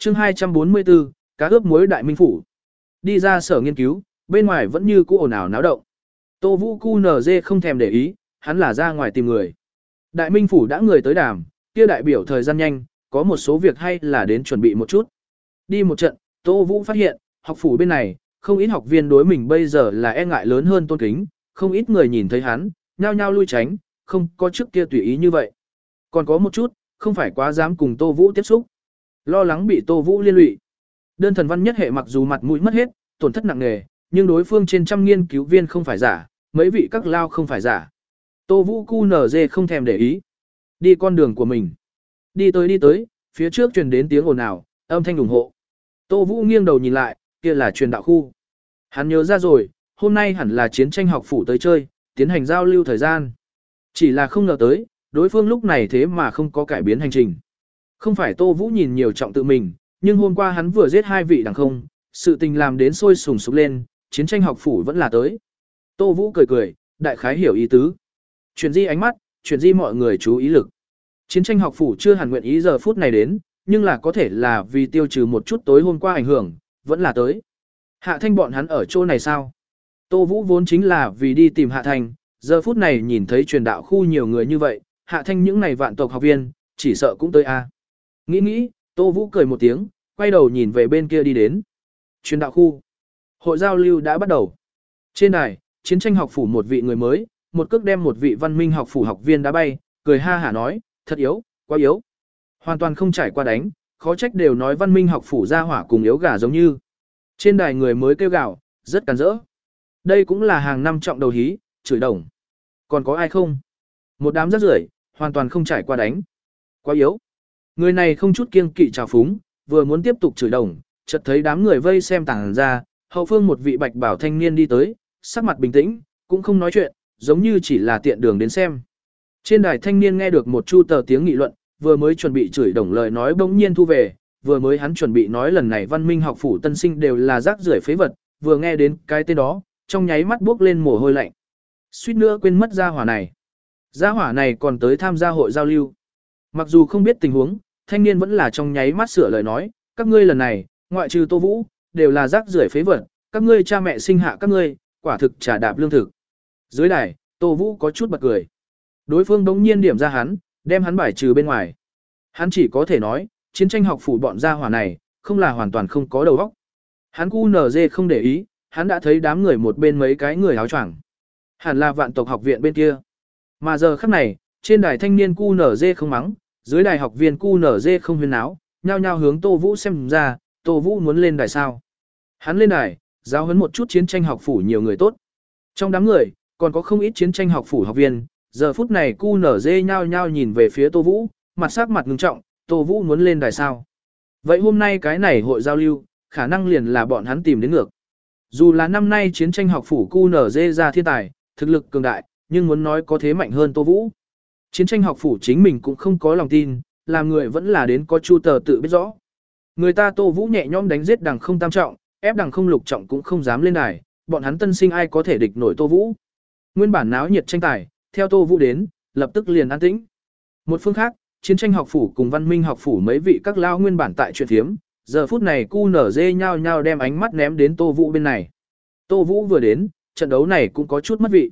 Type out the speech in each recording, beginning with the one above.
chương 244, cá ướp muối đại minh phủ. Đi ra sở nghiên cứu, bên ngoài vẫn như cũ ồn ào náo động. Tô Vũ cu QNZ không thèm để ý, hắn là ra ngoài tìm người. Đại minh phủ đã người tới đàm, kia đại biểu thời gian nhanh, có một số việc hay là đến chuẩn bị một chút. Đi một trận, Tô Vũ phát hiện, học phủ bên này, không ít học viên đối mình bây giờ là e ngại lớn hơn tôn kính, không ít người nhìn thấy hắn, nhao nhao lui tránh, không có trước kia tùy ý như vậy. Còn có một chút, không phải quá dám cùng Tô Vũ tiếp xúc. Lo lắng bị Tô Vũ liên lụy. Đơn thần văn nhất hệ mặc dù mặt mũi mất hết, tổn thất nặng nề, nhưng đối phương trên trăm nghiên cứu viên không phải giả, mấy vị các lao không phải giả. Tô Vũ cu nở dê không thèm để ý. Đi con đường của mình. Đi tới đi tới, phía trước truyền đến tiếng ồn ào, âm thanh ủng hộ. Tô Vũ nghiêng đầu nhìn lại, kia là truyền đạo khu. Hắn nhớ ra rồi, hôm nay hẳn là chiến tranh học phủ tới chơi, tiến hành giao lưu thời gian. Chỉ là không ngờ tới, đối phương lúc này thế mà không có cải biến hành trình. Không phải Tô Vũ nhìn nhiều trọng tự mình, nhưng hôm qua hắn vừa giết hai vị đằng không, sự tình làm đến sôi sùng sục lên, chiến tranh học phủ vẫn là tới. Tô Vũ cười cười, đại khái hiểu ý tứ. Chuyển di ánh mắt, chuyển di mọi người chú ý lực. Chiến tranh học phủ chưa hẳn nguyện ý giờ phút này đến, nhưng là có thể là vì tiêu trừ một chút tối hôm qua ảnh hưởng, vẫn là tới. Hạ thanh bọn hắn ở chỗ này sao? Tô Vũ vốn chính là vì đi tìm Hạ thanh, giờ phút này nhìn thấy truyền đạo khu nhiều người như vậy, Hạ thanh những này vạn tộc học viên, chỉ sợ cũng tới a. Nghĩ nghĩ, Tô Vũ cười một tiếng, quay đầu nhìn về bên kia đi đến. Truyền đạo khu. Hội giao lưu đã bắt đầu. Trên đài, chiến tranh học phủ một vị người mới, một cước đem một vị văn minh học phủ học viên đá bay, cười ha hả nói, thật yếu, quá yếu. Hoàn toàn không trải qua đánh, khó trách đều nói văn minh học phủ ra hỏa cùng yếu gà giống như. Trên đài người mới kêu gào, rất cắn rỡ. Đây cũng là hàng năm trọng đầu hí, chửi đồng. Còn có ai không? Một đám rất rưởi, hoàn toàn không trải qua đánh. Quá yếu. Người này không chút kiêng kỵ trào phúng, vừa muốn tiếp tục chửi đồng, chợt thấy đám người vây xem tảng ra, hậu phương một vị bạch bảo thanh niên đi tới, sắc mặt bình tĩnh, cũng không nói chuyện, giống như chỉ là tiện đường đến xem. Trên đài thanh niên nghe được một chu tờ tiếng nghị luận, vừa mới chuẩn bị chửi đồng lời nói bỗng nhiên thu về, vừa mới hắn chuẩn bị nói lần này văn minh học phủ tân sinh đều là rác rưởi phế vật, vừa nghe đến cái tên đó, trong nháy mắt bước lên mồ hôi lạnh. Suýt nữa quên mất gia hỏa này. Gia hỏa này còn tới tham gia hội giao lưu. Mặc dù không biết tình huống, thanh niên vẫn là trong nháy mắt sửa lời nói, các ngươi lần này, ngoại trừ Tô Vũ, đều là rác rưởi phế vật, các ngươi cha mẹ sinh hạ các ngươi, quả thực trả đạp lương thực. Dưới đài, Tô Vũ có chút bật cười. Đối phương đống nhiên điểm ra hắn, đem hắn bài trừ bên ngoài. Hắn chỉ có thể nói, chiến tranh học phủ bọn gia hỏa này, không là hoàn toàn không có đầu óc. Hắn cu nở dê không để ý, hắn đã thấy đám người một bên mấy cái người áo choàng. Hẳn là vạn tộc học viện bên kia. Mà giờ khắc này, trên đài thanh niên cu nở dê không mắng, dưới đài học viên cu nở dê không huyên áo, nhao nhao hướng Tô Vũ xem ra, Tô Vũ muốn lên đài sao. Hắn lên đài, giáo huấn một chút chiến tranh học phủ nhiều người tốt. Trong đám người, còn có không ít chiến tranh học phủ học viên, giờ phút này cu nở dê nhao nhao nhìn về phía Tô Vũ, mặt sắc mặt ngưng trọng, Tô Vũ muốn lên đài sao. Vậy hôm nay cái này hội giao lưu, khả năng liền là bọn hắn tìm đến ngược. Dù là năm nay chiến tranh học phủ cu nở dê ra thiên tài, thực lực cường đại, nhưng muốn nói có thế mạnh hơn Tô Vũ. Chiến tranh học phủ chính mình cũng không có lòng tin, làm người vẫn là đến có chu tờ tự biết rõ. Người ta Tô Vũ nhẹ nhõm đánh giết đằng không tam trọng, ép đằng không lục trọng cũng không dám lên đài, bọn hắn tân sinh ai có thể địch nổi Tô Vũ. Nguyên bản náo nhiệt tranh tài, theo Tô Vũ đến, lập tức liền an tĩnh. Một phương khác, chiến tranh học phủ cùng văn minh học phủ mấy vị các lao nguyên bản tại chuyện thiếm, giờ phút này cu nở dê nhau nhau đem ánh mắt ném đến Tô Vũ bên này. Tô Vũ vừa đến, trận đấu này cũng có chút mất vị.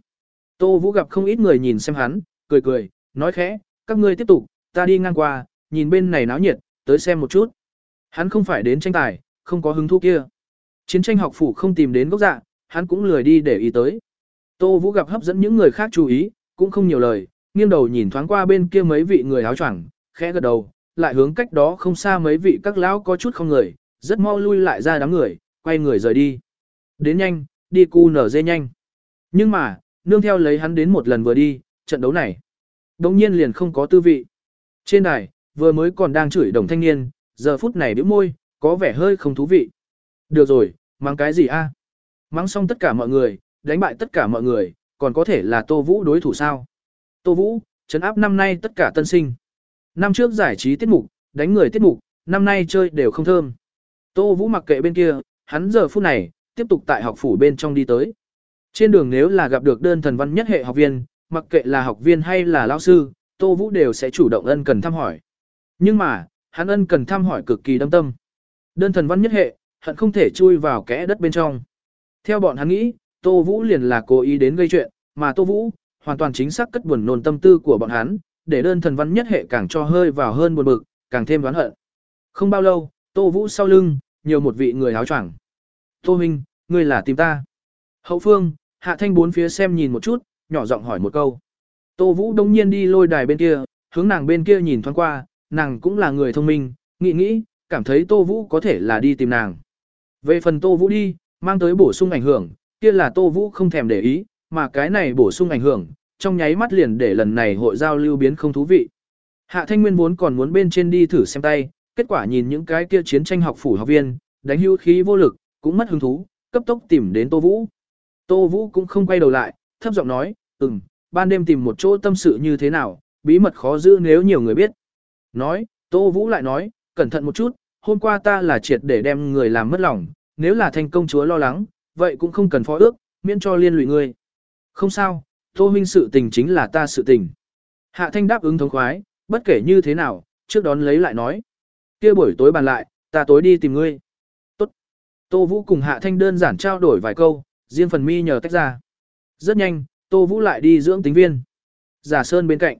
Tô Vũ gặp không ít người nhìn xem hắn, cười cười, nói khẽ, các ngươi tiếp tục, ta đi ngang qua, nhìn bên này náo nhiệt, tới xem một chút. Hắn không phải đến tranh tài, không có hứng thú kia. Chiến tranh học phủ không tìm đến gốc dạ, hắn cũng lười đi để ý tới. Tô Vũ gặp hấp dẫn những người khác chú ý, cũng không nhiều lời, nghiêng đầu nhìn thoáng qua bên kia mấy vị người áo choàng, khẽ gật đầu, lại hướng cách đó không xa mấy vị các lão có chút không người, rất mau lui lại ra đám người, quay người rời đi. Đến nhanh, đi cu nở dê nhanh. Nhưng mà, nương theo lấy hắn đến một lần vừa đi, trận đấu này. Đồng nhiên liền không có tư vị. Trên đài, vừa mới còn đang chửi đồng thanh niên, giờ phút này bĩu môi, có vẻ hơi không thú vị. Được rồi, mang cái gì a? Mắng xong tất cả mọi người, đánh bại tất cả mọi người, còn có thể là Tô Vũ đối thủ sao? Tô Vũ, chấn áp năm nay tất cả tân sinh. Năm trước giải trí tiết mục, đánh người tiết mục, năm nay chơi đều không thơm. Tô Vũ mặc kệ bên kia, hắn giờ phút này, tiếp tục tại học phủ bên trong đi tới. Trên đường nếu là gặp được đơn thần văn nhất hệ học viên, mặc kệ là học viên hay là lao sư, Tô Vũ đều sẽ chủ động ân cần thăm hỏi. Nhưng mà, hắn ân cần thăm hỏi cực kỳ đâm tâm. Đơn thần văn nhất hệ, hận không thể chui vào kẽ đất bên trong. Theo bọn hắn nghĩ, Tô Vũ liền là cố ý đến gây chuyện, mà Tô Vũ, hoàn toàn chính xác cất buồn nôn tâm tư của bọn hắn, để đơn thần văn nhất hệ càng cho hơi vào hơn buồn bực, càng thêm đoán hận. Không bao lâu, Tô Vũ sau lưng, nhiều một vị người áo choàng. Tô Minh, ngươi là tìm ta. Hậu phương, Hạ Thanh bốn phía xem nhìn một chút, nhỏ giọng hỏi một câu. Tô Vũ đông nhiên đi lôi đài bên kia, hướng nàng bên kia nhìn thoáng qua, nàng cũng là người thông minh, nghĩ nghĩ, cảm thấy Tô Vũ có thể là đi tìm nàng. Về phần Tô Vũ đi, mang tới bổ sung ảnh hưởng, kia là Tô Vũ không thèm để ý, mà cái này bổ sung ảnh hưởng, trong nháy mắt liền để lần này hội giao lưu biến không thú vị. Hạ Thanh Nguyên vốn còn muốn bên trên đi thử xem tay, kết quả nhìn những cái kia chiến tranh học phủ học viên, đánh hưu khí vô lực, cũng mất hứng thú, cấp tốc tìm đến Tô Vũ. Tô Vũ cũng không quay đầu lại, thấp giọng nói, ừm, ban đêm tìm một chỗ tâm sự như thế nào, bí mật khó giữ nếu nhiều người biết. Nói, Tô Vũ lại nói, cẩn thận một chút, hôm qua ta là triệt để đem người làm mất lòng, nếu là thành công chúa lo lắng, vậy cũng không cần phó ước, miễn cho liên lụy ngươi. Không sao, Tô huynh sự tình chính là ta sự tình. Hạ Thanh đáp ứng thống khoái, bất kể như thế nào, trước đón lấy lại nói. kia buổi tối bàn lại, ta tối đi tìm ngươi. Tốt. Tô Vũ cùng Hạ Thanh đơn giản trao đổi vài câu, riêng phần mi nhờ tách ra. Rất nhanh, Tô Vũ lại đi dưỡng tính viên. Giả Sơn bên cạnh.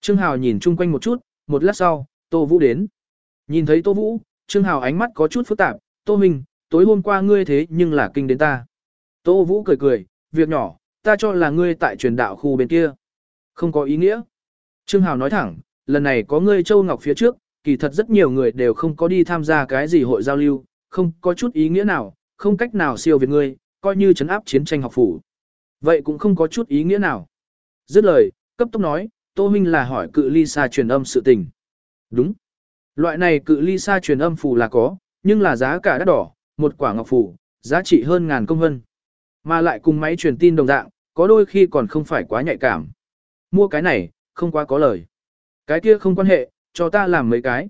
Trương Hào nhìn chung quanh một chút, một lát sau, Tô Vũ đến. Nhìn thấy Tô Vũ, Trương Hào ánh mắt có chút phức tạp, Tô Minh, tối hôm qua ngươi thế nhưng là kinh đến ta. Tô Vũ cười cười, việc nhỏ, ta cho là ngươi tại truyền đạo khu bên kia. Không có ý nghĩa. Trương Hào nói thẳng, lần này có ngươi Châu Ngọc phía trước, kỳ thật rất nhiều người đều không có đi tham gia cái gì hội giao lưu, không có chút ý nghĩa nào, không cách nào siêu việt ngươi, coi như chấn áp chiến tranh học phủ. Vậy cũng không có chút ý nghĩa nào. Dứt lời, cấp tốc nói, Tô Minh là hỏi cự ly xa truyền âm sự tình. Đúng. Loại này cự ly xa truyền âm phù là có, nhưng là giá cả đắt đỏ, một quả ngọc phù, giá trị hơn ngàn công vân. Mà lại cùng máy truyền tin đồng dạng, có đôi khi còn không phải quá nhạy cảm. Mua cái này, không quá có lời. Cái kia không quan hệ, cho ta làm mấy cái.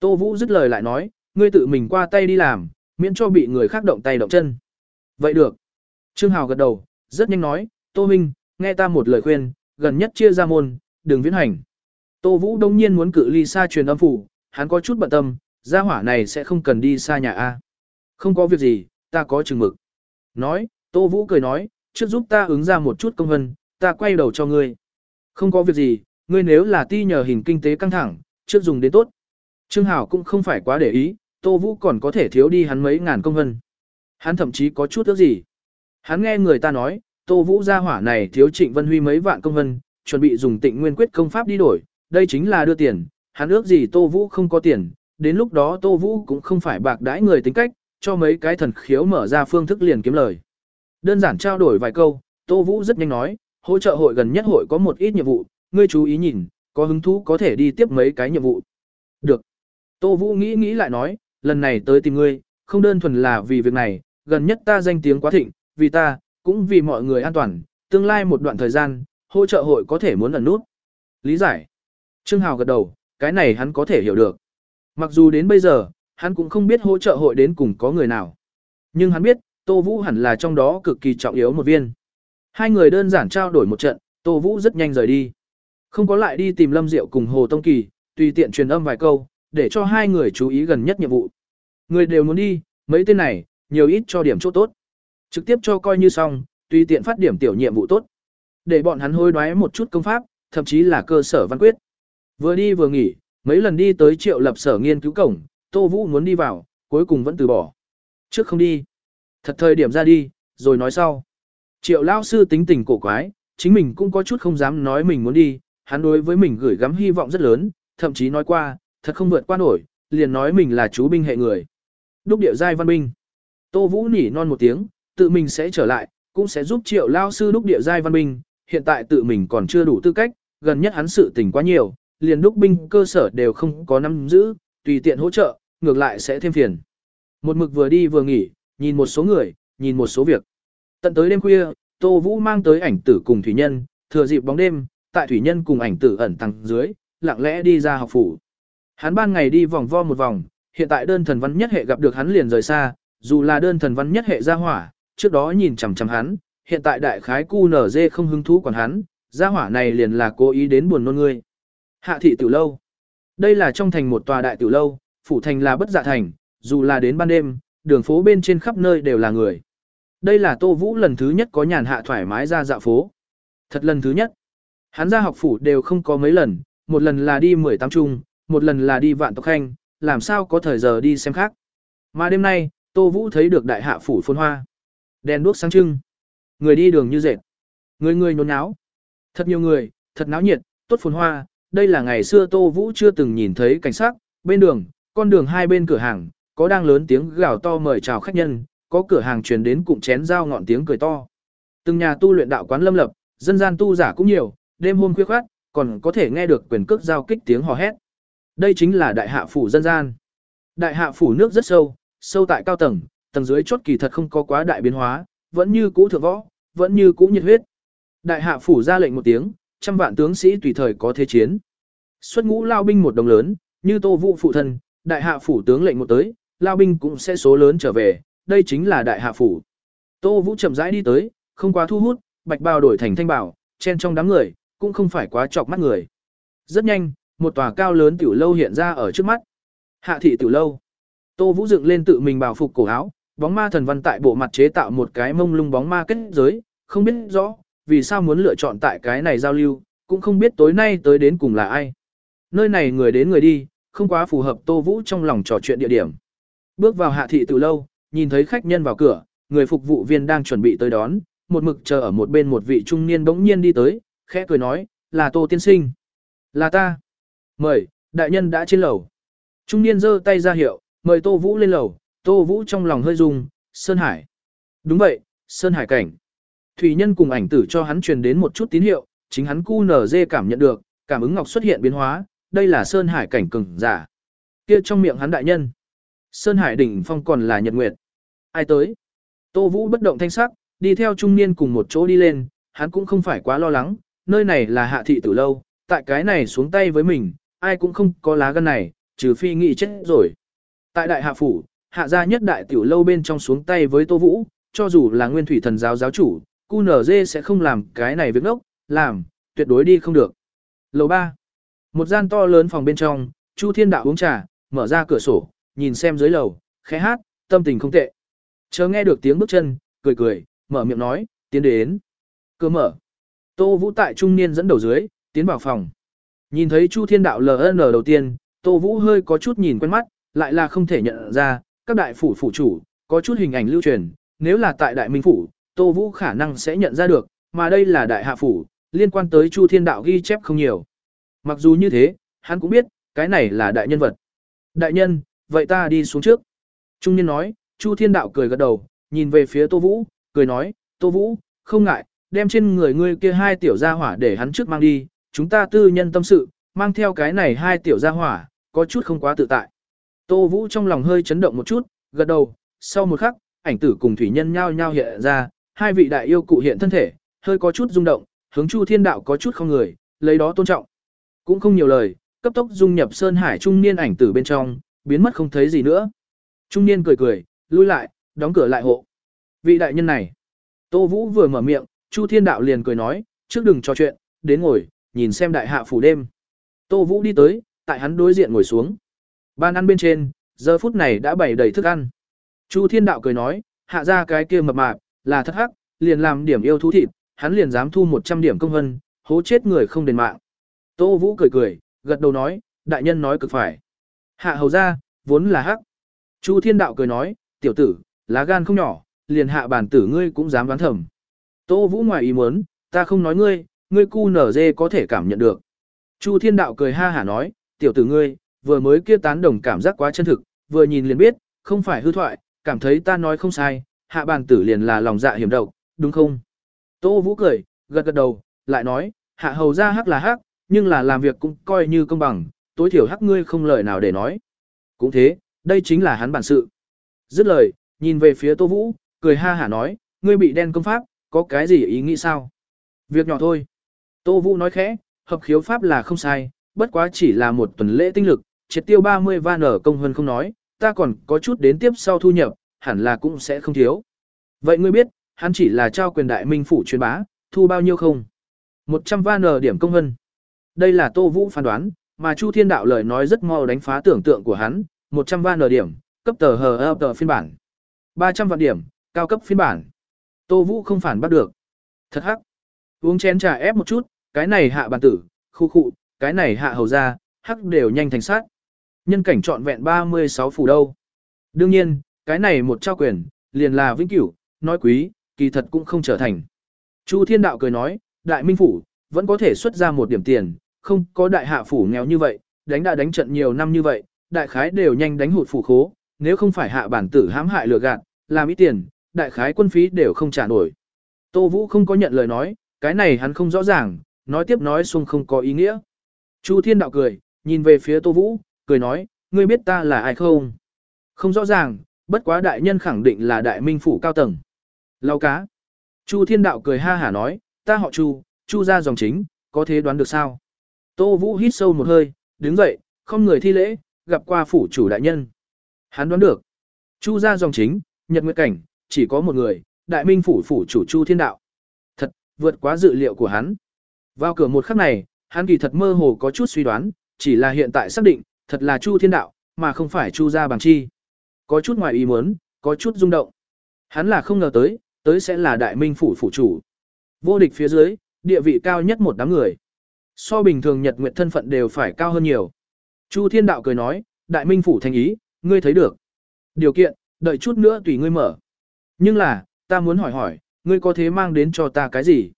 Tô Vũ dứt lời lại nói, ngươi tự mình qua tay đi làm, miễn cho bị người khác động tay động chân. Vậy được. Trương Hào gật đầu, rất nhanh nói, Tô Minh, nghe ta một lời khuyên, gần nhất chia ra môn, đừng viễn hành. Tô Vũ đông nhiên muốn cự ly xa truyền âm phủ, hắn có chút bận tâm, gia hỏa này sẽ không cần đi xa nhà A. Không có việc gì, ta có chừng mực. Nói, Tô Vũ cười nói, trước giúp ta ứng ra một chút công hân, ta quay đầu cho ngươi. Không có việc gì, ngươi nếu là ti nhờ hình kinh tế căng thẳng, trước dùng đến tốt. Trương Hảo cũng không phải quá để ý, Tô Vũ còn có thể thiếu đi hắn mấy ngàn công hân. Hắn thậm chí có chút ước gì. Hắn nghe người ta nói, Tô Vũ gia hỏa này thiếu Trịnh Vân Huy mấy vạn công vân, chuẩn bị dùng tịnh nguyên quyết công pháp đi đổi, đây chính là đưa tiền, hắn ước gì Tô Vũ không có tiền, đến lúc đó Tô Vũ cũng không phải bạc đãi người tính cách, cho mấy cái thần khiếu mở ra phương thức liền kiếm lời. Đơn giản trao đổi vài câu, Tô Vũ rất nhanh nói, hỗ trợ hội gần nhất hội có một ít nhiệm vụ, ngươi chú ý nhìn, có hứng thú có thể đi tiếp mấy cái nhiệm vụ. Được. Tô Vũ nghĩ nghĩ lại nói, lần này tới tìm ngươi, không đơn thuần là vì việc này, gần nhất ta danh tiếng quá thịnh, vì ta, cũng vì mọi người an toàn, tương lai một đoạn thời gian, hỗ trợ hội có thể muốn ẩn nút. Lý giải. Trương Hào gật đầu, cái này hắn có thể hiểu được. Mặc dù đến bây giờ, hắn cũng không biết hỗ trợ hội đến cùng có người nào. Nhưng hắn biết, Tô Vũ hẳn là trong đó cực kỳ trọng yếu một viên. Hai người đơn giản trao đổi một trận, Tô Vũ rất nhanh rời đi. Không có lại đi tìm Lâm Diệu cùng Hồ Tông Kỳ, tùy tiện truyền âm vài câu, để cho hai người chú ý gần nhất nhiệm vụ. Người đều muốn đi, mấy tên này, nhiều ít cho điểm chỗ tốt. Trực tiếp cho coi như xong, tùy tiện phát điểm tiểu nhiệm vụ tốt. Để bọn hắn hối đoái một chút công pháp, thậm chí là cơ sở văn quyết. Vừa đi vừa nghỉ, mấy lần đi tới triệu lập sở nghiên cứu cổng, Tô Vũ muốn đi vào, cuối cùng vẫn từ bỏ. Trước không đi. Thật thời điểm ra đi, rồi nói sau. Triệu lao sư tính tình cổ quái, chính mình cũng có chút không dám nói mình muốn đi, hắn đối với mình gửi gắm hy vọng rất lớn, thậm chí nói qua, thật không vượt qua nổi, liền nói mình là chú binh hệ người. Đúc địa giai văn binh. Tô Vũ nỉ non một tiếng, tự mình sẽ trở lại, cũng sẽ giúp triệu lao sư đúc địa giai văn binh, hiện tại tự mình còn chưa đủ tư cách, gần nhất hắn sự tình quá nhiều, liền đúc binh cơ sở đều không có nắm giữ, tùy tiện hỗ trợ, ngược lại sẽ thêm phiền. Một mực vừa đi vừa nghỉ, nhìn một số người, nhìn một số việc. Tận tới đêm khuya, Tô Vũ mang tới ảnh tử cùng thủy nhân, thừa dịp bóng đêm, tại thủy nhân cùng ảnh tử ẩn tăng dưới, lặng lẽ đi ra học phủ. Hắn ban ngày đi vòng vo một vòng, hiện tại đơn thần văn nhất hệ gặp được hắn liền rời xa, dù là đơn thần văn nhất hệ ra hỏa, trước đó nhìn chằm chằm hắn, hiện tại đại khái cu nở dê không hứng thú còn hắn, gia hỏa này liền là cố ý đến buồn nôn ngươi. Hạ thị tiểu lâu. Đây là trong thành một tòa đại tiểu lâu, phủ thành là bất dạ thành, dù là đến ban đêm, đường phố bên trên khắp nơi đều là người. Đây là Tô Vũ lần thứ nhất có nhàn hạ thoải mái ra dạo phố. Thật lần thứ nhất. Hắn ra học phủ đều không có mấy lần, một lần là đi 18 trung, một lần là đi vạn tộc khanh, làm sao có thời giờ đi xem khác. Mà đêm nay, Tô Vũ thấy được đại hạ phủ phôn hoa. Đèn đuốc sáng trưng. Người đi đường như dệt. Người người nhốn náo. Thật nhiều người, thật náo nhiệt, tốt phồn hoa. Đây là ngày xưa Tô Vũ chưa từng nhìn thấy cảnh sát, bên đường, con đường hai bên cửa hàng, có đang lớn tiếng gào to mời chào khách nhân, có cửa hàng truyền đến cụm chén dao ngọn tiếng cười to. Từng nhà tu luyện đạo quán lâm lập, dân gian tu giả cũng nhiều, đêm hôm khuya khoát, còn có thể nghe được quyền cước giao kích tiếng hò hét. Đây chính là đại hạ phủ dân gian. Đại hạ phủ nước rất sâu, sâu tại cao tầng, tầng dưới chốt kỳ thật không có quá đại biến hóa, vẫn như cũ thượng võ, vẫn như cũ nhiệt huyết. Đại hạ phủ ra lệnh một tiếng, trăm vạn tướng sĩ tùy thời có thế chiến. Xuất ngũ lao binh một đồng lớn, như Tô Vũ phụ thân, đại hạ phủ tướng lệnh một tới, lao binh cũng sẽ số lớn trở về, đây chính là đại hạ phủ. Tô Vũ chậm rãi đi tới, không quá thu hút, bạch bào đổi thành thanh bảo, chen trong đám người, cũng không phải quá chọc mắt người. Rất nhanh, một tòa cao lớn tiểu lâu hiện ra ở trước mắt. Hạ thị tiểu lâu. Tô Vũ dựng lên tự mình bảo phục cổ áo, bóng ma thần văn tại bộ mặt chế tạo một cái mông lung bóng ma kết giới, không biết rõ vì sao muốn lựa chọn tại cái này giao lưu, cũng không biết tối nay tới đến cùng là ai. Nơi này người đến người đi, không quá phù hợp Tô Vũ trong lòng trò chuyện địa điểm. Bước vào hạ thị từ lâu, nhìn thấy khách nhân vào cửa, người phục vụ viên đang chuẩn bị tới đón, một mực chờ ở một bên một vị trung niên bỗng nhiên đi tới, khẽ cười nói, là Tô Tiên Sinh. Là ta. Mời, đại nhân đã trên lầu. Trung niên giơ tay ra hiệu, mời Tô Vũ lên lầu, Tô Vũ trong lòng hơi rung, Sơn Hải. Đúng vậy, Sơn Hải cảnh. Thủy nhân cùng ảnh tử cho hắn truyền đến một chút tín hiệu, chính hắn cu nở dê cảm nhận được, cảm ứng ngọc xuất hiện biến hóa, đây là Sơn Hải cảnh cường giả. Kia trong miệng hắn đại nhân. Sơn Hải đỉnh phong còn là Nhật Nguyệt. Ai tới? Tô Vũ bất động thanh sắc, đi theo trung niên cùng một chỗ đi lên, hắn cũng không phải quá lo lắng, nơi này là hạ thị tử lâu, tại cái này xuống tay với mình, ai cũng không có lá gan này, trừ phi nghị chết rồi. Tại đại hạ phủ, hạ gia nhất đại tiểu lâu bên trong xuống tay với Tô Vũ, cho dù là nguyên thủy thần giáo giáo chủ, cu nở dê sẽ không làm cái này việc ngốc, làm, tuyệt đối đi không được. Lầu 3. Một gian to lớn phòng bên trong, Chu Thiên Đạo uống trà, mở ra cửa sổ, nhìn xem dưới lầu, khẽ hát, tâm tình không tệ. Chờ nghe được tiếng bước chân, cười cười, mở miệng nói, tiến đến. Cửa mở. Tô Vũ tại trung niên dẫn đầu dưới, tiến vào phòng. Nhìn thấy Chu Thiên Đạo LN đầu tiên, Tô Vũ hơi có chút nhìn quen mắt, lại là không thể nhận ra, các đại phủ phủ chủ, có chút hình ảnh lưu truyền, nếu là tại đại minh phủ, Tô Vũ khả năng sẽ nhận ra được, mà đây là đại hạ phủ, liên quan tới Chu Thiên Đạo ghi chép không nhiều. Mặc dù như thế, hắn cũng biết, cái này là đại nhân vật. Đại nhân, vậy ta đi xuống trước. Trung nhân nói, Chu Thiên Đạo cười gật đầu, nhìn về phía Tô Vũ, cười nói, Tô Vũ, không ngại, đem trên người ngươi kia hai tiểu gia hỏa để hắn trước mang đi, chúng ta tư nhân tâm sự, mang theo cái này hai tiểu gia hỏa, có chút không quá tự tại. Tô Vũ trong lòng hơi chấn động một chút, gật đầu, sau một khắc, ảnh tử cùng thủy nhân nhao nhao hiện ra, hai vị đại yêu cụ hiện thân thể, hơi có chút rung động, hướng Chu Thiên Đạo có chút không người, lấy đó tôn trọng. Cũng không nhiều lời, cấp tốc dung nhập Sơn Hải trung niên ảnh tử bên trong, biến mất không thấy gì nữa. Trung niên cười cười, lui lại, đóng cửa lại hộ. Vị đại nhân này. Tô Vũ vừa mở miệng, Chu Thiên Đạo liền cười nói, trước đừng trò chuyện, đến ngồi, nhìn xem đại hạ phủ đêm. Tô Vũ đi tới, tại hắn đối diện ngồi xuống. Ban ăn bên trên, giờ phút này đã bày đầy thức ăn. Chu Thiên Đạo cười nói, hạ ra cái kia mập mạp, là thất hắc, liền làm điểm yêu thú thịt, hắn liền dám thu 100 điểm công hân, hố chết người không đền mạng. Tô Vũ cười cười, gật đầu nói, đại nhân nói cực phải. Hạ hầu ra, vốn là hắc. Chu Thiên Đạo cười nói, tiểu tử, lá gan không nhỏ, liền hạ bản tử ngươi cũng dám đoán thầm. Tô Vũ ngoài ý muốn, ta không nói ngươi, ngươi cu nở dê có thể cảm nhận được. Chu Thiên Đạo cười ha hả nói, tiểu tử ngươi, vừa mới kia tán đồng cảm giác quá chân thực, vừa nhìn liền biết, không phải hư thoại, cảm thấy ta nói không sai, hạ bàn tử liền là lòng dạ hiểm độc, đúng không? Tô Vũ cười, gật gật đầu, lại nói, hạ hầu ra hắc là hắc, nhưng là làm việc cũng coi như công bằng, tối thiểu hắc ngươi không lời nào để nói. Cũng thế, đây chính là hắn bản sự. Dứt lời, nhìn về phía Tô Vũ, cười ha hả nói, ngươi bị đen công pháp, có cái gì ý nghĩ sao? Việc nhỏ thôi. Tô Vũ nói khẽ, hợp khiếu pháp là không sai, bất quá chỉ là một tuần lễ tinh lực, triệt tiêu 30 van ở công hơn không nói, ta còn có chút đến tiếp sau thu nhập, hẳn là cũng sẽ không thiếu. Vậy ngươi biết, hắn chỉ là trao quyền đại minh phủ truyền bá, thu bao nhiêu không? 100 van ở điểm công hơn. Đây là Tô Vũ phán đoán, mà Chu Thiên Đạo lời nói rất mau đánh phá tưởng tượng của hắn, 100 van ở điểm, cấp tờ hờ tờ phiên bản. 300 vạn điểm, cao cấp phiên bản. Tô Vũ không phản bắt được. Thật hắc. Uống chén trà ép một chút, cái này hạ bản tử, khu khu, cái này hạ hầu ra, hắc đều nhanh thành sát. Nhân cảnh trọn vẹn 36 phủ đâu. Đương nhiên, cái này một trao quyền, liền là vĩnh cửu, nói quý, kỳ thật cũng không trở thành. Chu Thiên Đạo cười nói, đại minh phủ, vẫn có thể xuất ra một điểm tiền, không có đại hạ phủ nghèo như vậy, đánh đã đánh trận nhiều năm như vậy, đại khái đều nhanh đánh hụt phủ khố, nếu không phải hạ bản tử hãm hại lừa gạt, làm ít tiền, đại khái quân phí đều không trả nổi. Tô Vũ không có nhận lời nói, cái này hắn không rõ ràng, nói tiếp nói xung không có ý nghĩa. Chu Thiên Đạo cười, nhìn về phía Tô Vũ, cười nói, ngươi biết ta là ai không? Không rõ ràng, bất quá đại nhân khẳng định là đại minh phủ cao tầng. Lau cá. Chu Thiên Đạo cười ha hả nói, ta họ Chu, Chu ra dòng chính, có thế đoán được sao? Tô Vũ hít sâu một hơi, đứng dậy, không người thi lễ, gặp qua phủ chủ đại nhân. Hắn đoán được. Chu ra dòng chính, nhật nguyệt cảnh, chỉ có một người, đại minh phủ phủ chủ Chu Thiên Đạo. Thật, vượt quá dự liệu của hắn. Vào cửa một khắc này, hắn kỳ thật mơ hồ có chút suy đoán, chỉ là hiện tại xác định, thật là Chu Thiên Đạo, mà không phải Chu gia bằng chi. Có chút ngoài ý muốn, có chút rung động. Hắn là không ngờ tới, tới sẽ là đại minh phủ phủ chủ. Vô địch phía dưới, địa vị cao nhất một đám người. So bình thường nhật nguyện thân phận đều phải cao hơn nhiều. Chu Thiên Đạo cười nói, đại minh phủ thành ý, ngươi thấy được. Điều kiện, đợi chút nữa tùy ngươi mở. Nhưng là, ta muốn hỏi hỏi, ngươi có thế mang đến cho ta cái gì?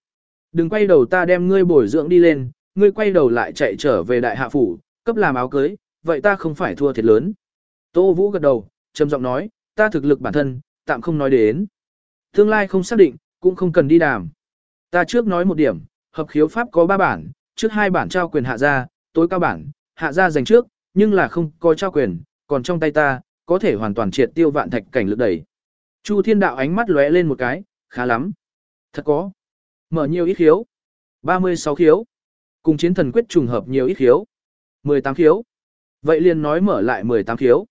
Đừng quay đầu ta đem ngươi bồi dưỡng đi lên, ngươi quay đầu lại chạy trở về đại hạ phủ, cấp làm áo cưới, vậy ta không phải thua thiệt lớn. Tô Vũ gật đầu, trầm giọng nói, ta thực lực bản thân, tạm không nói đến. Tương lai không xác định, cũng không cần đi đàm. Ta trước nói một điểm, hợp khiếu pháp có ba bản, trước hai bản trao quyền hạ gia, tối cao bản, hạ gia dành trước, nhưng là không có trao quyền, còn trong tay ta, có thể hoàn toàn triệt tiêu vạn thạch cảnh lực đẩy. Chu Thiên Đạo ánh mắt lóe lên một cái, khá lắm. Thật có. Mở nhiều ít khiếu. 36 khiếu. Cùng chiến thần quyết trùng hợp nhiều ít khiếu. 18 khiếu. Vậy liền nói mở lại 18 khiếu.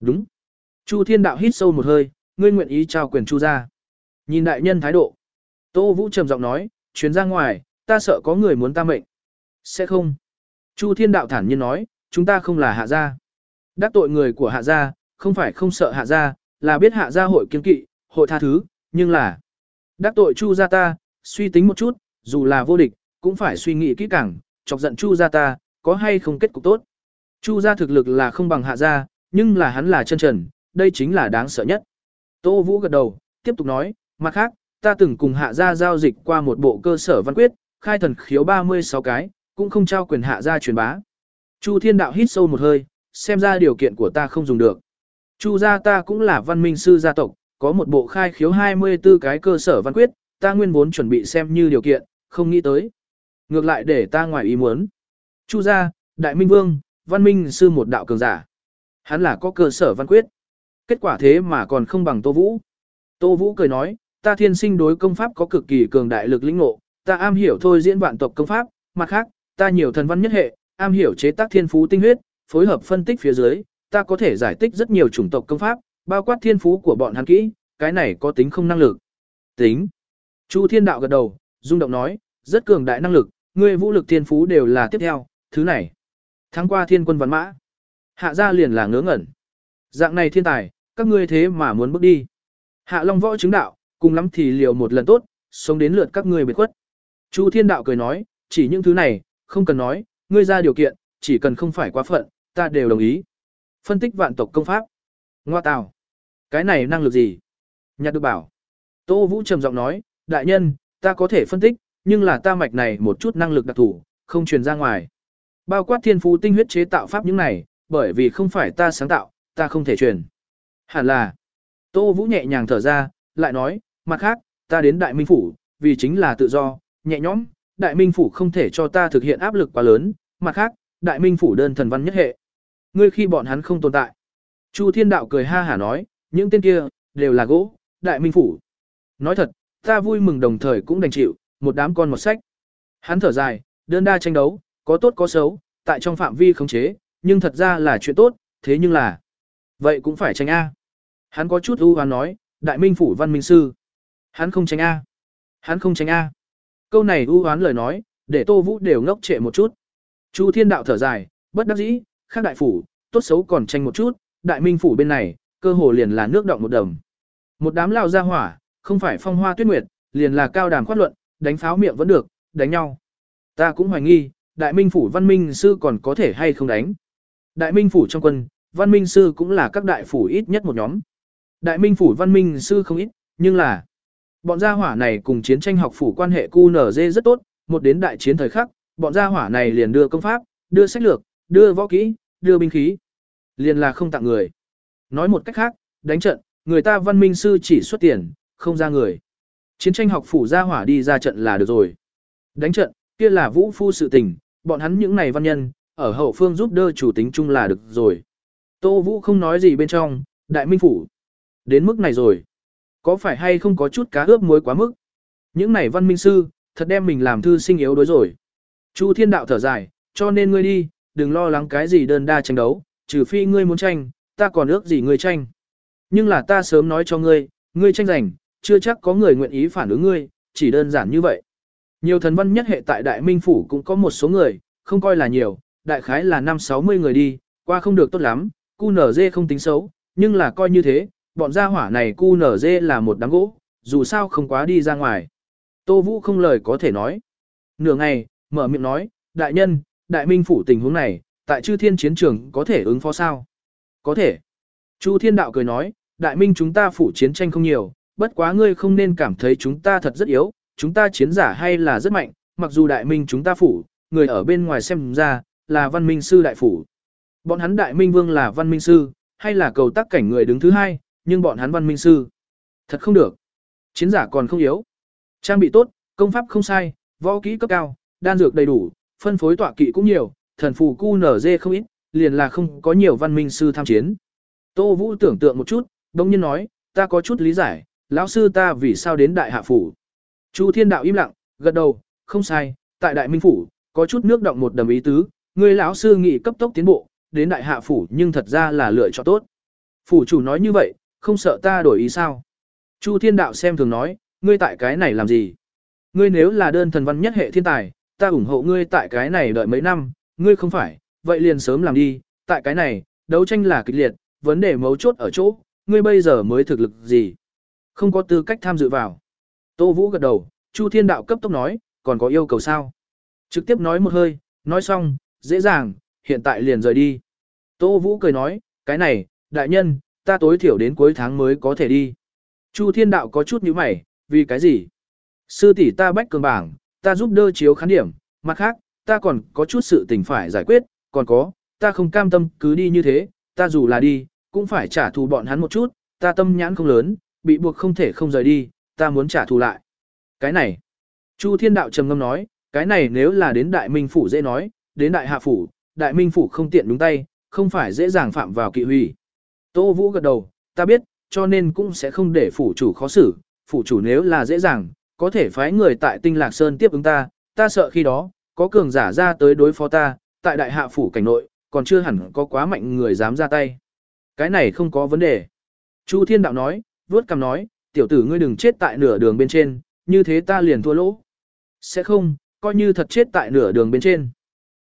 Đúng. Chu Thiên Đạo hít sâu một hơi, ngươi nguyện ý trao quyền Chu ra. Nhìn đại nhân thái độ. Tô Vũ trầm giọng nói, chuyến ra ngoài, ta sợ có người muốn ta mệnh. Sẽ không. Chu Thiên Đạo thản nhiên nói, chúng ta không là hạ gia. Đắc tội người của hạ gia, không phải không sợ hạ gia, là biết hạ gia hội kiên kỵ, hội tha thứ, nhưng là đắc tội Chu gia ta, suy tính một chút, dù là vô địch, cũng phải suy nghĩ kỹ càng, chọc giận Chu gia ta, có hay không kết cục tốt. Chu gia thực lực là không bằng hạ gia, nhưng là hắn là chân trần, đây chính là đáng sợ nhất. Tô Vũ gật đầu, tiếp tục nói, mặt khác, ta từng cùng hạ gia giao dịch qua một bộ cơ sở văn quyết, khai thần khiếu 36 cái, cũng không trao quyền hạ gia truyền bá. Chu Thiên Đạo hít sâu một hơi, xem ra điều kiện của ta không dùng được. Chu gia ta cũng là văn minh sư gia tộc, có một bộ khai khiếu 24 cái cơ sở văn quyết, ta nguyên vốn chuẩn bị xem như điều kiện, không nghĩ tới. Ngược lại để ta ngoài ý muốn. Chu gia, Đại Minh Vương, văn minh sư một đạo cường giả. Hắn là có cơ sở văn quyết. Kết quả thế mà còn không bằng Tô Vũ. Tô Vũ cười nói, ta thiên sinh đối công pháp có cực kỳ cường đại lực lĩnh ngộ, ta am hiểu thôi diễn vạn tộc công pháp, mặt khác, ta nhiều thần văn nhất hệ, am hiểu chế tác thiên phú tinh huyết, phối hợp phân tích phía dưới, ta có thể giải tích rất nhiều chủng tộc công pháp, bao quát thiên phú của bọn hắn kỹ, cái này có tính không năng lực. Tính. Chu Thiên Đạo gật đầu, rung động nói, rất cường đại năng lực, ngươi vũ lực thiên phú đều là tiếp theo, thứ này. Tháng qua thiên quân văn mã. Hạ gia liền là ngớ ngẩn. Dạng này thiên tài, các ngươi thế mà muốn bước đi. Hạ Long võ chứng đạo, cùng lắm thì liều một lần tốt, sống đến lượt các ngươi biệt khuất. Chu Thiên Đạo cười nói, chỉ những thứ này, không cần nói, ngươi ra điều kiện, chỉ cần không phải quá phận, ta đều đồng ý. Phân tích vạn tộc công pháp. Ngoa tào. Cái này năng lực gì? Nhạc được bảo. Tô Vũ trầm giọng nói, đại nhân, ta có thể phân tích, nhưng là ta mạch này một chút năng lực đặc thù, không truyền ra ngoài. Bao quát thiên phú tinh huyết chế tạo pháp những này, bởi vì không phải ta sáng tạo, ta không thể truyền. Hẳn là. Tô Vũ nhẹ nhàng thở ra, lại nói, mặt khác, ta đến Đại Minh Phủ, vì chính là tự do, nhẹ nhõm, Đại Minh Phủ không thể cho ta thực hiện áp lực quá lớn, mặt khác, Đại Minh Phủ đơn thần văn nhất hệ. Ngươi khi bọn hắn không tồn tại. Chu Thiên Đạo cười ha hả nói, những tên kia, đều là gỗ, Đại Minh Phủ. Nói thật, ta vui mừng đồng thời cũng đành chịu, một đám con một sách. Hắn thở dài, đơn đa tranh đấu, có tốt có xấu, tại trong phạm vi khống chế, nhưng thật ra là chuyện tốt, thế nhưng là... Vậy cũng phải tranh A. Hắn có chút ưu hoán nói, đại minh phủ văn minh sư. Hắn không tránh A. Hắn không tránh A. Câu này ưu hoán lời nói, để Tô Vũ đều ngốc trệ một chút. Chu Thiên Đạo thở dài, bất đắc dĩ, khác đại phủ, tốt xấu còn tranh một chút, đại minh phủ bên này, cơ hồ liền là nước động một đồng. Một đám lao ra hỏa, không phải phong hoa tuyết nguyệt, liền là cao đàm khoát luận, đánh pháo miệng vẫn được, đánh nhau. Ta cũng hoài nghi, đại minh phủ văn minh sư còn có thể hay không đánh. Đại minh phủ trong quân, văn minh sư cũng là các đại phủ ít nhất một nhóm. Đại minh phủ văn minh sư không ít, nhưng là bọn gia hỏa này cùng chiến tranh học phủ quan hệ QNZ rất tốt, một đến đại chiến thời khắc, bọn gia hỏa này liền đưa công pháp, đưa sách lược, đưa võ kỹ, đưa binh khí. Liền là không tặng người. Nói một cách khác, đánh trận, người ta văn minh sư chỉ xuất tiền, không ra người. Chiến tranh học phủ gia hỏa đi ra trận là được rồi. Đánh trận, kia là vũ phu sự tình, bọn hắn những này văn nhân, ở hậu phương giúp đỡ chủ tính chung là được rồi. Tô Vũ không nói gì bên trong, đại minh phủ. Đến mức này rồi. Có phải hay không có chút cá ướp muối quá mức? Những này văn minh sư, thật đem mình làm thư sinh yếu đối rồi. Chu thiên đạo thở dài, cho nên ngươi đi, đừng lo lắng cái gì đơn đa tranh đấu, trừ phi ngươi muốn tranh, ta còn ước gì ngươi tranh. Nhưng là ta sớm nói cho ngươi, ngươi tranh giành, chưa chắc có người nguyện ý phản ứng ngươi, chỉ đơn giản như vậy. Nhiều thần văn nhất hệ tại Đại Minh Phủ cũng có một số người, không coi là nhiều, đại khái là 5-60 người đi, qua không được tốt lắm, cu nở dê không tính xấu, nhưng là coi như thế, bọn gia hỏa này cu nở dê là một đám gỗ, dù sao không quá đi ra ngoài. Tô Vũ không lời có thể nói. Nửa ngày, mở miệng nói, đại nhân, đại minh phủ tình huống này, tại chư thiên chiến trường có thể ứng phó sao? Có thể. Chu thiên đạo cười nói, đại minh chúng ta phủ chiến tranh không nhiều, bất quá ngươi không nên cảm thấy chúng ta thật rất yếu, chúng ta chiến giả hay là rất mạnh, mặc dù đại minh chúng ta phủ, người ở bên ngoài xem ra, là văn minh sư đại phủ. Bọn hắn đại minh vương là văn minh sư, hay là cầu tác cảnh người đứng thứ hai, nhưng bọn hắn văn minh sư. Thật không được. Chiến giả còn không yếu. Trang bị tốt, công pháp không sai, võ kỹ cấp cao, đan dược đầy đủ, phân phối tọa kỵ cũng nhiều, thần phù cu nở dê không ít, liền là không có nhiều văn minh sư tham chiến. Tô Vũ tưởng tượng một chút, đồng nhiên nói, ta có chút lý giải, lão sư ta vì sao đến đại hạ phủ. Chu thiên đạo im lặng, gật đầu, không sai, tại đại minh phủ, có chút nước động một đầm ý tứ, người lão sư nghị cấp tốc tiến bộ, đến đại hạ phủ nhưng thật ra là lựa chọn tốt. Phủ chủ nói như vậy, không sợ ta đổi ý sao. Chu thiên đạo xem thường nói, ngươi tại cái này làm gì? Ngươi nếu là đơn thần văn nhất hệ thiên tài, ta ủng hộ ngươi tại cái này đợi mấy năm, ngươi không phải, vậy liền sớm làm đi, tại cái này, đấu tranh là kịch liệt, vấn đề mấu chốt ở chỗ, ngươi bây giờ mới thực lực gì? Không có tư cách tham dự vào. Tô Vũ gật đầu, Chu Thiên Đạo cấp tốc nói, còn có yêu cầu sao? Trực tiếp nói một hơi, nói xong, dễ dàng, hiện tại liền rời đi. Tô Vũ cười nói, cái này, đại nhân, ta tối thiểu đến cuối tháng mới có thể đi. Chu Thiên Đạo có chút nhíu mày, vì cái gì? Sư tỷ ta bách cường bảng, ta giúp đỡ chiếu khán điểm, mặt khác, ta còn có chút sự tình phải giải quyết, còn có, ta không cam tâm cứ đi như thế, ta dù là đi, cũng phải trả thù bọn hắn một chút, ta tâm nhãn không lớn, bị buộc không thể không rời đi, ta muốn trả thù lại. Cái này, Chu Thiên Đạo trầm ngâm nói, cái này nếu là đến Đại Minh Phủ dễ nói, đến Đại Hạ Phủ, Đại Minh Phủ không tiện đúng tay, không phải dễ dàng phạm vào kỵ hủy. Tô Vũ gật đầu, ta biết, cho nên cũng sẽ không để phủ chủ khó xử, phủ chủ nếu là dễ dàng, có thể phái người tại Tinh Lạc Sơn tiếp ứng ta, ta sợ khi đó, có cường giả ra tới đối phó ta, tại đại hạ phủ cảnh nội, còn chưa hẳn có quá mạnh người dám ra tay. Cái này không có vấn đề. Chu Thiên Đạo nói, vuốt cằm nói, tiểu tử ngươi đừng chết tại nửa đường bên trên, như thế ta liền thua lỗ. Sẽ không, coi như thật chết tại nửa đường bên trên.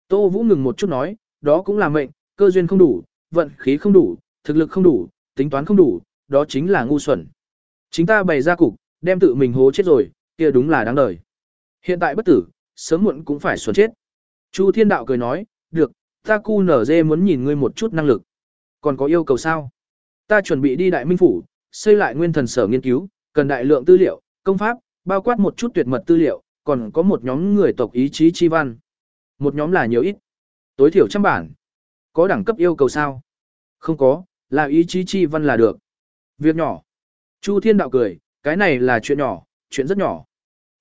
Tô Vũ ngừng một chút nói, đó cũng là mệnh, cơ duyên không đủ, vận khí không đủ, thực lực không đủ, tính toán không đủ, đó chính là ngu xuẩn. Chính ta bày ra cục, đem tự mình hố chết rồi, kia đúng là đáng đời. Hiện tại bất tử, sớm muộn cũng phải xuẩn chết. Chu Thiên Đạo cười nói, được, ta cu nở dê muốn nhìn ngươi một chút năng lực. Còn có yêu cầu sao? Ta chuẩn bị đi Đại Minh Phủ, xây lại nguyên thần sở nghiên cứu, cần đại lượng tư liệu, công pháp, bao quát một chút tuyệt mật tư liệu, còn có một nhóm người tộc ý chí chi văn. Một nhóm là nhiều ít. Tối thiểu trăm bản. Có đẳng cấp yêu cầu sao? Không có, là ý chí chi văn là được. Việc nhỏ. Chu Thiên Đạo cười, cái này là chuyện nhỏ, chuyện rất nhỏ.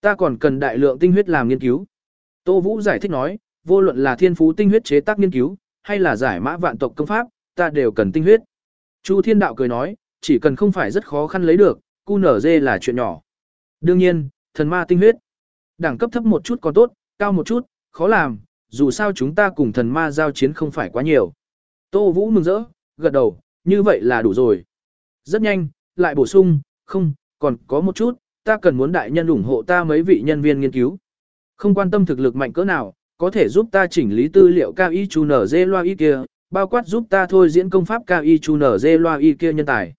Ta còn cần đại lượng tinh huyết làm nghiên cứu. Tô Vũ giải thích nói, vô luận là thiên phú tinh huyết chế tác nghiên cứu, hay là giải mã vạn tộc công pháp, ta đều cần tinh huyết. Chu Thiên Đạo cười nói, chỉ cần không phải rất khó khăn lấy được, cu nở dê là chuyện nhỏ. Đương nhiên, thần ma tinh huyết. Đẳng cấp thấp một chút còn tốt, cao một chút, khó làm, dù sao chúng ta cùng thần ma giao chiến không phải quá nhiều. Tô Vũ mừng rỡ, gật đầu, như vậy là đủ rồi. Rất nhanh, lại bổ sung, không, còn có một chút, ta cần muốn đại nhân ủng hộ ta mấy vị nhân viên nghiên cứu. Không quan tâm thực lực mạnh cỡ nào, có thể giúp ta chỉnh lý tư liệu cao y chú nở dê loa y kia, bao quát giúp ta thôi diễn công pháp cao y chu nở dê loa y kia nhân tài.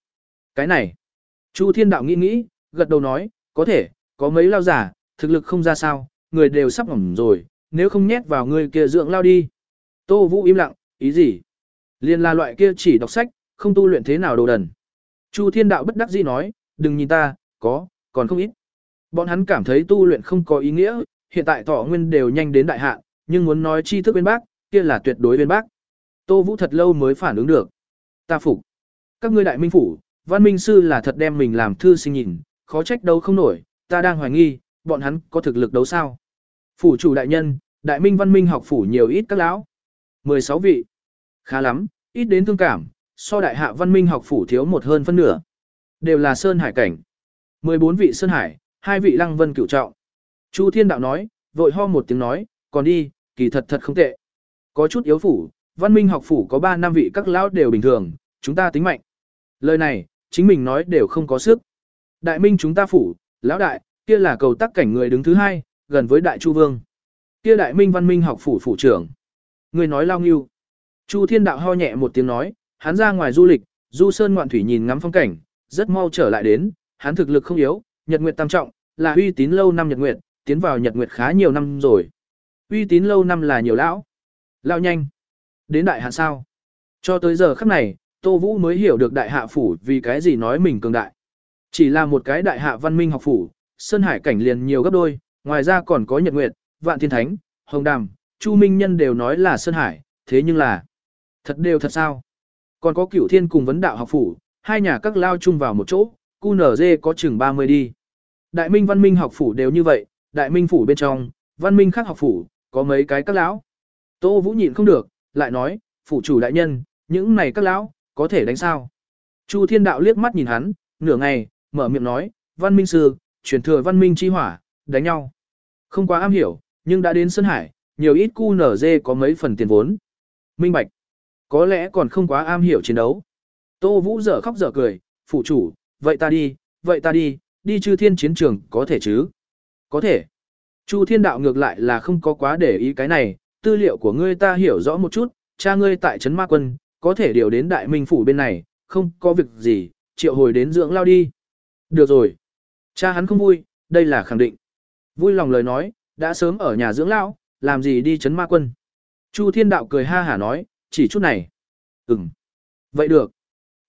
Cái này, Chu Thiên Đạo nghĩ nghĩ, gật đầu nói, có thể, có mấy lao giả, thực lực không ra sao, người đều sắp ngỏng rồi, nếu không nhét vào người kia dưỡng lao đi. Tô Vũ im lặng, ý gì? Liên là loại kia chỉ đọc sách, không tu luyện thế nào đồ đần. Chu Thiên Đạo bất đắc dĩ nói, đừng nhìn ta, có, còn không ít. Bọn hắn cảm thấy tu luyện không có ý nghĩa, hiện tại thọ nguyên đều nhanh đến đại hạn, nhưng muốn nói tri thức bên bác, kia là tuyệt đối bên bác. Tô Vũ thật lâu mới phản ứng được. Ta phục. Các ngươi đại minh phủ, văn minh sư là thật đem mình làm thư sinh nhìn, khó trách đấu không nổi, ta đang hoài nghi, bọn hắn có thực lực đấu sao. Phủ chủ đại nhân, đại minh văn minh học phủ nhiều ít các lão. 16 vị. Khá lắm, ít đến thương cảm, so đại hạ văn minh học phủ thiếu một hơn phân nửa. Đều là sơn hải cảnh. 14 vị sơn hải, hai vị lăng vân cửu trọng. Chu Thiên Đạo nói, vội ho một tiếng nói, còn đi, kỳ thật thật không tệ. Có chút yếu phủ, văn minh học phủ có 3 năm vị các lão đều bình thường, chúng ta tính mạnh. Lời này, chính mình nói đều không có sức. Đại minh chúng ta phủ, lão đại, kia là cầu tắc cảnh người đứng thứ hai, gần với đại chu vương. Kia đại minh văn minh học phủ phủ trưởng. Người nói lao nghiêu. Chu Thiên Đạo ho nhẹ một tiếng nói, hắn ra ngoài du lịch, du sơn ngoạn thủy nhìn ngắm phong cảnh, rất mau trở lại đến, hắn thực lực không yếu, nhật nguyệt tam trọng, là uy tín lâu năm nhật nguyệt, tiến vào nhật nguyệt khá nhiều năm rồi. Uy tín lâu năm là nhiều lão. Lão nhanh. Đến đại hạ sao? Cho tới giờ khắc này, Tô Vũ mới hiểu được đại hạ phủ vì cái gì nói mình cường đại. Chỉ là một cái đại hạ văn minh học phủ, Sơn Hải cảnh liền nhiều gấp đôi, ngoài ra còn có Nhật Nguyệt, Vạn Thiên Thánh, Hồng Đàm, Chu Minh Nhân đều nói là Sơn Hải, thế nhưng là thật đều thật sao? Còn có Cửu Thiên cùng vấn đạo học phủ, hai nhà các lao chung vào một chỗ, QNZ có chừng 30 đi. Đại Minh Văn Minh học phủ đều như vậy, Đại Minh phủ bên trong, Văn Minh khác học phủ, có mấy cái các lão. Tô Vũ nhịn không được, lại nói, phủ chủ đại nhân, những này các lão, có thể đánh sao? Chu Thiên Đạo liếc mắt nhìn hắn, nửa ngày, mở miệng nói, Văn Minh sư, truyền thừa Văn Minh chi hỏa, đánh nhau. Không quá am hiểu, nhưng đã đến Sơn Hải, nhiều ít cua nở dê có mấy phần tiền vốn. Minh Bạch. Có lẽ còn không quá am hiểu chiến đấu. Tô Vũ dở khóc dở cười, phụ chủ, vậy ta đi, vậy ta đi, đi chư thiên chiến trường có thể chứ? Có thể. Chu thiên đạo ngược lại là không có quá để ý cái này, tư liệu của ngươi ta hiểu rõ một chút, cha ngươi tại Trấn Ma Quân, có thể điều đến Đại Minh Phủ bên này, không có việc gì, triệu hồi đến dưỡng lao đi. Được rồi. Cha hắn không vui, đây là khẳng định. Vui lòng lời nói, đã sớm ở nhà dưỡng lao, làm gì đi chấn Ma Quân. Chu thiên đạo cười ha hả nói, chỉ chút này. Ừm. Vậy được.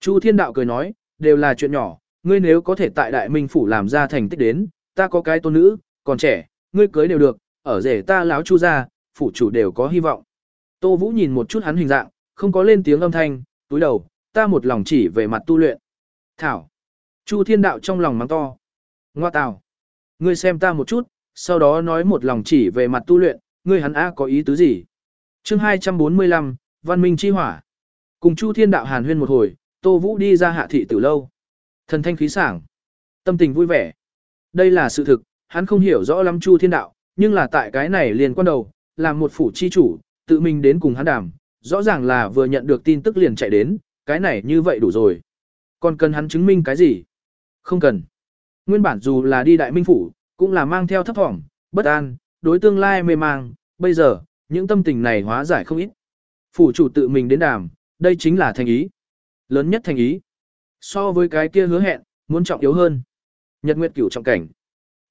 Chu thiên đạo cười nói, đều là chuyện nhỏ, ngươi nếu có thể tại đại minh phủ làm ra thành tích đến, ta có cái tôn nữ, còn trẻ, ngươi cưới đều được, ở rể ta láo chu ra, phủ chủ đều có hy vọng. Tô Vũ nhìn một chút hắn hình dạng, không có lên tiếng âm thanh, túi đầu, ta một lòng chỉ về mặt tu luyện. Thảo. Chu thiên đạo trong lòng mắng to. Ngoa tào. Ngươi xem ta một chút, sau đó nói một lòng chỉ về mặt tu luyện, ngươi hắn A có ý tứ gì? chương 245, Văn Minh Chi Hỏa. Cùng Chu thiên đạo hàn huyên một hồi, Tô Vũ đi ra hạ thị tử lâu. Thần thanh khí sảng, tâm tình vui vẻ. Đây là sự thực, hắn không hiểu rõ lắm Chu Thiên Đạo, nhưng là tại cái này liền quan đầu, làm một phủ chi chủ, tự mình đến cùng hắn đàm, rõ ràng là vừa nhận được tin tức liền chạy đến, cái này như vậy đủ rồi. Còn cần hắn chứng minh cái gì? Không cần. Nguyên bản dù là đi đại minh phủ, cũng là mang theo thấp thỏm, bất an, đối tương lai mê mang, bây giờ, những tâm tình này hóa giải không ít. Phủ chủ tự mình đến đàm, đây chính là thành ý. Lớn nhất thành ý. So với cái kia hứa hẹn, muốn trọng yếu hơn. Nhật Nguyệt Cửu trọng cảnh.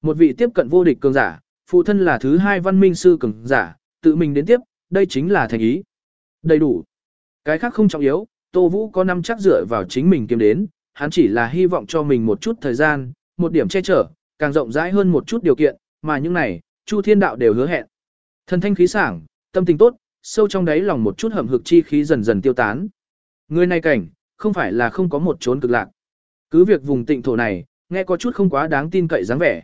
Một vị tiếp cận vô địch cường giả, phụ thân là thứ hai văn minh sư cường giả, tự mình đến tiếp, đây chính là thành ý. Đầy đủ. Cái khác không trọng yếu, Tô Vũ có năm chắc dựa vào chính mình kiếm đến, hắn chỉ là hy vọng cho mình một chút thời gian, một điểm che chở, càng rộng rãi hơn một chút điều kiện, mà những này, Chu Thiên Đạo đều hứa hẹn. Thần thanh khí sảng, tâm tình tốt, sâu trong đáy lòng một chút hầm hực chi khí dần dần tiêu tán. Người này cảnh, không phải là không có một chốn cực lạc. Cứ việc vùng tịnh thổ này, nghe có chút không quá đáng tin cậy dáng vẻ.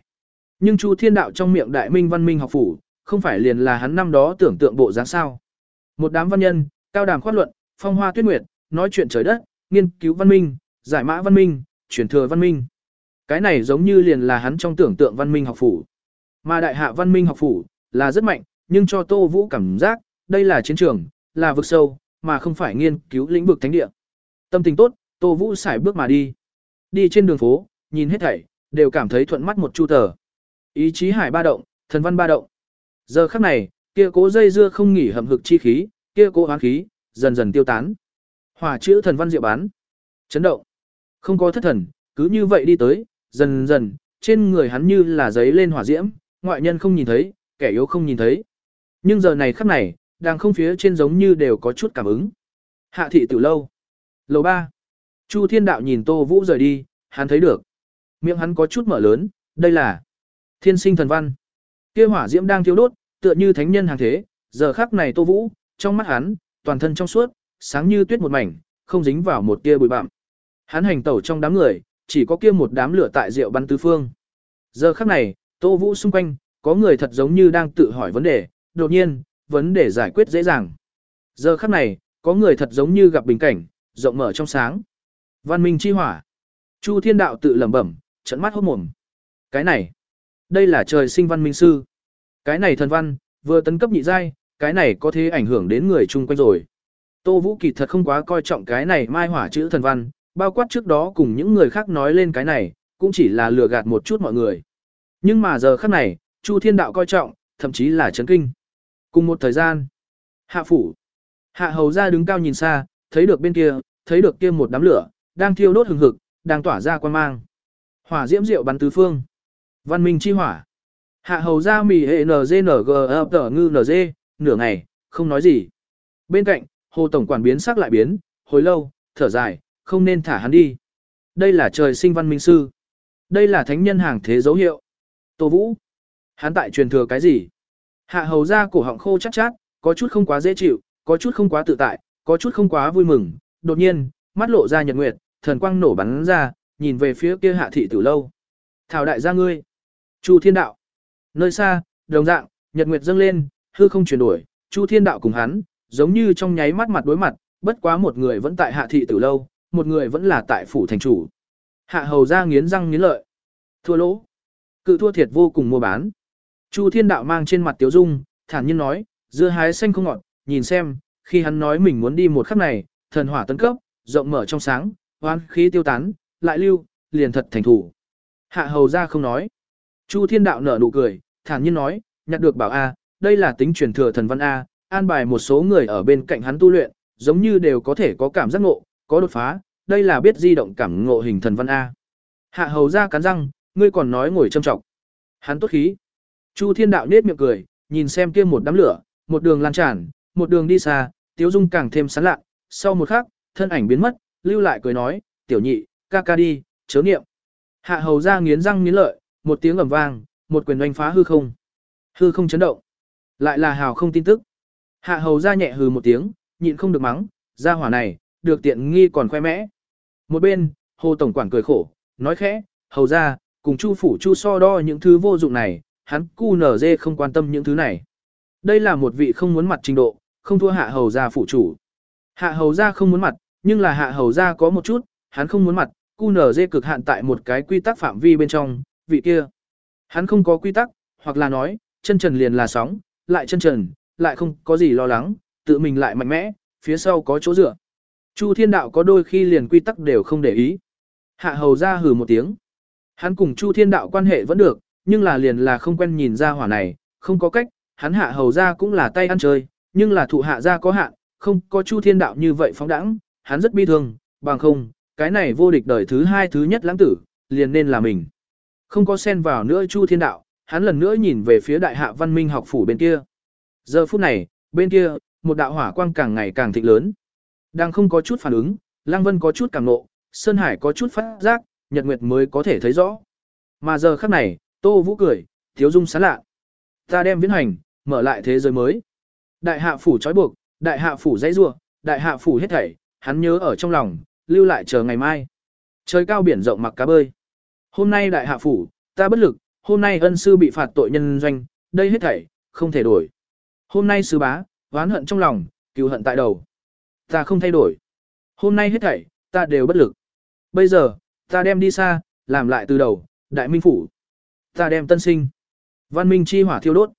Nhưng Chu Thiên Đạo trong miệng Đại Minh Văn Minh học phủ, không phải liền là hắn năm đó tưởng tượng bộ dáng sao? Một đám văn nhân, cao đàm khoát luận, phong hoa tuyết nguyệt, nói chuyện trời đất, nghiên cứu văn minh, giải mã văn minh, truyền thừa văn minh. Cái này giống như liền là hắn trong tưởng tượng văn minh học phủ. Mà đại hạ văn minh học phủ là rất mạnh, nhưng cho Tô Vũ cảm giác, đây là chiến trường, là vực sâu, mà không phải nghiên cứu lĩnh vực thánh địa. Tâm tình tốt, Tô Vũ xài bước mà đi. Đi trên đường phố, nhìn hết thảy, đều cảm thấy thuận mắt một chu tờ. Ý chí hải ba động, thần văn ba động. Giờ khắc này, kia cố dây dưa không nghỉ hầm hực chi khí, kia cố hoán khí, dần dần tiêu tán. Hỏa chữ thần văn diệu bán. Chấn động. Không có thất thần, cứ như vậy đi tới, dần dần, trên người hắn như là giấy lên hỏa diễm, ngoại nhân không nhìn thấy, kẻ yếu không nhìn thấy. Nhưng giờ này khắc này, đang không phía trên giống như đều có chút cảm ứng. Hạ thị tử lâu. Lầu 3. Chu Thiên Đạo nhìn Tô Vũ rời đi, hắn thấy được. Miệng hắn có chút mở lớn, đây là Thiên sinh thần văn. Kia hỏa diễm đang thiếu đốt, tựa như thánh nhân hàng thế, giờ khắc này Tô Vũ, trong mắt hắn, toàn thân trong suốt, sáng như tuyết một mảnh, không dính vào một tia bụi bặm. Hắn hành tẩu trong đám người, chỉ có kia một đám lửa tại rượu bắn tứ phương. Giờ khắc này, Tô Vũ xung quanh, có người thật giống như đang tự hỏi vấn đề, đột nhiên, vấn đề giải quyết dễ dàng. Giờ khắc này, có người thật giống như gặp bình cảnh, rộng mở trong sáng. Văn minh chi hỏa. Chu Thiên Đạo tự lẩm bẩm, trận mắt hốt mồm. Cái này, đây là trời sinh văn minh sư. Cái này thần văn, vừa tấn cấp nhị giai, cái này có thể ảnh hưởng đến người chung quanh rồi. Tô Vũ Kỳ thật không quá coi trọng cái này mai hỏa chữ thần văn, bao quát trước đó cùng những người khác nói lên cái này, cũng chỉ là lừa gạt một chút mọi người. Nhưng mà giờ khắc này, Chu Thiên Đạo coi trọng, thậm chí là chấn kinh. Cùng một thời gian, hạ phủ, hạ hầu ra đứng cao nhìn xa, thấy được bên kia, thấy được kia một đám lửa, đang thiêu đốt hừng hực, đang tỏa ra quan mang. Hỏa diễm rượu bắn tứ phương. Văn minh chi hỏa. Hạ hầu ra mì hệ NGNG tờ ngư NG, nửa ngày, không nói gì. Bên cạnh, hồ tổng quản biến sắc lại biến, hồi lâu, thở dài, không nên thả hắn đi. Đây là trời sinh văn minh sư. Đây là thánh nhân hàng thế dấu hiệu. Tô Vũ. Hắn tại truyền thừa cái gì? Hạ hầu ra cổ họng khô chắc chát, có chút không quá dễ chịu, có chút không quá tự tại, có chút không quá vui mừng. Đột nhiên, mắt lộ ra nhật nguyệt, thần quang nổ bắn ra, nhìn về phía kia hạ thị tử lâu. Thảo đại gia ngươi. Chu thiên đạo. Nơi xa, đồng dạng, nhật nguyệt dâng lên, hư không chuyển đổi, Chu thiên đạo cùng hắn, giống như trong nháy mắt mặt đối mặt, bất quá một người vẫn tại hạ thị tử lâu, một người vẫn là tại phủ thành chủ. Hạ hầu ra nghiến răng nghiến lợi. Thua lỗ. Cự thua thiệt vô cùng mua bán. Chu thiên đạo mang trên mặt tiếu dung, thản nhiên nói, dưa hái xanh không ngọt, nhìn xem, khi hắn nói mình muốn đi một khắc này, thần hỏa tấn cấp, rộng mở trong sáng, hoan khí tiêu tán, lại lưu, liền thật thành thủ. Hạ hầu ra không nói. Chu thiên đạo nở nụ cười, thản nhiên nói, nhặt được bảo A, đây là tính truyền thừa thần văn A, an bài một số người ở bên cạnh hắn tu luyện, giống như đều có thể có cảm giác ngộ, có đột phá, đây là biết di động cảm ngộ hình thần văn A. Hạ hầu ra cắn răng, ngươi còn nói ngồi châm trọng. Hắn tốt khí. Chu thiên đạo nết miệng cười, nhìn xem kia một đám lửa, một đường lan tràn, một đường đi xa, tiếu dung càng thêm sán lạ, sau một khắc, thân ảnh biến mất, lưu lại cười nói, tiểu nhị, ca ca đi, chớ niệm. Hạ hầu ra nghiến răng nghiến lợi, một tiếng ầm vang, một quyền đánh phá hư không. Hư không chấn động. Lại là hào không tin tức. Hạ hầu ra nhẹ hừ một tiếng, nhịn không được mắng, ra hỏa này, được tiện nghi còn khoe mẽ. Một bên, hồ tổng quản cười khổ, nói khẽ, hầu ra, cùng chu phủ chu so đo những thứ vô dụng này, hắn cu nở dê không quan tâm những thứ này. Đây là một vị không muốn mặt trình độ, không thua hạ hầu ra phụ chủ. Hạ hầu ra không muốn mặt, nhưng là hạ hầu ra có một chút, hắn không muốn mặt, cu nở dê cực hạn tại một cái quy tắc phạm vi bên trong, vị kia. Hắn không có quy tắc, hoặc là nói, chân trần liền là sóng, lại chân trần, lại không có gì lo lắng, tự mình lại mạnh mẽ, phía sau có chỗ dựa. Chu thiên đạo có đôi khi liền quy tắc đều không để ý. Hạ hầu ra hừ một tiếng. Hắn cùng Chu thiên đạo quan hệ vẫn được, nhưng là liền là không quen nhìn ra hỏa này, không có cách, hắn hạ hầu ra cũng là tay ăn chơi, nhưng là thụ hạ ra có hạn, không có Chu thiên đạo như vậy phóng đẳng, hắn rất bi thương, bằng không, cái này vô địch đời thứ hai thứ nhất lãng tử, liền nên là mình. Không có xen vào nữa Chu thiên đạo, hắn lần nữa nhìn về phía đại hạ văn minh học phủ bên kia. Giờ phút này, bên kia, một đạo hỏa quang càng ngày càng thịnh lớn. Đang không có chút phản ứng, Lăng Vân có chút cảm nộ, Sơn Hải có chút phát giác, Nhật Nguyệt mới có thể thấy rõ. Mà giờ khắc này, Tô Vũ cười, thiếu dung sán lạ. Ta đem viễn hành, mở lại thế giới mới. Đại hạ phủ trói buộc, đại hạ phủ dãy rua, đại hạ phủ hết thảy, hắn nhớ ở trong lòng, lưu lại chờ ngày mai. Trời cao biển rộng mặc cá bơi. Hôm nay đại hạ phủ, ta bất lực, hôm nay ân sư bị phạt tội nhân doanh, đây hết thảy, không thể đổi. Hôm nay sư bá, oán hận trong lòng, cứu hận tại đầu. Ta không thay đổi. Hôm nay hết thảy, ta đều bất lực. Bây giờ, ta đem đi xa, làm lại từ đầu, đại minh phủ. Ta đem tân sinh. Văn minh chi hỏa thiêu đốt.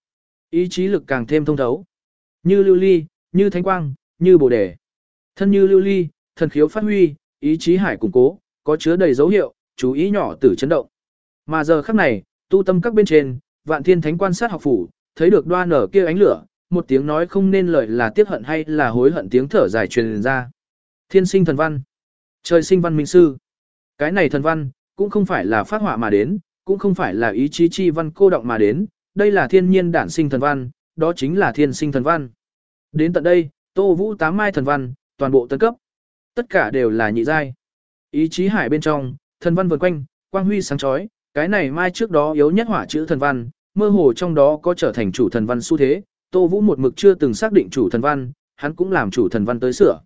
Ý chí lực càng thêm thông thấu. Như lưu ly, như thánh quang, như bồ đề. Thân như lưu ly, thần khiếu phát huy, ý chí hải củng cố, có chứa đầy dấu hiệu, chú ý nhỏ tử chấn động. Mà giờ khắc này, tu tâm các bên trên, vạn thiên thánh quan sát học phủ, thấy được đoan nở kia ánh lửa, một tiếng nói không nên lời là tiếc hận hay là hối hận tiếng thở dài truyền ra. Thiên sinh thần văn. Trời sinh văn minh sư. Cái này thần văn, cũng không phải là phát họa mà đến, cũng không phải là ý chí chi văn cô động mà đến, đây là thiên nhiên đản sinh thần văn, đó chính là thiên sinh thần văn. Đến tận đây, Tô Vũ tám mai thần văn, toàn bộ tân cấp. Tất cả đều là nhị giai. Ý chí hải bên trong, thần văn vần quanh, quang huy sáng chói, cái này mai trước đó yếu nhất hỏa chữ thần văn, mơ hồ trong đó có trở thành chủ thần văn xu thế, Tô Vũ một mực chưa từng xác định chủ thần văn, hắn cũng làm chủ thần văn tới sửa.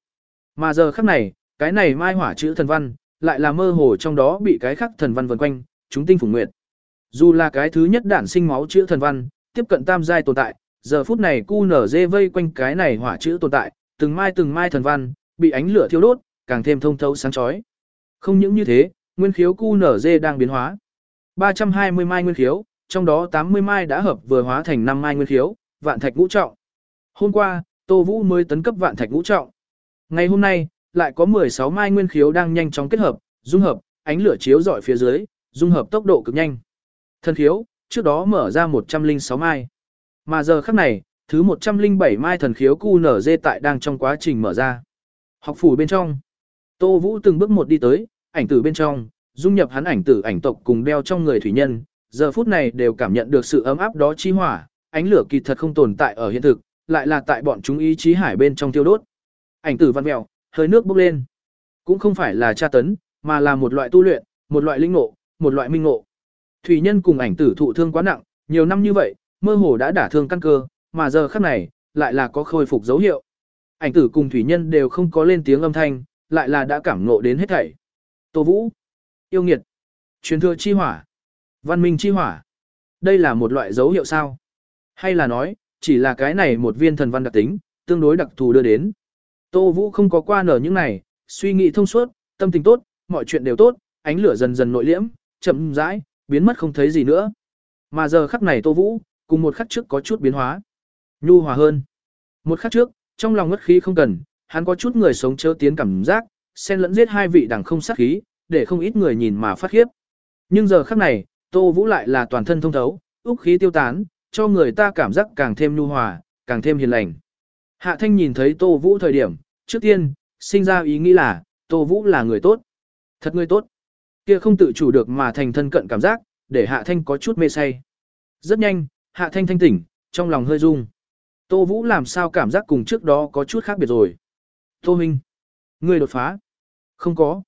Mà giờ khắc này, cái này mai hỏa chữ thần văn, lại là mơ hồ trong đó bị cái khắc thần văn vần quanh, chúng tinh phùng nguyệt. Dù là cái thứ nhất đản sinh máu chữ thần văn, tiếp cận tam giai tồn tại, giờ phút này cu nở dê vây quanh cái này hỏa chữ tồn tại, từng mai từng mai thần văn, bị ánh lửa thiêu đốt, càng thêm thông thấu sáng chói. Không những như thế, nguyên khiếu cu nở dê đang biến hóa. 320 mai nguyên khiếu, trong đó 80 mai đã hợp vừa hóa thành 5 mai nguyên khiếu, vạn thạch ngũ trọng. Hôm qua, Tô Vũ mới tấn cấp vạn thạch ngũ trọng. Ngày hôm nay, lại có 16 mai nguyên khiếu đang nhanh chóng kết hợp, dung hợp, ánh lửa chiếu rọi phía dưới, dung hợp tốc độ cực nhanh. Thần khiếu, trước đó mở ra 106 mai. Mà giờ khắc này, thứ 107 mai thần khiếu cu nở dê tại đang trong quá trình mở ra. Học phủ bên trong, Tô Vũ từng bước một đi tới, ảnh tử bên trong, dung nhập hắn ảnh tử ảnh tộc cùng đeo trong người thủy nhân, giờ phút này đều cảm nhận được sự ấm áp đó chi hỏa, ánh lửa kỳ thật không tồn tại ở hiện thực, lại là tại bọn chúng ý chí hải bên trong tiêu đốt. Ảnh tử văn mèo, hơi nước bốc lên. Cũng không phải là tra tấn, mà là một loại tu luyện, một loại linh ngộ, một loại minh ngộ. Thủy nhân cùng ảnh tử thụ thương quá nặng, nhiều năm như vậy, mơ hồ đã đả thương căn cơ, mà giờ khắc này, lại là có khôi phục dấu hiệu. Ảnh tử cùng thủy nhân đều không có lên tiếng âm thanh, lại là đã cảm ngộ đến hết thảy. Tô Vũ, yêu nghiệt, truyền thừa chi hỏa, văn minh chi hỏa. Đây là một loại dấu hiệu sao? Hay là nói, chỉ là cái này một viên thần văn đặc tính, tương đối đặc thù đưa đến. Tô Vũ không có qua nở những này, suy nghĩ thông suốt, tâm tình tốt, mọi chuyện đều tốt, ánh lửa dần dần nội liễm, chậm rãi, biến mất không thấy gì nữa. Mà giờ khắc này Tô Vũ, cùng một khắc trước có chút biến hóa. Nhu hòa hơn. Một khắc trước, trong lòng ngất khí không cần, hắn có chút người sống chớ tiến cảm giác, xen lẫn giết hai vị đằng không sát khí, để không ít người nhìn mà phát khiếp. Nhưng giờ khắc này, Tô Vũ lại là toàn thân thông thấu, úc khí tiêu tán, cho người ta cảm giác càng thêm nhu hòa, càng thêm hiền lành. Hạ Thanh nhìn thấy Tô Vũ thời điểm, trước tiên, sinh ra ý nghĩ là, Tô Vũ là người tốt. Thật người tốt. Kia không tự chủ được mà thành thân cận cảm giác, để Hạ Thanh có chút mê say. Rất nhanh, Hạ Thanh thanh tỉnh, trong lòng hơi rung. Tô Vũ làm sao cảm giác cùng trước đó có chút khác biệt rồi. Tô Minh. Người đột phá. Không có.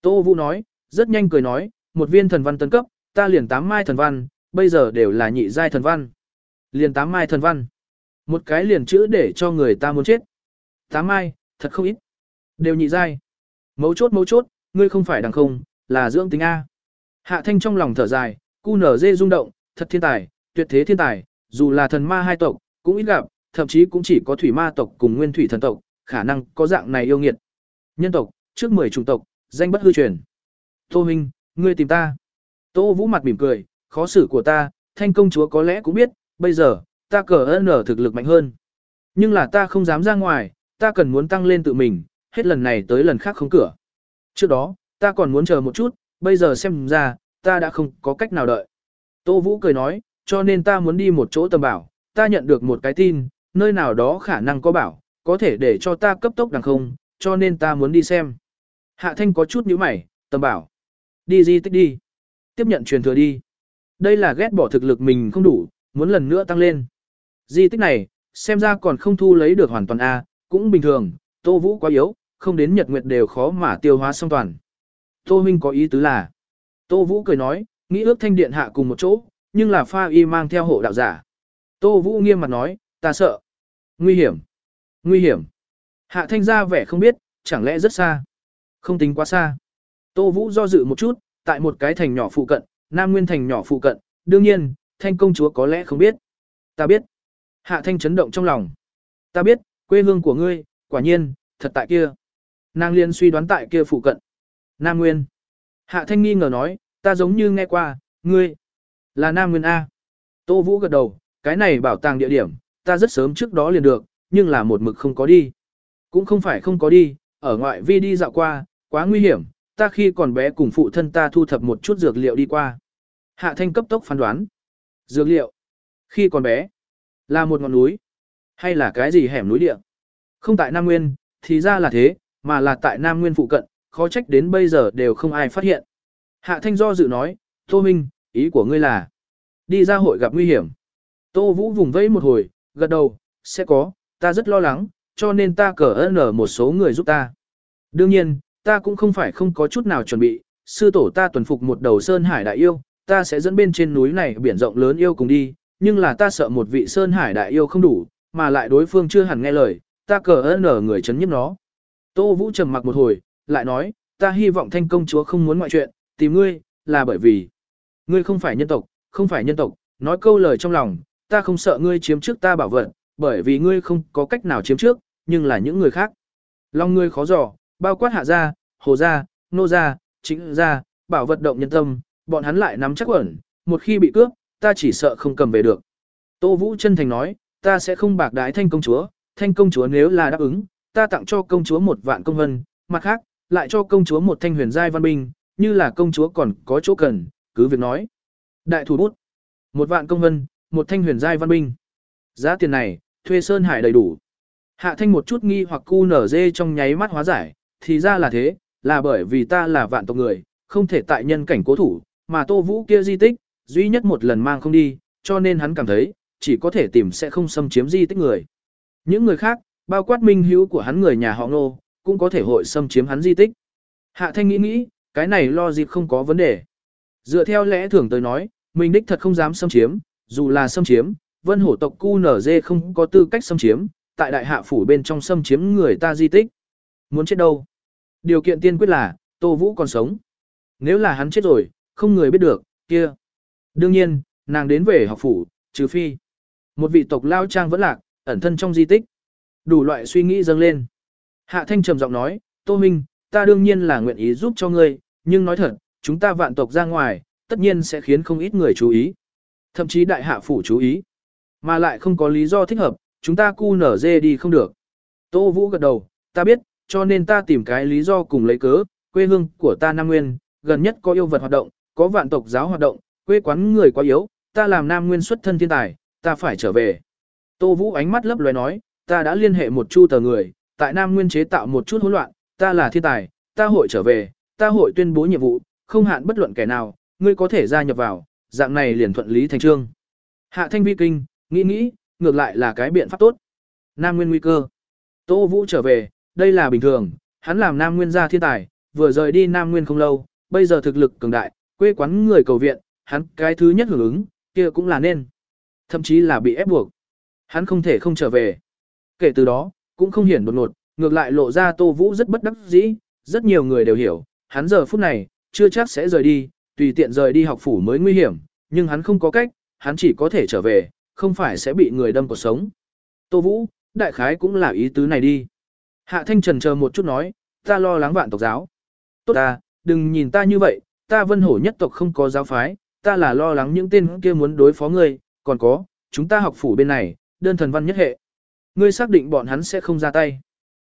Tô Vũ nói, rất nhanh cười nói, một viên thần văn tấn cấp, ta liền tám mai thần văn, bây giờ đều là nhị giai thần văn. Liền tám mai thần văn. Một cái liền chữ để cho người ta muốn chết. Tám mai, thật không ít. Đều nhị giai. Mấu chốt mấu chốt, ngươi không phải đằng không, là dưỡng tính A. Hạ thanh trong lòng thở dài, cu nở dê rung động, thật thiên tài, tuyệt thế thiên tài, dù là thần ma hai tộc, cũng ít gặp, thậm chí cũng chỉ có thủy ma tộc cùng nguyên thủy thần tộc, khả năng có dạng này yêu nghiệt. Nhân tộc, trước 10 chủng tộc, danh bất hư truyền. Tô huynh ngươi tìm ta. Tô Vũ mặt mỉm cười, khó xử của ta, thanh công chúa có lẽ cũng biết, bây giờ, ta cờ ơn ở thực lực mạnh hơn. Nhưng là ta không dám ra ngoài, ta cần muốn tăng lên tự mình, hết lần này tới lần khác không cửa. Trước đó, ta còn muốn chờ một chút, bây giờ xem ra, ta đã không có cách nào đợi. Tô Vũ cười nói, cho nên ta muốn đi một chỗ tầm bảo, ta nhận được một cái tin, nơi nào đó khả năng có bảo, có thể để cho ta cấp tốc đằng không, cho nên ta muốn đi xem. Hạ Thanh có chút nhíu mày, tầm bảo. Đi di tích đi. Tiếp nhận truyền thừa đi. Đây là ghét bỏ thực lực mình không đủ, muốn lần nữa tăng lên. Di tích này, xem ra còn không thu lấy được hoàn toàn A, cũng bình thường, Tô Vũ quá yếu, không đến nhật nguyệt đều khó mà tiêu hóa xong toàn. Tô Huynh có ý tứ là, Tô Vũ cười nói, nghĩ ước thanh điện hạ cùng một chỗ, nhưng là pha y mang theo hộ đạo giả. Tô Vũ nghiêm mặt nói, ta sợ. Nguy hiểm. Nguy hiểm. Hạ thanh ra vẻ không biết, chẳng lẽ rất xa. Không tính quá xa. Tô Vũ do dự một chút, tại một cái thành nhỏ phụ cận, Nam Nguyên thành nhỏ phụ cận, đương nhiên, thanh công chúa có lẽ không biết. Ta biết. Hạ thanh chấn động trong lòng. Ta biết, quê hương của ngươi, quả nhiên, thật tại kia. Nàng liên suy đoán tại kia phụ cận. Nam Nguyên. Hạ thanh nghi ngờ nói, ta giống như nghe qua, ngươi, là Nam Nguyên A. Tô Vũ gật đầu, cái này bảo tàng địa điểm, ta rất sớm trước đó liền được, nhưng là một mực không có đi. Cũng không phải không có đi, ở ngoại vi đi dạo qua, quá nguy hiểm, ta khi còn bé cùng phụ thân ta thu thập một chút dược liệu đi qua. Hạ thanh cấp tốc phán đoán. Dược liệu. Khi còn bé, là một ngọn núi. Hay là cái gì hẻm núi địa? Không tại Nam Nguyên, thì ra là thế, mà là tại Nam Nguyên phụ cận, khó trách đến bây giờ đều không ai phát hiện. Hạ Thanh do dự nói, Tô Minh, ý của ngươi là đi ra hội gặp nguy hiểm. Tô Vũ vùng vẫy một hồi, gật đầu, sẽ có, ta rất lo lắng, cho nên ta cờ ơn một số người giúp ta. Đương nhiên, ta cũng không phải không có chút nào chuẩn bị, sư tổ ta tuần phục một đầu sơn hải đại yêu, ta sẽ dẫn bên trên núi này biển rộng lớn yêu cùng đi, nhưng là ta sợ một vị sơn hải đại yêu không đủ, mà lại đối phương chưa hẳn nghe lời, ta cờ ơn người chấn nhiếp nó. Tô Vũ trầm mặc một hồi, lại nói, ta hy vọng thanh công chúa không muốn ngoại chuyện, tìm ngươi, là bởi vì ngươi không phải nhân tộc, không phải nhân tộc, nói câu lời trong lòng, ta không sợ ngươi chiếm trước ta bảo vật, bởi vì ngươi không có cách nào chiếm trước, nhưng là những người khác. Long ngươi khó dò, bao quát hạ gia, hồ gia, nô gia, chính gia, bảo vật động nhân tâm, bọn hắn lại nắm chắc ẩn, một khi bị cướp, ta chỉ sợ không cầm về được. Tô Vũ chân thành nói, ta sẽ không bạc đái thanh công chúa, thanh công chúa nếu là đáp ứng, ta tặng cho công chúa một vạn công vân, mặt khác, lại cho công chúa một thanh huyền giai văn binh, như là công chúa còn có chỗ cần, cứ việc nói. Đại thủ bút, một vạn công vân, một thanh huyền giai văn binh. Giá tiền này, thuê Sơn Hải đầy đủ. Hạ thanh một chút nghi hoặc cu nở dê trong nháy mắt hóa giải, thì ra là thế, là bởi vì ta là vạn tộc người, không thể tại nhân cảnh cố thủ, mà tô vũ kia di tích, duy nhất một lần mang không đi, cho nên hắn cảm thấy, chỉ có thể tìm sẽ không xâm chiếm di tích người. Những người khác, bao quát minh hữu của hắn người nhà họ nô, cũng có thể hội xâm chiếm hắn di tích. Hạ thanh nghĩ nghĩ, cái này lo dịp không có vấn đề. Dựa theo lẽ thường tới nói, mình đích thật không dám xâm chiếm, dù là xâm chiếm, vân hổ tộc QNZ không có tư cách xâm chiếm, tại đại hạ phủ bên trong xâm chiếm người ta di tích. Muốn chết đâu? Điều kiện tiên quyết là, Tô Vũ còn sống. Nếu là hắn chết rồi, không người biết được, kia. Đương nhiên, nàng đến về học phủ, trừ phi. Một vị tộc lao trang vẫn lạc, ẩn thân trong di tích. Đủ loại suy nghĩ dâng lên. Hạ Thanh trầm giọng nói, Tô Minh, ta đương nhiên là nguyện ý giúp cho ngươi, nhưng nói thật, chúng ta vạn tộc ra ngoài, tất nhiên sẽ khiến không ít người chú ý. Thậm chí đại hạ phủ chú ý. Mà lại không có lý do thích hợp, chúng ta cu nở dê đi không được. Tô Vũ gật đầu, ta biết, cho nên ta tìm cái lý do cùng lấy cớ, quê hương của ta Nam Nguyên, gần nhất có yêu vật hoạt động, có vạn tộc giáo hoạt động, quê quán người quá yếu, ta làm Nam Nguyên xuất thân thiên tài, ta phải trở về. Tô Vũ ánh mắt lấp lóe nói, ta đã liên hệ một chu tờ người, tại Nam Nguyên chế tạo một chút hỗn loạn, ta là thiên tài, ta hội trở về, ta hội tuyên bố nhiệm vụ, không hạn bất luận kẻ nào, ngươi có thể gia nhập vào, dạng này liền thuận lý thành trương. Hạ Thanh Vi kinh, nghĩ nghĩ, ngược lại là cái biện pháp tốt. Nam Nguyên nguy cơ. Tô Vũ trở về, đây là bình thường, hắn làm Nam Nguyên gia thiên tài, vừa rời đi Nam Nguyên không lâu, bây giờ thực lực cường đại, quê quán người cầu viện, hắn cái thứ nhất hưởng ứng, kia cũng là nên. Thậm chí là bị ép buộc. Hắn không thể không trở về. Kể từ đó, cũng không hiển đột ngột, ngược lại lộ ra Tô Vũ rất bất đắc dĩ, rất nhiều người đều hiểu, hắn giờ phút này, chưa chắc sẽ rời đi, tùy tiện rời đi học phủ mới nguy hiểm, nhưng hắn không có cách, hắn chỉ có thể trở về, không phải sẽ bị người đâm cuộc sống. Tô Vũ, đại khái cũng là ý tứ này đi. Hạ Thanh Trần chờ một chút nói, ta lo lắng vạn tộc giáo. Tốt ta, đừng nhìn ta như vậy, ta vân hổ nhất tộc không có giáo phái, ta là lo lắng những tên kia muốn đối phó ngươi, còn có, chúng ta học phủ bên này, đơn thần văn nhất hệ. Ngươi xác định bọn hắn sẽ không ra tay.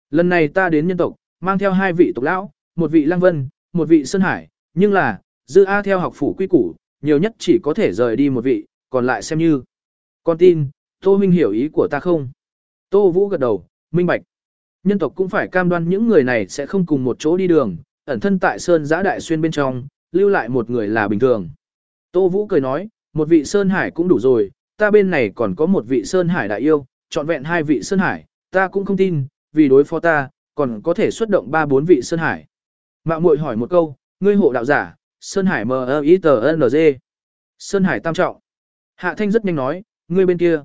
Lần này ta đến nhân tộc, mang theo hai vị tộc lão, một vị Lăng Vân, một vị Sơn Hải, nhưng là, dư A theo học phủ quy củ, nhiều nhất chỉ có thể rời đi một vị, còn lại xem như. Con tin, Tô Minh hiểu ý của ta không? Tô Vũ gật đầu, minh bạch. Nhân tộc cũng phải cam đoan những người này sẽ không cùng một chỗ đi đường, ẩn thân tại Sơn giã đại xuyên bên trong, lưu lại một người là bình thường. Tô Vũ cười nói, một vị Sơn Hải cũng đủ rồi, ta bên này còn có một vị Sơn Hải đại yêu, trọn vẹn hai vị Sơn Hải, ta cũng không tin, vì đối phó ta, còn có thể xuất động ba bốn vị Sơn Hải. Mạo muội hỏi một câu, ngươi hộ đạo giả, Sơn Hải M-I-T-N-G. Sơn Hải tam trọng. Hạ Thanh rất nhanh nói, ngươi bên kia.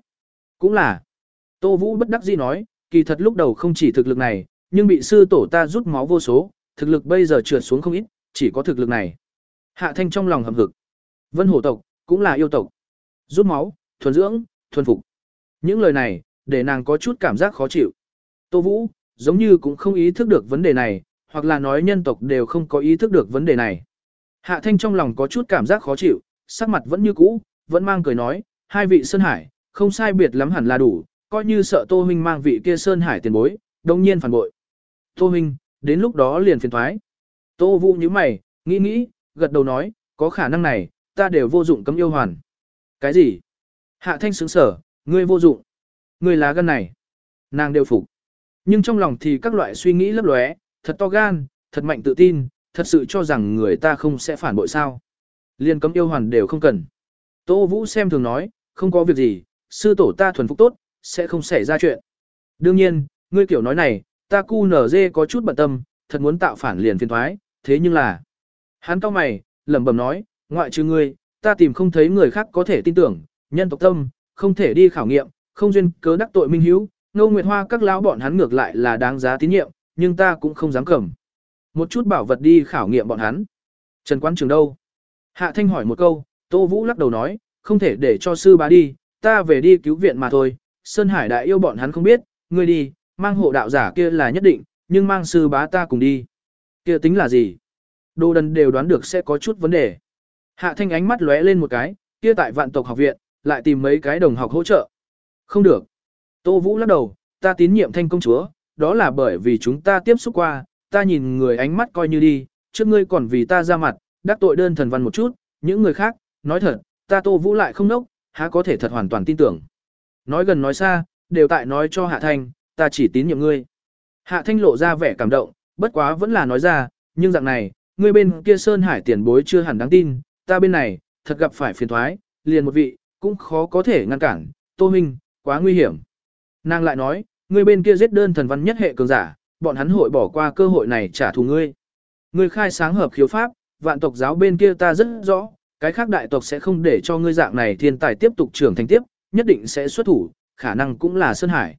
Cũng là. Tô Vũ bất đắc dĩ nói, kỳ thật lúc đầu không chỉ thực lực này, nhưng bị sư tổ ta rút máu vô số, thực lực bây giờ trượt xuống không ít, chỉ có thực lực này. Hạ Thanh trong lòng hầm hực. Vân hổ tộc, cũng là yêu tộc. Rút máu, thuần dưỡng, thuần phục. Những lời này, để nàng có chút cảm giác khó chịu. Tô Vũ, giống như cũng không ý thức được vấn đề này, hoặc là nói nhân tộc đều không có ý thức được vấn đề này. Hạ Thanh trong lòng có chút cảm giác khó chịu, sắc mặt vẫn như cũ, vẫn mang cười nói, hai vị Sơn Hải, không sai biệt lắm hẳn là đủ, coi như sợ Tô Huynh mang vị kia Sơn Hải tiền bối, đồng nhiên phản bội. Tô Huynh, đến lúc đó liền phiền thoái. Tô Vũ như mày, nghĩ nghĩ, gật đầu nói, có khả năng này, ta đều vô dụng cấm yêu hoàn. Cái gì? Hạ Thanh sướng sở, ngươi vô dụng. ngươi lá gan này. Nàng đều phục. Nhưng trong lòng thì các loại suy nghĩ lấp lóe, thật to gan, thật mạnh tự tin, thật sự cho rằng người ta không sẽ phản bội sao. Liên cấm yêu hoàn đều không cần. Tô Vũ xem thường nói, không có việc gì, sư tổ ta thuần phục tốt, sẽ không xảy ra chuyện. Đương nhiên, ngươi kiểu nói này, ta cu nở dê có chút bận tâm, thật muốn tạo phản liền phiền thoái, thế nhưng là... Hắn cao mày, lẩm bẩm nói, ngoại trừ ngươi, ta tìm không thấy người khác có thể tin tưởng, nhân tộc tâm, không thể đi khảo nghiệm, không duyên cớ đắc tội minh hiếu, ngô nguyệt hoa các lão bọn hắn ngược lại là đáng giá tín nhiệm, nhưng ta cũng không dám cầm. Một chút bảo vật đi khảo nghiệm bọn hắn. Trần Quán Trường đâu? Hạ Thanh hỏi một câu, Tô Vũ lắc đầu nói, không thể để cho sư bá đi, ta về đi cứu viện mà thôi. Sơn Hải đại yêu bọn hắn không biết, ngươi đi, mang hộ đạo giả kia là nhất định, nhưng mang sư bá ta cùng đi. Kia tính là gì? Đồ đần đều đoán được sẽ có chút vấn đề. Hạ Thanh ánh mắt lóe lên một cái, kia tại vạn tộc học viện, lại tìm mấy cái đồng học hỗ trợ. Không được. Tô Vũ lắc đầu, ta tín nhiệm Thanh công chúa, đó là bởi vì chúng ta tiếp xúc qua, ta nhìn người ánh mắt coi như đi, trước ngươi còn vì ta ra mặt, đắc tội đơn thần văn một chút, những người khác, nói thật, ta Tô Vũ lại không nốc, há có thể thật hoàn toàn tin tưởng. Nói gần nói xa, đều tại nói cho Hạ Thanh, ta chỉ tín nhiệm ngươi. Hạ Thanh lộ ra vẻ cảm động, bất quá vẫn là nói ra, nhưng dạng này, ngươi bên kia Sơn Hải tiền bối chưa hẳn đáng tin, ta bên này, thật gặp phải phiền thoái, liền một vị, cũng khó có thể ngăn cản, Tô Minh, quá nguy hiểm. Nàng lại nói, ngươi bên kia giết đơn thần văn nhất hệ cường giả, bọn hắn hội bỏ qua cơ hội này trả thù ngươi. Ngươi khai sáng hợp khiếu pháp, vạn tộc giáo bên kia ta rất rõ, cái khác đại tộc sẽ không để cho ngươi dạng này thiên tài tiếp tục trưởng thành tiếp, nhất định sẽ xuất thủ, khả năng cũng là Sơn Hải.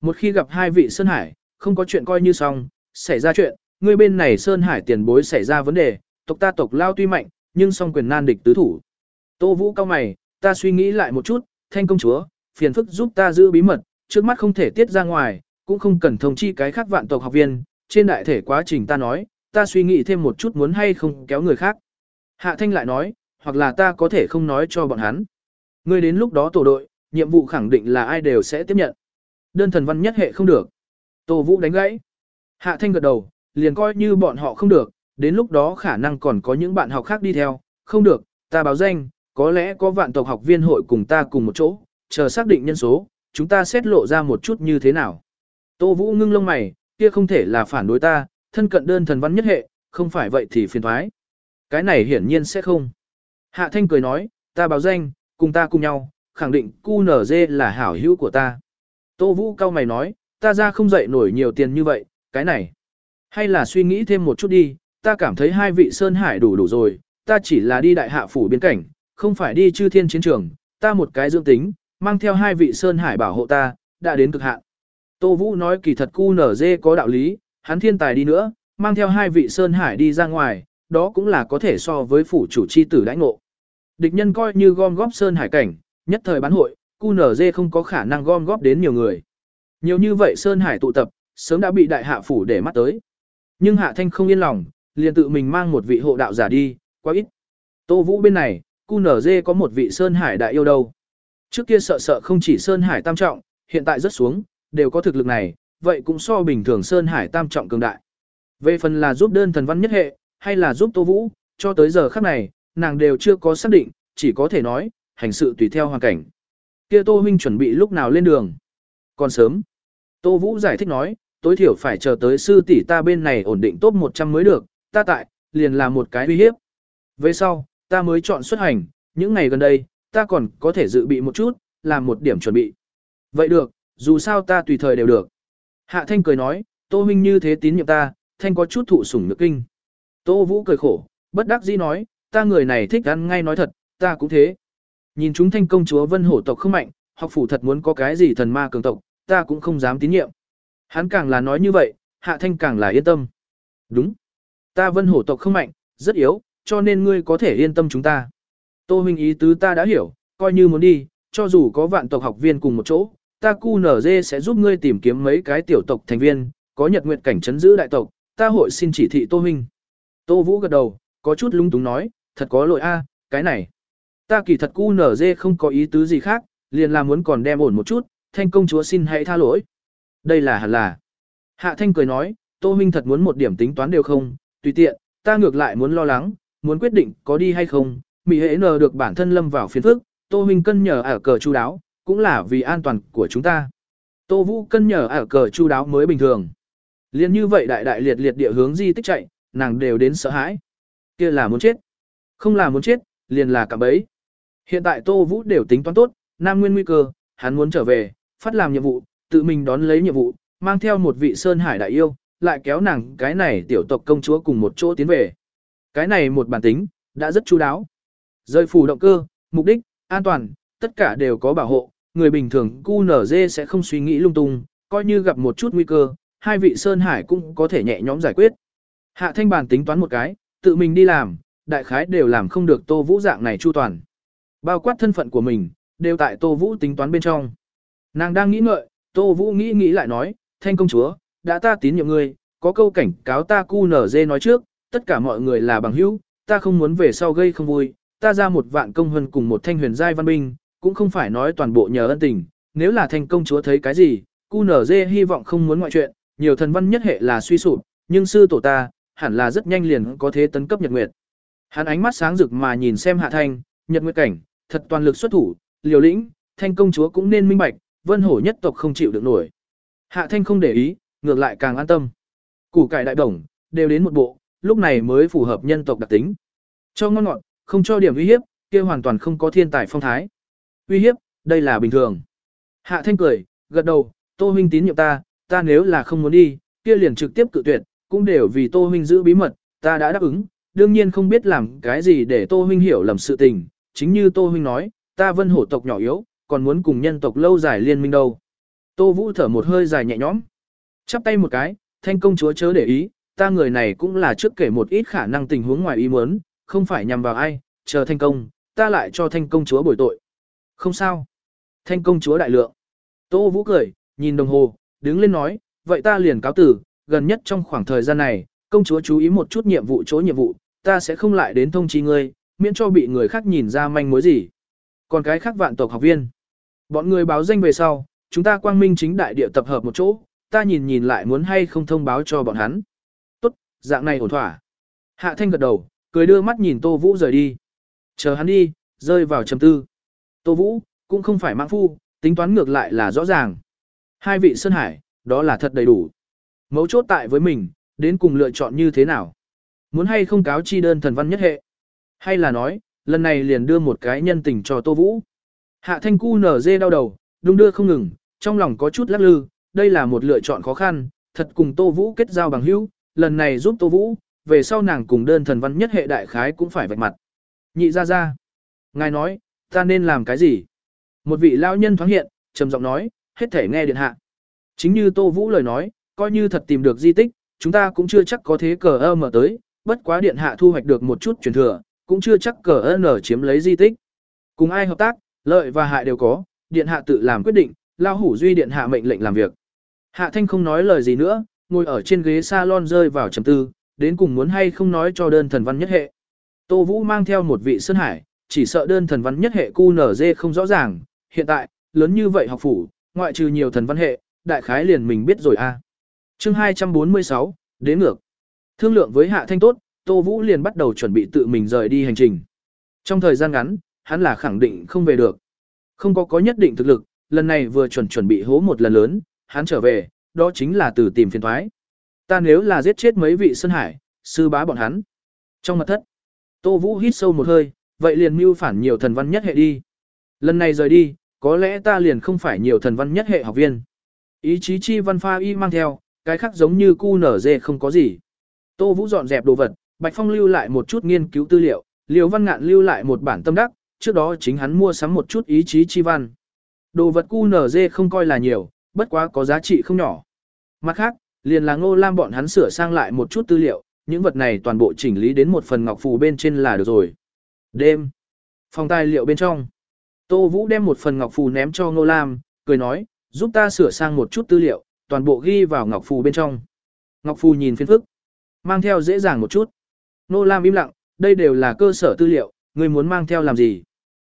Một khi gặp hai vị Sơn Hải, không có chuyện coi như xong, xảy ra chuyện, ngươi bên này Sơn Hải tiền bối xảy ra vấn đề, tộc ta tộc lao tuy mạnh, nhưng song quyền nan địch tứ thủ. Tô Vũ cao mày, ta suy nghĩ lại một chút, thanh công chúa, phiền phức giúp ta giữ bí mật, trước mắt không thể tiết ra ngoài, cũng không cần thông chi cái khác vạn tộc học viên, trên đại thể quá trình ta nói, ta suy nghĩ thêm một chút muốn hay không kéo người khác. Hạ Thanh lại nói, hoặc là ta có thể không nói cho bọn hắn. Ngươi đến lúc đó tổ đội, nhiệm vụ khẳng định là ai đều sẽ tiếp nhận. Đơn thần văn nhất hệ không được. Tô Vũ đánh gãy. Hạ Thanh gật đầu, liền coi như bọn họ không được, đến lúc đó khả năng còn có những bạn học khác đi theo, không được, ta báo danh, có lẽ có vạn tộc học viên hội cùng ta cùng một chỗ, chờ xác định nhân số, chúng ta xét lộ ra một chút như thế nào. Tô Vũ ngưng lông mày, kia không thể là phản đối ta, thân cận đơn thần văn nhất hệ, không phải vậy thì phiền thoái. Cái này hiển nhiên sẽ không. Hạ Thanh cười nói, ta báo danh, cùng ta cùng nhau, khẳng định QNZ là hảo hữu của ta. Tô Vũ cao mày nói, ta ra không dậy nổi nhiều tiền như vậy, cái này. Hay là suy nghĩ thêm một chút đi, ta cảm thấy hai vị Sơn Hải đủ đủ rồi, ta chỉ là đi đại hạ phủ biên cảnh, không phải đi chư thiên chiến trường, ta một cái dương tính, mang theo hai vị Sơn Hải bảo hộ ta, đã đến cực hạn. Tô Vũ nói kỳ thật cu nở dê có đạo lý, hắn thiên tài đi nữa, mang theo hai vị Sơn Hải đi ra ngoài, đó cũng là có thể so với phủ chủ chi tử đãi ngộ. Địch nhân coi như gom góp Sơn Hải cảnh, nhất thời bán hội, QNZ dê không có khả năng gom góp đến nhiều người. Nhiều như vậy Sơn Hải tụ tập, sớm đã bị đại hạ phủ để mắt tới. Nhưng hạ thanh không yên lòng, liền tự mình mang một vị hộ đạo giả đi, quá ít. Tô Vũ bên này, QNZ dê có một vị Sơn Hải đại yêu đâu. Trước kia sợ sợ không chỉ Sơn Hải tam trọng, hiện tại rất xuống, đều có thực lực này, vậy cũng so bình thường Sơn Hải tam trọng cường đại. Về phần là giúp đơn thần văn nhất hệ, hay là giúp Tô Vũ, cho tới giờ khắc này, nàng đều chưa có xác định, chỉ có thể nói, hành sự tùy theo hoàn cảnh. Kia Tô huynh chuẩn bị lúc nào lên đường? Còn sớm. Tô Vũ giải thích nói, tối thiểu phải chờ tới sư tỷ ta bên này ổn định top 100 mới được, ta tại, liền là một cái uy hiếp. Về sau, ta mới chọn xuất hành, những ngày gần đây, ta còn có thể dự bị một chút, làm một điểm chuẩn bị. Vậy được, dù sao ta tùy thời đều được. Hạ Thanh cười nói, Tô huynh như thế tín nhiệm ta, Thanh có chút thụ sủng nước kinh. Tô Vũ cười khổ, bất đắc dĩ nói, ta người này thích ăn ngay nói thật, ta cũng thế. Nhìn chúng Thanh công chúa Vân Hổ tộc không mạnh, học phủ thật muốn có cái gì thần ma cường tộc, ta cũng không dám tín nhiệm. Hắn càng là nói như vậy, Hạ Thanh càng là yên tâm. Đúng. Ta Vân Hổ tộc không mạnh, rất yếu, cho nên ngươi có thể yên tâm chúng ta. Tô huynh ý tứ ta đã hiểu, coi như muốn đi, cho dù có vạn tộc học viên cùng một chỗ, ta cu nở dê sẽ giúp ngươi tìm kiếm mấy cái tiểu tộc thành viên, có nhật nguyện cảnh chấn giữ đại tộc, ta hội xin chỉ thị Tô huynh. Tô Vũ gật đầu, có chút lung túng nói, thật có lỗi a, cái này. Ta kỳ thật cu nở dê không có ý tứ gì khác, liền là muốn còn đem ổn một chút, thanh công chúa xin hãy tha lỗi. Đây là hẳn là. Hạ thanh cười nói, Tô huynh thật muốn một điểm tính toán đều không, tùy tiện, ta ngược lại muốn lo lắng, muốn quyết định có đi hay không, Mỹ hễ nờ được bản thân lâm vào phiền phức, Tô huynh cân nhờ ở cờ chu đáo, cũng là vì an toàn của chúng ta. Tô Vũ cân nhờ ở cờ chu đáo mới bình thường. Liên như vậy đại đại liệt liệt địa hướng di tích chạy, nàng đều đến sợ hãi. kia là muốn chết. Không là muốn chết, liền là cả bấy. Hiện tại Tô Vũ đều tính toán tốt, Nam Nguyên nguy cơ, hắn muốn trở về, phát làm nhiệm vụ, tự mình đón lấy nhiệm vụ, mang theo một vị Sơn Hải đại yêu, lại kéo nàng cái này tiểu tộc công chúa cùng một chỗ tiến về. Cái này một bản tính, đã rất chú đáo. Rơi phù động cơ, mục đích, an toàn, tất cả đều có bảo hộ, người bình thường QNZ sẽ không suy nghĩ lung tung, coi như gặp một chút nguy cơ, hai vị Sơn Hải cũng có thể nhẹ nhõm giải quyết. Hạ thanh bản tính toán một cái, tự mình đi làm, đại khái đều làm không được Tô Vũ dạng này chu toàn. Bao quát thân phận của mình, đều tại Tô Vũ tính toán bên trong. Nàng đang nghĩ ngợi, Tô Vũ nghĩ nghĩ lại nói, thanh công chúa, đã ta tín nhiệm ngươi, có câu cảnh cáo ta cu nở dê nói trước, tất cả mọi người là bằng hữu, ta không muốn về sau gây không vui, ta ra một vạn công hơn cùng một thanh huyền giai văn binh, cũng không phải nói toàn bộ nhờ ân tình, nếu là thanh công chúa thấy cái gì, cu nở dê hy vọng không muốn ngoại chuyện, nhiều thần văn nhất hệ là suy sụp, nhưng sư tổ ta, hẳn là rất nhanh liền có thế tấn cấp nhật nguyệt. Hắn ánh mắt sáng rực mà nhìn xem hạ thanh, nhật nguyệt cảnh, thật toàn lực xuất thủ, liều lĩnh, thanh công chúa cũng nên minh bạch, vân hổ nhất tộc không chịu được nổi. Hạ thanh không để ý, ngược lại càng an tâm. Củ cải đại đồng, đều đến một bộ, lúc này mới phù hợp nhân tộc đặc tính. Cho ngon ngọt, không cho điểm uy hiếp, kia hoàn toàn không có thiên tài phong thái. Uy hiếp, đây là bình thường. Hạ thanh cười, gật đầu, tô huynh tín nhiệm ta, ta nếu là không muốn đi, kia liền trực tiếp cự tuyệt, cũng đều vì tô huynh giữ bí mật, ta đã đáp ứng, đương nhiên không biết làm cái gì để tô huynh hiểu lầm sự tình, chính như tô huynh nói, ta vân hổ tộc nhỏ yếu, còn muốn cùng nhân tộc lâu dài liên minh đâu. Tô Vũ thở một hơi dài nhẹ nhõm. Chắp tay một cái, thanh công chúa chớ để ý, ta người này cũng là trước kể một ít khả năng tình huống ngoài ý muốn, không phải nhằm vào ai, chờ thanh công, ta lại cho thanh công chúa bồi tội. Không sao. Thanh công chúa đại lượng. Tô Vũ cười, nhìn đồng hồ, đứng lên nói, vậy ta liền cáo tử, gần nhất trong khoảng thời gian này, công chúa chú ý một chút nhiệm vụ chỗ nhiệm vụ, ta sẽ không lại đến thông chi ngươi, miễn cho bị người khác nhìn ra manh mối gì. Còn cái khác vạn tộc học viên. Bọn người báo danh về sau, chúng ta quang minh chính đại địa tập hợp một chỗ, ta nhìn nhìn lại muốn hay không thông báo cho bọn hắn. Tốt, dạng này ổn thỏa. Hạ thanh gật đầu, cười đưa mắt nhìn Tô Vũ rời đi. Chờ hắn đi, rơi vào trầm tư. Tô Vũ, cũng không phải mạng phu, tính toán ngược lại là rõ ràng. Hai vị Sơn Hải, đó là thật đầy đủ. Mấu chốt tại với mình, đến cùng lựa chọn như thế nào. Muốn hay không cáo chi đơn thần văn nhất hệ. Hay là nói, lần này liền đưa một cái nhân tình cho Tô Vũ. Hạ thanh cu nở dê đau đầu, đung đưa không ngừng, trong lòng có chút lắc lư, đây là một lựa chọn khó khăn, thật cùng Tô Vũ kết giao bằng hữu, lần này giúp Tô Vũ, về sau nàng cùng đơn thần văn nhất hệ đại khái cũng phải vạch mặt. Nhị ra ra. Ngài nói, ta nên làm cái gì? Một vị lao nhân thoáng hiện, trầm giọng nói, hết thể nghe điện hạ. Chính như Tô Vũ lời nói, coi như thật tìm được di tích, chúng ta cũng chưa chắc có thế cờ ơ mở tới, bất quá điện hạ thu hoạch được một chút truyền thừa, cũng chưa chắc cờ ơ nở chiếm lấy di tích. Cùng ai hợp tác, lợi và hại đều có, điện hạ tự làm quyết định, lao hủ duy điện hạ mệnh lệnh làm việc. Hạ thanh không nói lời gì nữa, ngồi ở trên ghế salon rơi vào trầm tư, đến cùng muốn hay không nói cho đơn thần văn nhất hệ. Tô Vũ mang theo một vị sơn hải, chỉ sợ đơn thần văn nhất hệ cu không rõ ràng, hiện tại, lớn như vậy học phủ, ngoại trừ nhiều thần văn hệ, đại khái liền mình biết rồi a. À. Chương 246, đến ngược. Thương lượng với Hạ Thanh tốt, Tô Vũ liền bắt đầu chuẩn bị tự mình rời đi hành trình. Trong thời gian ngắn, hắn là khẳng định không về được. Không có có nhất định thực lực, lần này vừa chuẩn chuẩn bị hố một lần lớn, hắn trở về, đó chính là từ tìm phiền thoái. Ta nếu là giết chết mấy vị Sơn Hải, sư bá bọn hắn. Trong mặt thất, Tô Vũ hít sâu một hơi, vậy liền mưu phản nhiều thần văn nhất hệ đi. Lần này rời đi, có lẽ ta liền không phải nhiều thần văn nhất hệ học viên. Ý chí chi văn pha y mang theo, cái khác giống như cu nở dê không có gì. Tô Vũ dọn dẹp đồ vật, Bạch Phong lưu lại một chút nghiên cứu tư liệu, Liêu Văn Ngạn lưu lại một bản tâm đắc, trước đó chính hắn mua sắm một chút ý chí chi văn. Đồ vật QNZ không coi là nhiều, bất quá có giá trị không nhỏ. Mặt khác, liền là Ngô Lam bọn hắn sửa sang lại một chút tư liệu, những vật này toàn bộ chỉnh lý đến một phần ngọc phù bên trên là được rồi. Đêm, phòng tài liệu bên trong. Tô Vũ đem một phần ngọc phù ném cho Ngô Lam, cười nói, giúp ta sửa sang một chút tư liệu, toàn bộ ghi vào ngọc phù bên trong. Ngọc phù nhìn phiên phức, mang theo dễ dàng một chút. Nô Lam im lặng, đây đều là cơ sở tư liệu, người muốn mang theo làm gì?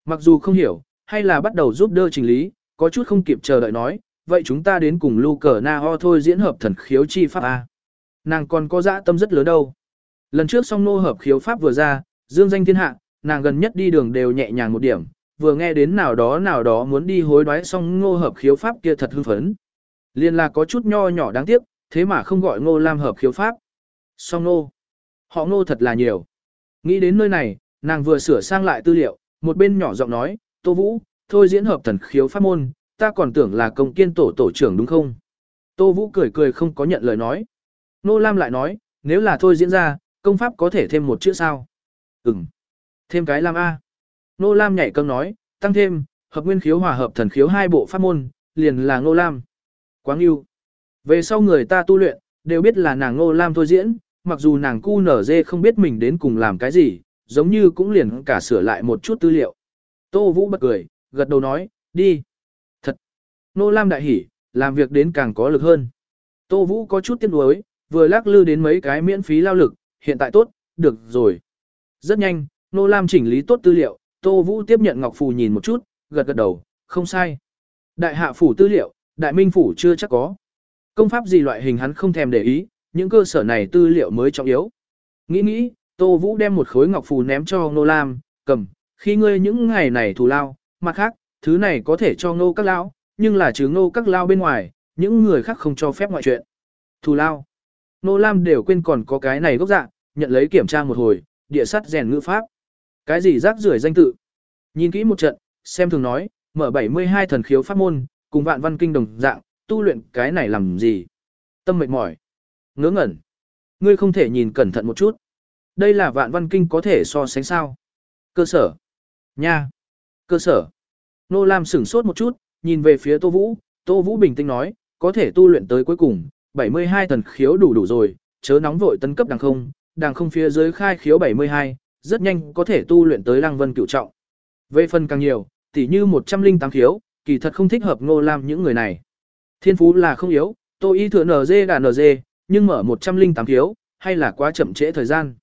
Mặc dù không hiểu, hay là bắt đầu giúp đỡ trình lý, có chút không kịp chờ đợi nói, vậy chúng ta đến cùng lưu cờ na ho thôi diễn hợp thần khiếu chi pháp A. Nàng còn có dã tâm rất lớn đâu. Lần trước song nô hợp khiếu pháp vừa ra, dương danh thiên hạ, nàng gần nhất đi đường đều nhẹ nhàng một điểm, vừa nghe đến nào đó nào đó muốn đi hối đoái song ngô hợp khiếu pháp kia thật hưng phấn. Liên là có chút nho nhỏ đáng tiếc, thế mà không gọi Ngô Lam hợp khiếu pháp. Song Nô, Họ Nô thật là nhiều. Nghĩ đến nơi này, nàng vừa sửa sang lại tư liệu, một bên nhỏ giọng nói, Tô Vũ, thôi diễn hợp thần khiếu pháp môn, ta còn tưởng là công kiên tổ tổ trưởng đúng không? Tô Vũ cười cười không có nhận lời nói. Nô Lam lại nói, nếu là thôi diễn ra, công pháp có thể thêm một chữ sao? Ừm. Thêm cái Lam A. Nô Lam nhảy cân nói, tăng thêm, hợp nguyên khiếu hòa hợp thần khiếu hai bộ pháp môn, liền là Nô Lam. Quáng yêu. Về sau người ta tu luyện, đều biết là nàng Nô Lam thôi diễn, mặc dù nàng cu nở dê không biết mình đến cùng làm cái gì, giống như cũng liền cả sửa lại một chút tư liệu. Tô Vũ bật cười, gật đầu nói, đi. Thật. Nô Lam đại hỉ, làm việc đến càng có lực hơn. Tô Vũ có chút tiếc nuối, vừa lắc lư đến mấy cái miễn phí lao lực, hiện tại tốt, được rồi. Rất nhanh, Nô Lam chỉnh lý tốt tư liệu, Tô Vũ tiếp nhận Ngọc Phù nhìn một chút, gật gật đầu, không sai. Đại hạ phủ tư liệu, đại minh phủ chưa chắc có. Công pháp gì loại hình hắn không thèm để ý, những cơ sở này tư liệu mới trọng yếu. Nghĩ nghĩ, Tô Vũ đem một khối ngọc phù ném cho Nô Lam, cầm, khi ngươi những ngày này thù lao, mặt khác, thứ này có thể cho Nô các lão, nhưng là chứ Nô các lao bên ngoài, những người khác không cho phép ngoại chuyện. Thù lao. Nô Lam đều quên còn có cái này gốc dạng, nhận lấy kiểm tra một hồi, địa sắt rèn ngữ pháp. Cái gì rác rưởi danh tự? Nhìn kỹ một trận, xem thường nói, mở 72 thần khiếu pháp môn, cùng vạn văn kinh đồng dạng, tu luyện cái này làm gì? Tâm mệt mỏi. Ngớ ngẩn. Ngươi không thể nhìn cẩn thận một chút. Đây là vạn văn kinh có thể so sánh sao. Cơ sở. Nha. Cơ sở. Nô Lam sửng sốt một chút, nhìn về phía Tô Vũ, Tô Vũ bình tĩnh nói, có thể tu luyện tới cuối cùng, 72 thần khiếu đủ đủ rồi, chớ nóng vội tấn cấp đằng không, đằng không phía dưới khai khiếu 72, rất nhanh có thể tu luyện tới lăng vân cửu trọng. Về phần càng nhiều, tỉ như 108 khiếu, kỳ thật không thích hợp Ngô Lam những người này. Thiên phú là không yếu, Tô Y thừa NG đã NG, nhưng mở 108 thiếu hay là quá chậm trễ thời gian.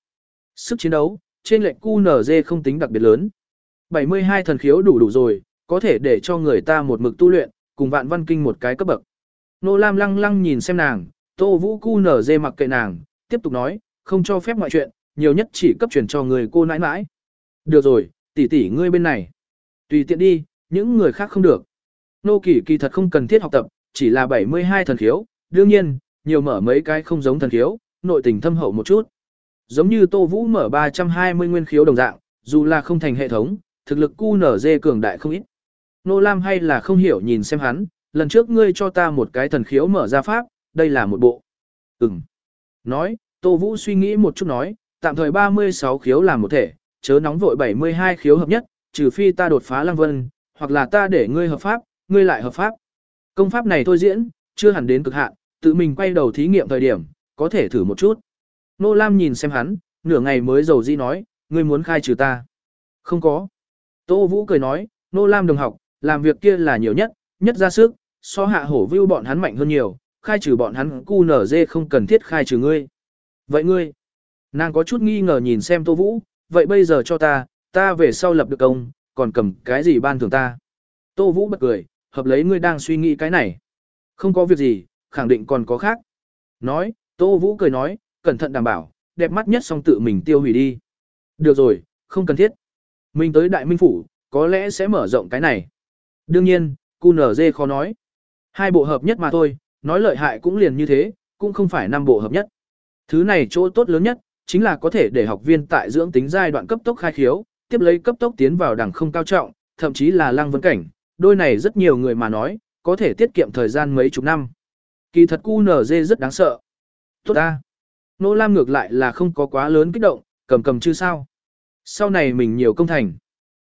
Sức chiến đấu, trên lệnh QNZ không tính đặc biệt lớn. 72 thần khiếu đủ đủ rồi, có thể để cho người ta một mực tu luyện, cùng vạn văn kinh một cái cấp bậc. Nô Lam lăng lăng nhìn xem nàng, Tô Vũ QNZ mặc kệ nàng, tiếp tục nói, không cho phép ngoại chuyện, nhiều nhất chỉ cấp truyền cho người cô nãi nãi. Được rồi, tỷ tỷ ngươi bên này. Tùy tiện đi, những người khác không được. Nô Kỳ kỳ thật không cần thiết học tập, chỉ là 72 thần khiếu, đương nhiên, nhiều mở mấy cái không giống thần khiếu, nội tình thâm hậu một chút. Giống như Tô Vũ mở 320 nguyên khiếu đồng dạng, dù là không thành hệ thống, thực lực QNZ cường đại không ít. Nô Lam hay là không hiểu nhìn xem hắn, lần trước ngươi cho ta một cái thần khiếu mở ra pháp, đây là một bộ. Ừm. Nói, Tô Vũ suy nghĩ một chút nói, tạm thời 36 khiếu làm một thể, chớ nóng vội 72 khiếu hợp nhất, trừ phi ta đột phá lăng vân, hoặc là ta để ngươi hợp pháp, ngươi lại hợp pháp. Công pháp này thôi diễn, chưa hẳn đến cực hạn, tự mình quay đầu thí nghiệm thời điểm, có thể thử một chút. Nô Lam nhìn xem hắn, nửa ngày mới dầu di nói, ngươi muốn khai trừ ta. Không có. Tô Vũ cười nói, Nô Lam đồng học, làm việc kia là nhiều nhất, nhất ra sức, so hạ hổ view bọn hắn mạnh hơn nhiều, khai trừ bọn hắn cu nở dê không cần thiết khai trừ ngươi. Vậy ngươi, nàng có chút nghi ngờ nhìn xem Tô Vũ, vậy bây giờ cho ta, ta về sau lập được công, còn cầm cái gì ban thưởng ta. Tô Vũ bật cười, hợp lấy ngươi đang suy nghĩ cái này. Không có việc gì, khẳng định còn có khác. Nói, Tô Vũ cười nói, cẩn thận đảm bảo, đẹp mắt nhất xong tự mình tiêu hủy đi. Được rồi, không cần thiết. Mình tới Đại Minh Phủ, có lẽ sẽ mở rộng cái này. Đương nhiên, QNZ khó nói. Hai bộ hợp nhất mà thôi, nói lợi hại cũng liền như thế, cũng không phải năm bộ hợp nhất. Thứ này chỗ tốt lớn nhất, chính là có thể để học viên tại dưỡng tính giai đoạn cấp tốc khai khiếu, tiếp lấy cấp tốc tiến vào đẳng không cao trọng, thậm chí là lăng vấn cảnh. Đôi này rất nhiều người mà nói, có thể tiết kiệm thời gian mấy chục năm. Kỳ thật QNZ rất đáng sợ. Tốt ta. Nô Lam ngược lại là không có quá lớn kích động, cầm cầm chứ sao. Sau này mình nhiều công thành.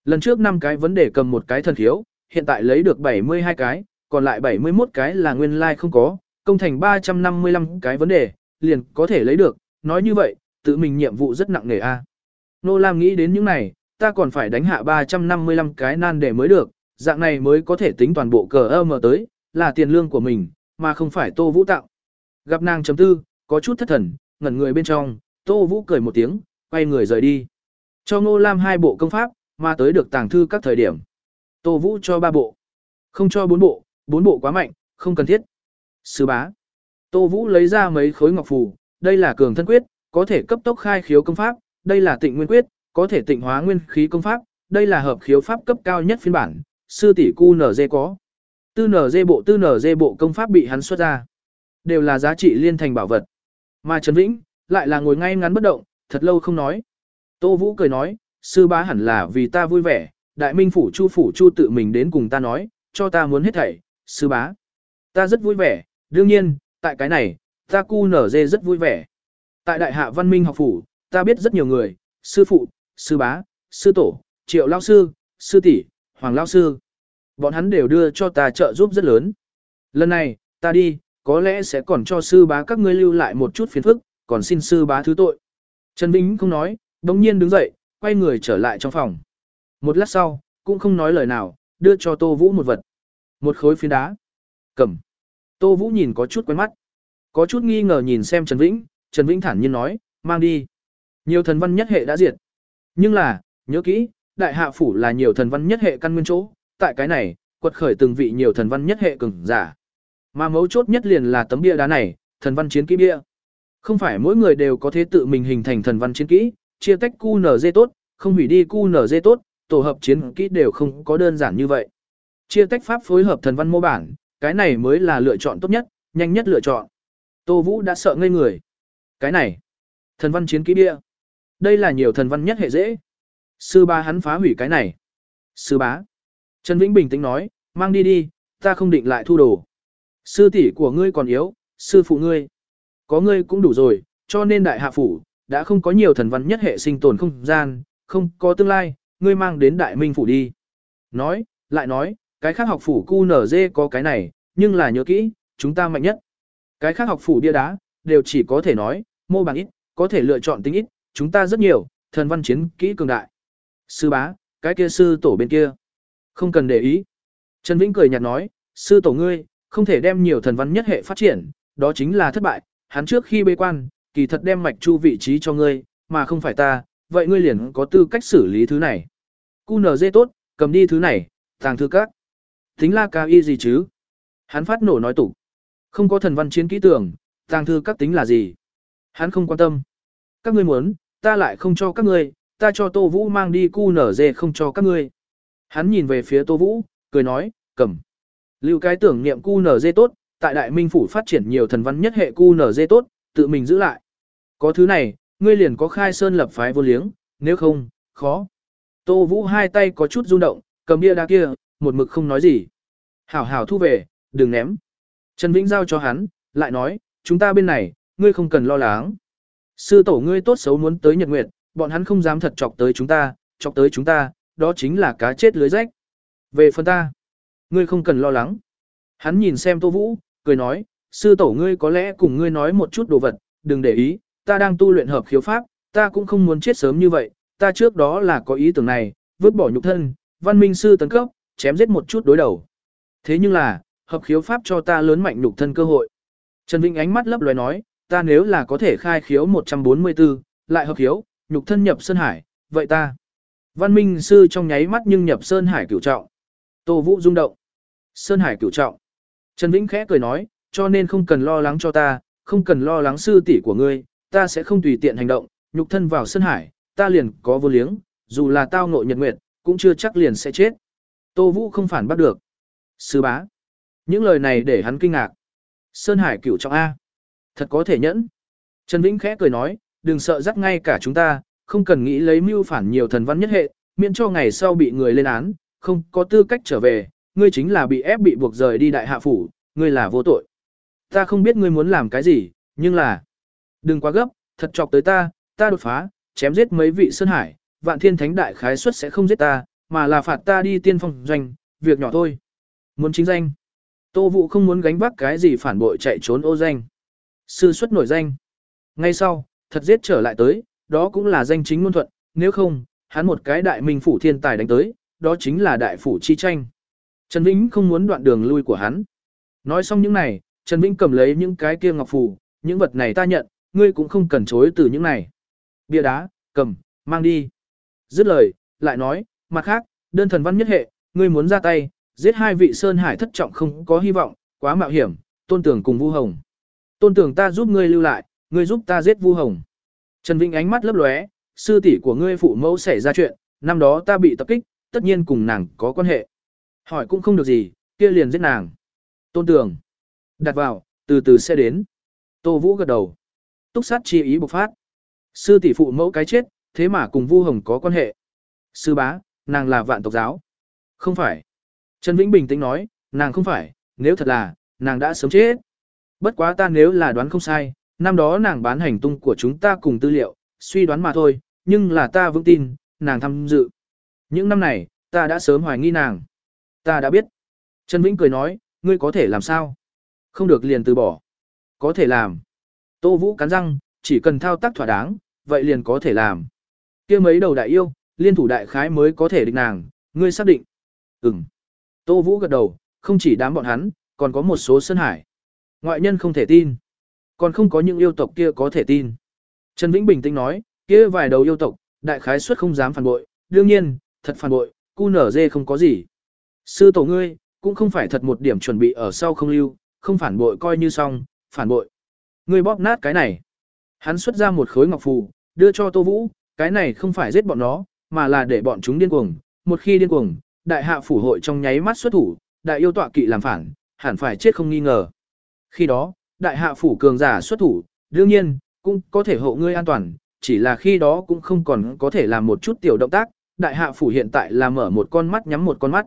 Lần trước 5 cái vấn đề cầm một cái thần khiếu, hiện tại lấy được 72 cái, còn lại 71 cái là nguyên lai like không có, công thành 355 cái vấn đề, liền có thể lấy được. Nói như vậy, tự mình nhiệm vụ rất nặng nề a. Nô Lam nghĩ đến những này, ta còn phải đánh hạ 355 cái nan để mới được, dạng này mới có thể tính toàn bộ cờ âm tới, là tiền lương của mình, mà không phải Tô Vũ tạo. Gặp nàng chấm tư, có chút thất thần, ngẩn người bên trong, Tô Vũ cười một tiếng, quay người rời đi. Cho Ngô Lam hai bộ công pháp, mà tới được tàng thư các thời điểm. Tô Vũ cho ba bộ. Không cho bốn bộ, bốn bộ quá mạnh, không cần thiết. Sư bá. Tô Vũ lấy ra mấy khối ngọc phù, đây là cường thân quyết, có thể cấp tốc khai khiếu công pháp, đây là tịnh nguyên quyết, có thể tịnh hóa nguyên khí công pháp, đây là hợp khiếu pháp cấp cao nhất phiên bản, sư tỷ cu nở dê có. Tư nở dê bộ tư nở dê bộ công pháp bị hắn xuất ra. Đều là giá trị liên thành bảo vật. Mà Trần Vĩnh, lại là ngồi ngay ngắn bất động, thật lâu không nói. Tô Vũ cười nói, sư bá hẳn là vì ta vui vẻ, đại minh phủ chu phủ chu tự mình đến cùng ta nói, cho ta muốn hết thảy, sư bá. Ta rất vui vẻ, đương nhiên, tại cái này, ta cu nở dê rất vui vẻ. Tại đại hạ văn minh học phủ, ta biết rất nhiều người, sư phụ, sư bá, sư tổ, triệu lao sư, sư tỷ, hoàng lao sư. Bọn hắn đều đưa cho ta trợ giúp rất lớn. Lần này, ta đi, có lẽ sẽ còn cho sư bá các ngươi lưu lại một chút phiền phức, còn xin sư bá thứ tội. Trần Vĩnh không nói, đồng nhiên đứng dậy, quay người trở lại trong phòng. Một lát sau, cũng không nói lời nào, đưa cho Tô Vũ một vật. Một khối phiến đá. Cầm. Tô Vũ nhìn có chút quen mắt. Có chút nghi ngờ nhìn xem Trần Vĩnh, Trần Vĩnh thản nhiên nói, mang đi. Nhiều thần văn nhất hệ đã diệt. Nhưng là, nhớ kỹ, đại hạ phủ là nhiều thần văn nhất hệ căn nguyên chỗ, tại cái này, quật khởi từng vị nhiều thần văn nhất hệ cường giả. Mà mấu chốt nhất liền là tấm bia đá này, thần văn chiến kỹ bia. Không phải mỗi người đều có thể tự mình hình thành thần văn chiến kỹ, chia tách QNZ tốt, không hủy đi QNZ tốt, tổ hợp chiến kỹ đều không có đơn giản như vậy. Chia tách pháp phối hợp thần văn mô bản, cái này mới là lựa chọn tốt nhất, nhanh nhất lựa chọn. Tô Vũ đã sợ ngây người. Cái này, thần văn chiến kỹ bia. Đây là nhiều thần văn nhất hệ dễ. Sư bá hắn phá hủy cái này. Sư bá. Trần Vĩnh bình tĩnh nói, mang đi đi, ta không định lại thu đồ. Sư tỷ của ngươi còn yếu, sư phụ ngươi. Có ngươi cũng đủ rồi, cho nên đại hạ phủ, đã không có nhiều thần văn nhất hệ sinh tồn không gian, không có tương lai, ngươi mang đến đại minh phủ đi. Nói, lại nói, cái khác học phủ cu nở dê có cái này, nhưng là nhớ kỹ, chúng ta mạnh nhất. Cái khác học phủ bia đá, đều chỉ có thể nói, mô bằng ít, có thể lựa chọn tính ít, chúng ta rất nhiều, thần văn chiến kỹ cường đại. Sư bá, cái kia sư tổ bên kia. Không cần để ý. Trần Vĩnh cười nhạt nói, sư tổ ngươi, không thể đem nhiều thần văn nhất hệ phát triển, đó chính là thất bại, hắn trước khi bê quan, kỳ thật đem mạch chu vị trí cho ngươi, mà không phải ta, vậy ngươi liền có tư cách xử lý thứ này. QNZ tốt, cầm đi thứ này, tàng thư các. Tính la cao y gì chứ? Hắn phát nổ nói tủ. Không có thần văn chiến kỹ tưởng, tàng thư các tính là gì? Hắn không quan tâm. Các ngươi muốn, ta lại không cho các ngươi, ta cho Tô Vũ mang đi cu nở dê không cho các ngươi. Hắn nhìn về phía Tô Vũ, cười nói, cầm. Lưu cái tưởng niệm QNZ tốt, tại Đại Minh Phủ phát triển nhiều thần văn nhất hệ QNZ tốt, tự mình giữ lại. Có thứ này, ngươi liền có khai sơn lập phái vô liếng, nếu không, khó. Tô Vũ hai tay có chút rung động, cầm bia đá kia, một mực không nói gì. Hảo hảo thu về, đừng ném. Trần Vĩnh giao cho hắn, lại nói, chúng ta bên này, ngươi không cần lo lắng. Sư tổ ngươi tốt xấu muốn tới Nhật Nguyệt, bọn hắn không dám thật chọc tới chúng ta, chọc tới chúng ta, đó chính là cá chết lưới rách. Về phần ta, ngươi không cần lo lắng. Hắn nhìn xem Tô Vũ, cười nói, sư tổ ngươi có lẽ cùng ngươi nói một chút đồ vật, đừng để ý, ta đang tu luyện hợp khiếu pháp, ta cũng không muốn chết sớm như vậy, ta trước đó là có ý tưởng này, vứt bỏ nhục thân, văn minh sư tấn cấp, chém giết một chút đối đầu. Thế nhưng là, hợp khiếu pháp cho ta lớn mạnh nhục thân cơ hội. Trần Vĩnh ánh mắt lấp loé nói, ta nếu là có thể khai khiếu 144, lại hợp khiếu, nhục thân nhập sơn hải, vậy ta. Văn minh sư trong nháy mắt nhưng nhập sơn hải cửu trọng. Tô Vũ rung động. Sơn hải cửu trọng. Trần Vĩnh khẽ cười nói, cho nên không cần lo lắng cho ta, không cần lo lắng sư tỷ của ngươi, ta sẽ không tùy tiện hành động, nhục thân vào sơn hải, ta liền có vô liếng, dù là tao ngộ nhật nguyệt, cũng chưa chắc liền sẽ chết. Tô Vũ không phản bắt được. Sư bá. Những lời này để hắn kinh ngạc. Sơn hải cửu trọng A. Thật có thể nhẫn. Trần Vĩnh khẽ cười nói, đừng sợ dắt ngay cả chúng ta, không cần nghĩ lấy mưu phản nhiều thần văn nhất hệ, miễn cho ngày sau bị người lên án, không có tư cách trở về, ngươi chính là bị ép bị buộc rời đi đại hạ phủ, ngươi là vô tội. Ta không biết ngươi muốn làm cái gì, nhưng là... Đừng quá gấp, thật chọc tới ta, ta đột phá, chém giết mấy vị sơn hải, vạn thiên thánh đại khái suất sẽ không giết ta, mà là phạt ta đi tiên phong doanh, việc nhỏ thôi. Muốn chính danh. Tô vụ không muốn gánh vác cái gì phản bội chạy trốn ô danh. Sư xuất nổi danh. Ngay sau, thật giết trở lại tới, đó cũng là danh chính ngôn thuận, nếu không, hắn một cái đại minh phủ thiên tài đánh tới, đó chính là đại phủ chi tranh. Trần Vĩnh không muốn đoạn đường lui của hắn. Nói xong những này, Trần Vĩnh cầm lấy những cái kia ngọc phù, những vật này ta nhận, ngươi cũng không cần chối từ những này. Bia đá, cầm, mang đi. Dứt lời, lại nói, mặt khác, đơn thần văn nhất hệ, ngươi muốn ra tay, giết hai vị Sơn Hải thất trọng không có hy vọng, quá mạo hiểm, tôn tưởng cùng Vu Hồng. Tôn tưởng ta giúp ngươi lưu lại, ngươi giúp ta giết Vu Hồng. Trần Vĩnh ánh mắt lấp lóe, sư tỷ của ngươi phụ mẫu xảy ra chuyện, năm đó ta bị tập kích, tất nhiên cùng nàng có quan hệ. Hỏi cũng không được gì, kia liền giết nàng. Tôn tường. Đặt vào, từ từ sẽ đến. Tô Vũ gật đầu. Túc sát chi ý bộc phát. Sư tỷ phụ mẫu cái chết, thế mà cùng Vu Hồng có quan hệ. Sư bá, nàng là vạn tộc giáo. Không phải. Trần Vĩnh bình tĩnh nói, nàng không phải, nếu thật là, nàng đã sớm chết. Bất quá ta nếu là đoán không sai, năm đó nàng bán hành tung của chúng ta cùng tư liệu, suy đoán mà thôi, nhưng là ta vững tin, nàng tham dự. Những năm này, ta đã sớm hoài nghi nàng. Ta đã biết. Trần Vĩnh cười nói, ngươi có thể làm sao? Không được liền từ bỏ. Có thể làm. Tô Vũ cắn răng, chỉ cần thao tác thỏa đáng, vậy liền có thể làm. kia mấy đầu đại yêu, liên thủ đại khái mới có thể địch nàng, ngươi xác định. Ừm. Tô Vũ gật đầu, không chỉ đám bọn hắn, còn có một số sân hải. Ngoại nhân không thể tin. Còn không có những yêu tộc kia có thể tin. Trần Vĩnh bình tĩnh nói, kia vài đầu yêu tộc, đại khái suất không dám phản bội, đương nhiên, thật phản bội, cu nở dê không có gì. Sư tổ ngươi, cũng không phải thật một điểm chuẩn bị ở sau không lưu, không phản bội coi như xong, phản bội. Ngươi bóp nát cái này. Hắn xuất ra một khối ngọc phù, đưa cho Tô Vũ, cái này không phải giết bọn nó, mà là để bọn chúng điên cuồng. Một khi điên cuồng, đại hạ phủ hội trong nháy mắt xuất thủ, đại yêu tọa kỵ làm phản, hẳn phải chết không nghi ngờ. Khi đó, đại hạ phủ cường giả xuất thủ, đương nhiên, cũng có thể hộ ngươi an toàn, chỉ là khi đó cũng không còn có thể làm một chút tiểu động tác, đại hạ phủ hiện tại là mở một con mắt nhắm một con mắt.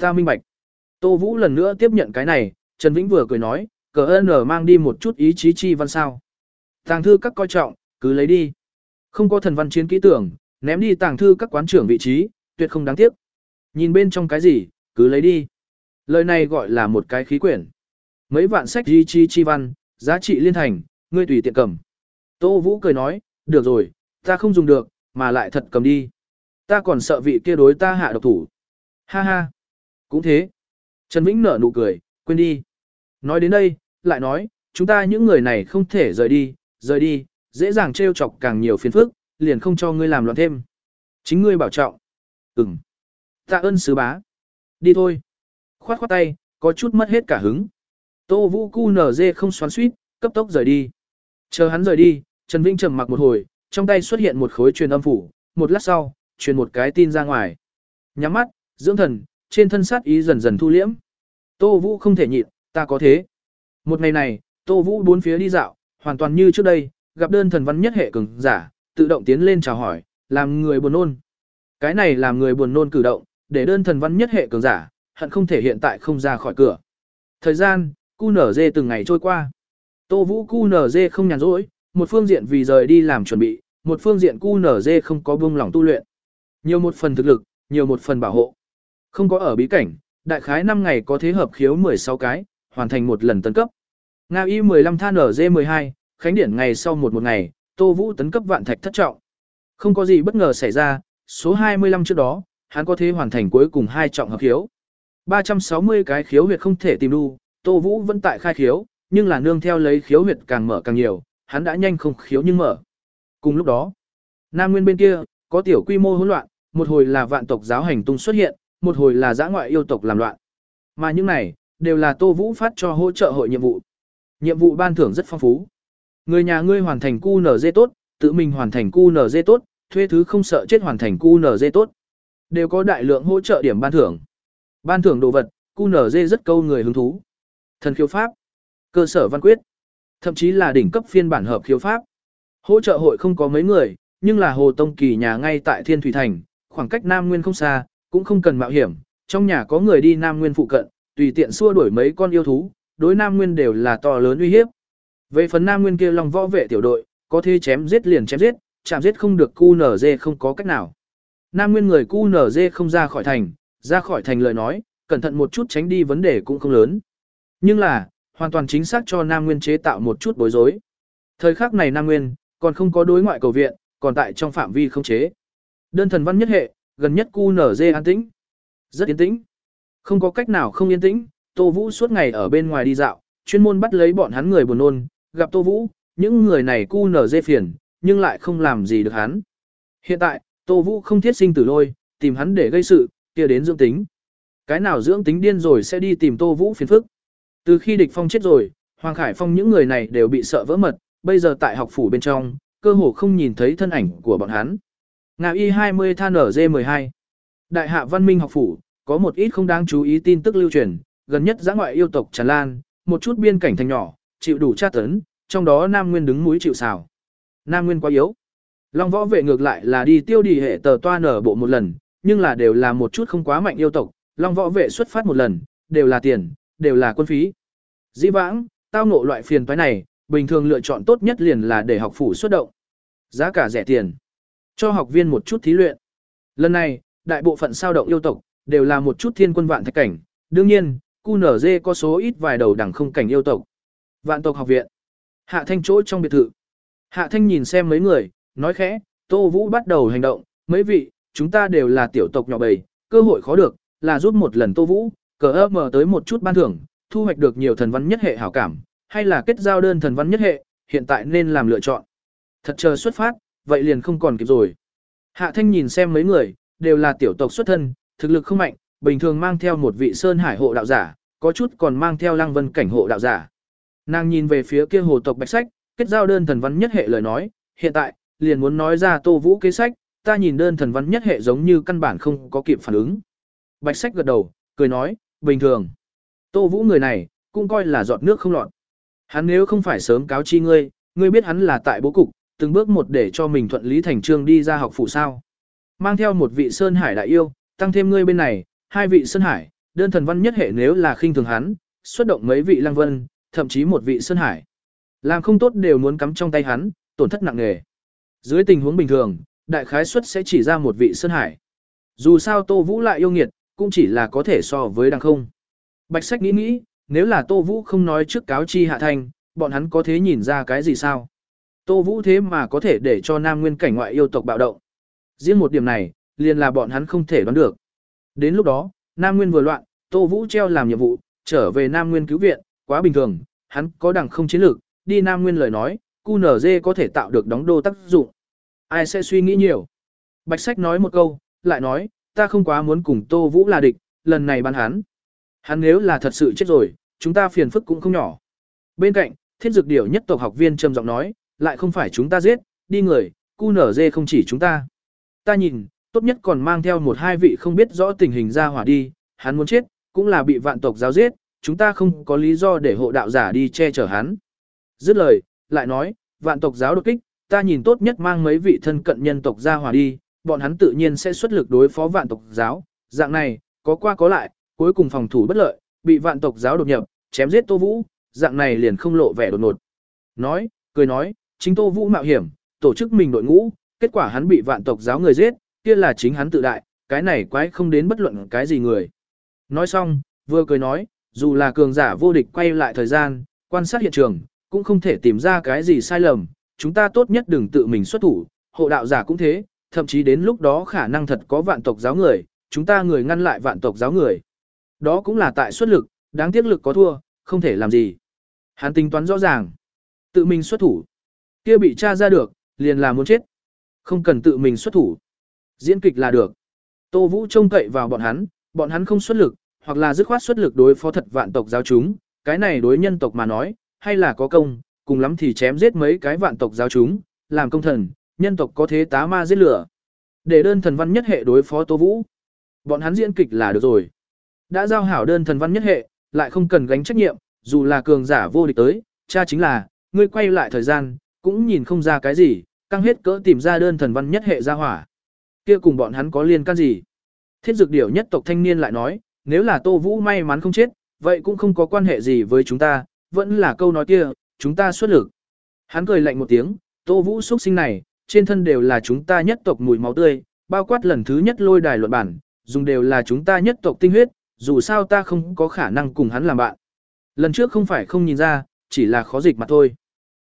Ta minh bạch. Tô Vũ lần nữa tiếp nhận cái này, Trần Vĩnh vừa cười nói, cờ ơn mang đi một chút ý chí chi văn sao. Tàng thư các coi trọng, cứ lấy đi. Không có thần văn chiến kỹ tưởng, ném đi tàng thư các quán trưởng vị trí, tuyệt không đáng tiếc. Nhìn bên trong cái gì, cứ lấy đi. Lời này gọi là một cái khí quyển. Mấy vạn sách di chi chi văn, giá trị liên thành, ngươi tùy tiện cầm. Tô Vũ cười nói, được rồi, ta không dùng được, mà lại thật cầm đi. Ta còn sợ vị kia đối ta hạ độc thủ. Ha ha. Cũng thế. Trần Vĩnh nở nụ cười, quên đi. Nói đến đây, lại nói, chúng ta những người này không thể rời đi, rời đi, dễ dàng trêu chọc càng nhiều phiền phức, liền không cho ngươi làm loạn thêm. Chính ngươi bảo trọng. Ừm. Tạ ơn sứ bá. Đi thôi. Khoát khoát tay, có chút mất hết cả hứng. Tô Vũ cu nở dê không xoắn suýt, cấp tốc rời đi. Chờ hắn rời đi, Trần Vĩnh trầm mặc một hồi, trong tay xuất hiện một khối truyền âm phủ, một lát sau, truyền một cái tin ra ngoài. Nhắm mắt, dưỡng thần, trên thân sát ý dần dần thu liễm. Tô Vũ không thể nhịn, ta có thế. Một ngày này, Tô Vũ bốn phía đi dạo, hoàn toàn như trước đây, gặp đơn thần văn nhất hệ cường giả, tự động tiến lên chào hỏi, làm người buồn nôn. Cái này làm người buồn nôn cử động, để đơn thần văn nhất hệ cường giả, hận không thể hiện tại không ra khỏi cửa. Thời gian, cu nở dê từng ngày trôi qua. Tô Vũ cu nở dê không nhàn rỗi, một phương diện vì rời đi làm chuẩn bị, một phương diện cu nở dê không có buông lỏng tu luyện. Nhiều một phần thực lực, nhiều một phần bảo hộ. Không có ở bí cảnh, đại khái 5 ngày có thế hợp khiếu 16 cái, hoàn thành một lần tấn cấp. Nga Y 15 than ở D12, khánh điển ngày sau một một ngày, Tô Vũ tấn cấp vạn thạch thất trọng. Không có gì bất ngờ xảy ra, số 25 trước đó, hắn có thể hoàn thành cuối cùng hai trọng hợp khiếu. 360 cái khiếu huyệt không thể tìm đu, Tô Vũ vẫn tại khai khiếu, nhưng là nương theo lấy khiếu huyệt càng mở càng nhiều, hắn đã nhanh không khiếu nhưng mở. Cùng lúc đó, Nam Nguyên bên kia, có tiểu quy mô hỗn loạn, một hồi là vạn tộc giáo hành tung xuất hiện, một hồi là giã ngoại yêu tộc làm loạn. Mà những này, đều là Tô Vũ phát cho hỗ trợ hội nhiệm vụ. Nhiệm vụ ban thưởng rất phong phú. Người nhà ngươi hoàn thành cu nở dê tốt, tự mình hoàn thành cu nở dê tốt, thuê thứ không sợ chết hoàn thành cu nở dê tốt. Đều có đại lượng hỗ trợ điểm ban thưởng. Ban thưởng đồ vật, cu nở dê rất câu người hứng thú. Thần khiếu pháp, cơ sở văn quyết, thậm chí là đỉnh cấp phiên bản hợp khiếu pháp. Hỗ trợ hội không có mấy người, nhưng là Hồ Tông Kỳ nhà ngay tại Thiên Thủy Thành, khoảng cách Nam Nguyên không xa, cũng không cần mạo hiểm, trong nhà có người đi Nam Nguyên phụ cận, tùy tiện xua đuổi mấy con yêu thú, đối Nam Nguyên đều là to lớn uy hiếp. Về phần Nam Nguyên kia lòng võ vệ tiểu đội, có thể chém giết liền chém giết, chạm giết không được cu nở dê không có cách nào. Nam Nguyên người cu nở dê không ra khỏi thành, ra khỏi thành lời nói, cẩn thận một chút tránh đi vấn đề cũng không lớn. Nhưng là, hoàn toàn chính xác cho Nam Nguyên chế tạo một chút bối rối. Thời khắc này Nam Nguyên, còn không có đối ngoại cầu viện, còn tại trong phạm vi không chế. Đơn thần văn nhất hệ, gần nhất cu nở dê an tĩnh. Rất yên tĩnh. Không có cách nào không yên tĩnh, Tô Vũ suốt ngày ở bên ngoài đi dạo, chuyên môn bắt lấy bọn hắn người buồn nôn, gặp Tô Vũ, những người này cu nở dê phiền, nhưng lại không làm gì được hắn. Hiện tại, Tô Vũ không thiết sinh tử lôi, tìm hắn để gây sự, kia đến dưỡng tính. Cái nào dưỡng tính điên rồi sẽ đi tìm Tô Vũ phiền phức. Từ khi địch phong chết rồi, Hoàng Khải Phong những người này đều bị sợ vỡ mật, bây giờ tại học phủ bên trong, cơ hồ không nhìn thấy thân ảnh của bọn hắn. Nga Y 20 than ở D12. Đại hạ văn minh học phủ, có một ít không đáng chú ý tin tức lưu truyền, gần nhất giã ngoại yêu tộc tràn lan, một chút biên cảnh thành nhỏ, chịu đủ tra tấn, trong đó Nam Nguyên đứng mũi chịu xào. Nam Nguyên quá yếu. Long võ vệ ngược lại là đi tiêu đi hệ tờ toa nở bộ một lần, nhưng là đều là một chút không quá mạnh yêu tộc, Long võ vệ xuất phát một lần, đều là tiền, đều là quân phí. Dĩ vãng, tao ngộ loại phiền toái này, bình thường lựa chọn tốt nhất liền là để học phủ xuất động. Giá cả rẻ tiền. Cho học viên một chút thí luyện. Lần này, đại bộ phận sao động yêu tộc, đều là một chút thiên quân vạn thạch cảnh. Đương nhiên, QNZ có số ít vài đầu đẳng không cảnh yêu tộc. Vạn tộc học viện. Hạ thanh chỗ trong biệt thự. Hạ thanh nhìn xem mấy người, nói khẽ, Tô Vũ bắt đầu hành động. Mấy vị, chúng ta đều là tiểu tộc nhỏ bầy, cơ hội khó được, là giúp một lần Tô Vũ, cờ ơ mở tới một chút ban thưởng, thu hoạch được nhiều thần văn nhất hệ hảo cảm, hay là kết giao đơn thần văn nhất hệ, hiện tại nên làm lựa chọn. Thật chờ xuất phát, vậy liền không còn kịp rồi. Hạ Thanh nhìn xem mấy người, đều là tiểu tộc xuất thân, thực lực không mạnh, bình thường mang theo một vị sơn hải hộ đạo giả, có chút còn mang theo lăng vân cảnh hộ đạo giả. Nàng nhìn về phía kia hồ tộc bạch sách, kết giao đơn thần văn nhất hệ lời nói, hiện tại, liền muốn nói ra tô vũ kế sách, ta nhìn đơn thần văn nhất hệ giống như căn bản không có kịp phản ứng. Bạch sách gật đầu, cười nói, bình thường. Tô vũ người này, cũng coi là giọt nước không lọt. Hắn nếu không phải sớm cáo chi ngươi, ngươi biết hắn là tại bố cục, từng bước một để cho mình thuận lý thành trương đi ra học phủ sao. Mang theo một vị Sơn Hải đại yêu, tăng thêm ngươi bên này, hai vị Sơn Hải, đơn thần văn nhất hệ nếu là khinh thường hắn, xuất động mấy vị Lang Vân, thậm chí một vị Sơn Hải. Làm không tốt đều muốn cắm trong tay hắn, tổn thất nặng nề. Dưới tình huống bình thường, đại khái suất sẽ chỉ ra một vị Sơn Hải. Dù sao Tô Vũ lại yêu nghiệt, cũng chỉ là có thể so với đằng không. Bạch Sách nghĩ nghĩ, nếu là Tô Vũ không nói trước cáo chi hạ Thành, bọn hắn có thế nhìn ra cái gì sao? Tô Vũ thế mà có thể để cho Nam Nguyên cảnh ngoại yêu tộc bạo động. Riêng một điểm này, liền là bọn hắn không thể đoán được. Đến lúc đó, Nam Nguyên vừa loạn, Tô Vũ treo làm nhiệm vụ, trở về Nam Nguyên cứu viện, quá bình thường, hắn có đẳng không chiến lược, đi Nam Nguyên lời nói, QNZ có thể tạo được đóng đô tác dụng. Ai sẽ suy nghĩ nhiều? Bạch Sách nói một câu, lại nói, ta không quá muốn cùng Tô Vũ là địch, lần này bắn hắn. Hắn nếu là thật sự chết rồi, chúng ta phiền phức cũng không nhỏ. Bên cạnh, thiên dược điểu nhất tộc học viên trầm giọng nói, lại không phải chúng ta giết, đi người, cu nở dê không chỉ chúng ta. Ta nhìn, tốt nhất còn mang theo một hai vị không biết rõ tình hình ra hỏa đi, hắn muốn chết, cũng là bị vạn tộc giáo giết, chúng ta không có lý do để hộ đạo giả đi che chở hắn. Dứt lời, lại nói, vạn tộc giáo đột kích, ta nhìn tốt nhất mang mấy vị thân cận nhân tộc ra hỏa đi, bọn hắn tự nhiên sẽ xuất lực đối phó vạn tộc giáo, dạng này, có qua có lại, cuối cùng phòng thủ bất lợi, bị vạn tộc giáo đột nhập, chém giết Tô Vũ, dạng này liền không lộ vẻ đột ngột. Nói, cười nói, chính Tô Vũ mạo hiểm, tổ chức mình đội ngũ, kết quả hắn bị vạn tộc giáo người giết, kia là chính hắn tự đại, cái này quái không đến bất luận cái gì người. Nói xong, vừa cười nói, dù là cường giả vô địch quay lại thời gian, quan sát hiện trường, cũng không thể tìm ra cái gì sai lầm, chúng ta tốt nhất đừng tự mình xuất thủ, hộ đạo giả cũng thế, thậm chí đến lúc đó khả năng thật có vạn tộc giáo người, chúng ta người ngăn lại vạn tộc giáo người. Đó cũng là tại xuất lực, đáng tiếc lực có thua, không thể làm gì. Hắn tính toán rõ ràng. Tự mình xuất thủ. Kia bị tra ra được, liền là muốn chết. Không cần tự mình xuất thủ. Diễn kịch là được. Tô Vũ trông cậy vào bọn hắn, bọn hắn không xuất lực, hoặc là dứt khoát xuất lực đối phó thật vạn tộc giáo chúng, cái này đối nhân tộc mà nói, hay là có công, cùng lắm thì chém giết mấy cái vạn tộc giáo chúng, làm công thần, nhân tộc có thế tá ma giết lửa. Để đơn thần văn nhất hệ đối phó Tô Vũ. Bọn hắn diễn kịch là được rồi. Đã giao hảo đơn thần văn nhất hệ, lại không cần gánh trách nhiệm, dù là cường giả vô địch tới, cha chính là, ngươi quay lại thời gian, cũng nhìn không ra cái gì, căng hết cỡ tìm ra đơn thần văn nhất hệ ra hỏa. Kia cùng bọn hắn có liên can gì? Thiết dược điểu nhất tộc thanh niên lại nói, nếu là Tô Vũ may mắn không chết, vậy cũng không có quan hệ gì với chúng ta, vẫn là câu nói kia, chúng ta xuất lực. Hắn cười lạnh một tiếng, Tô Vũ xuất sinh này, trên thân đều là chúng ta nhất tộc mùi máu tươi, bao quát lần thứ nhất lôi đài luận bản, dùng đều là chúng ta nhất tộc tinh huyết, dù sao ta không có khả năng cùng hắn làm bạn. Lần trước không phải không nhìn ra, chỉ là khó dịch mà thôi.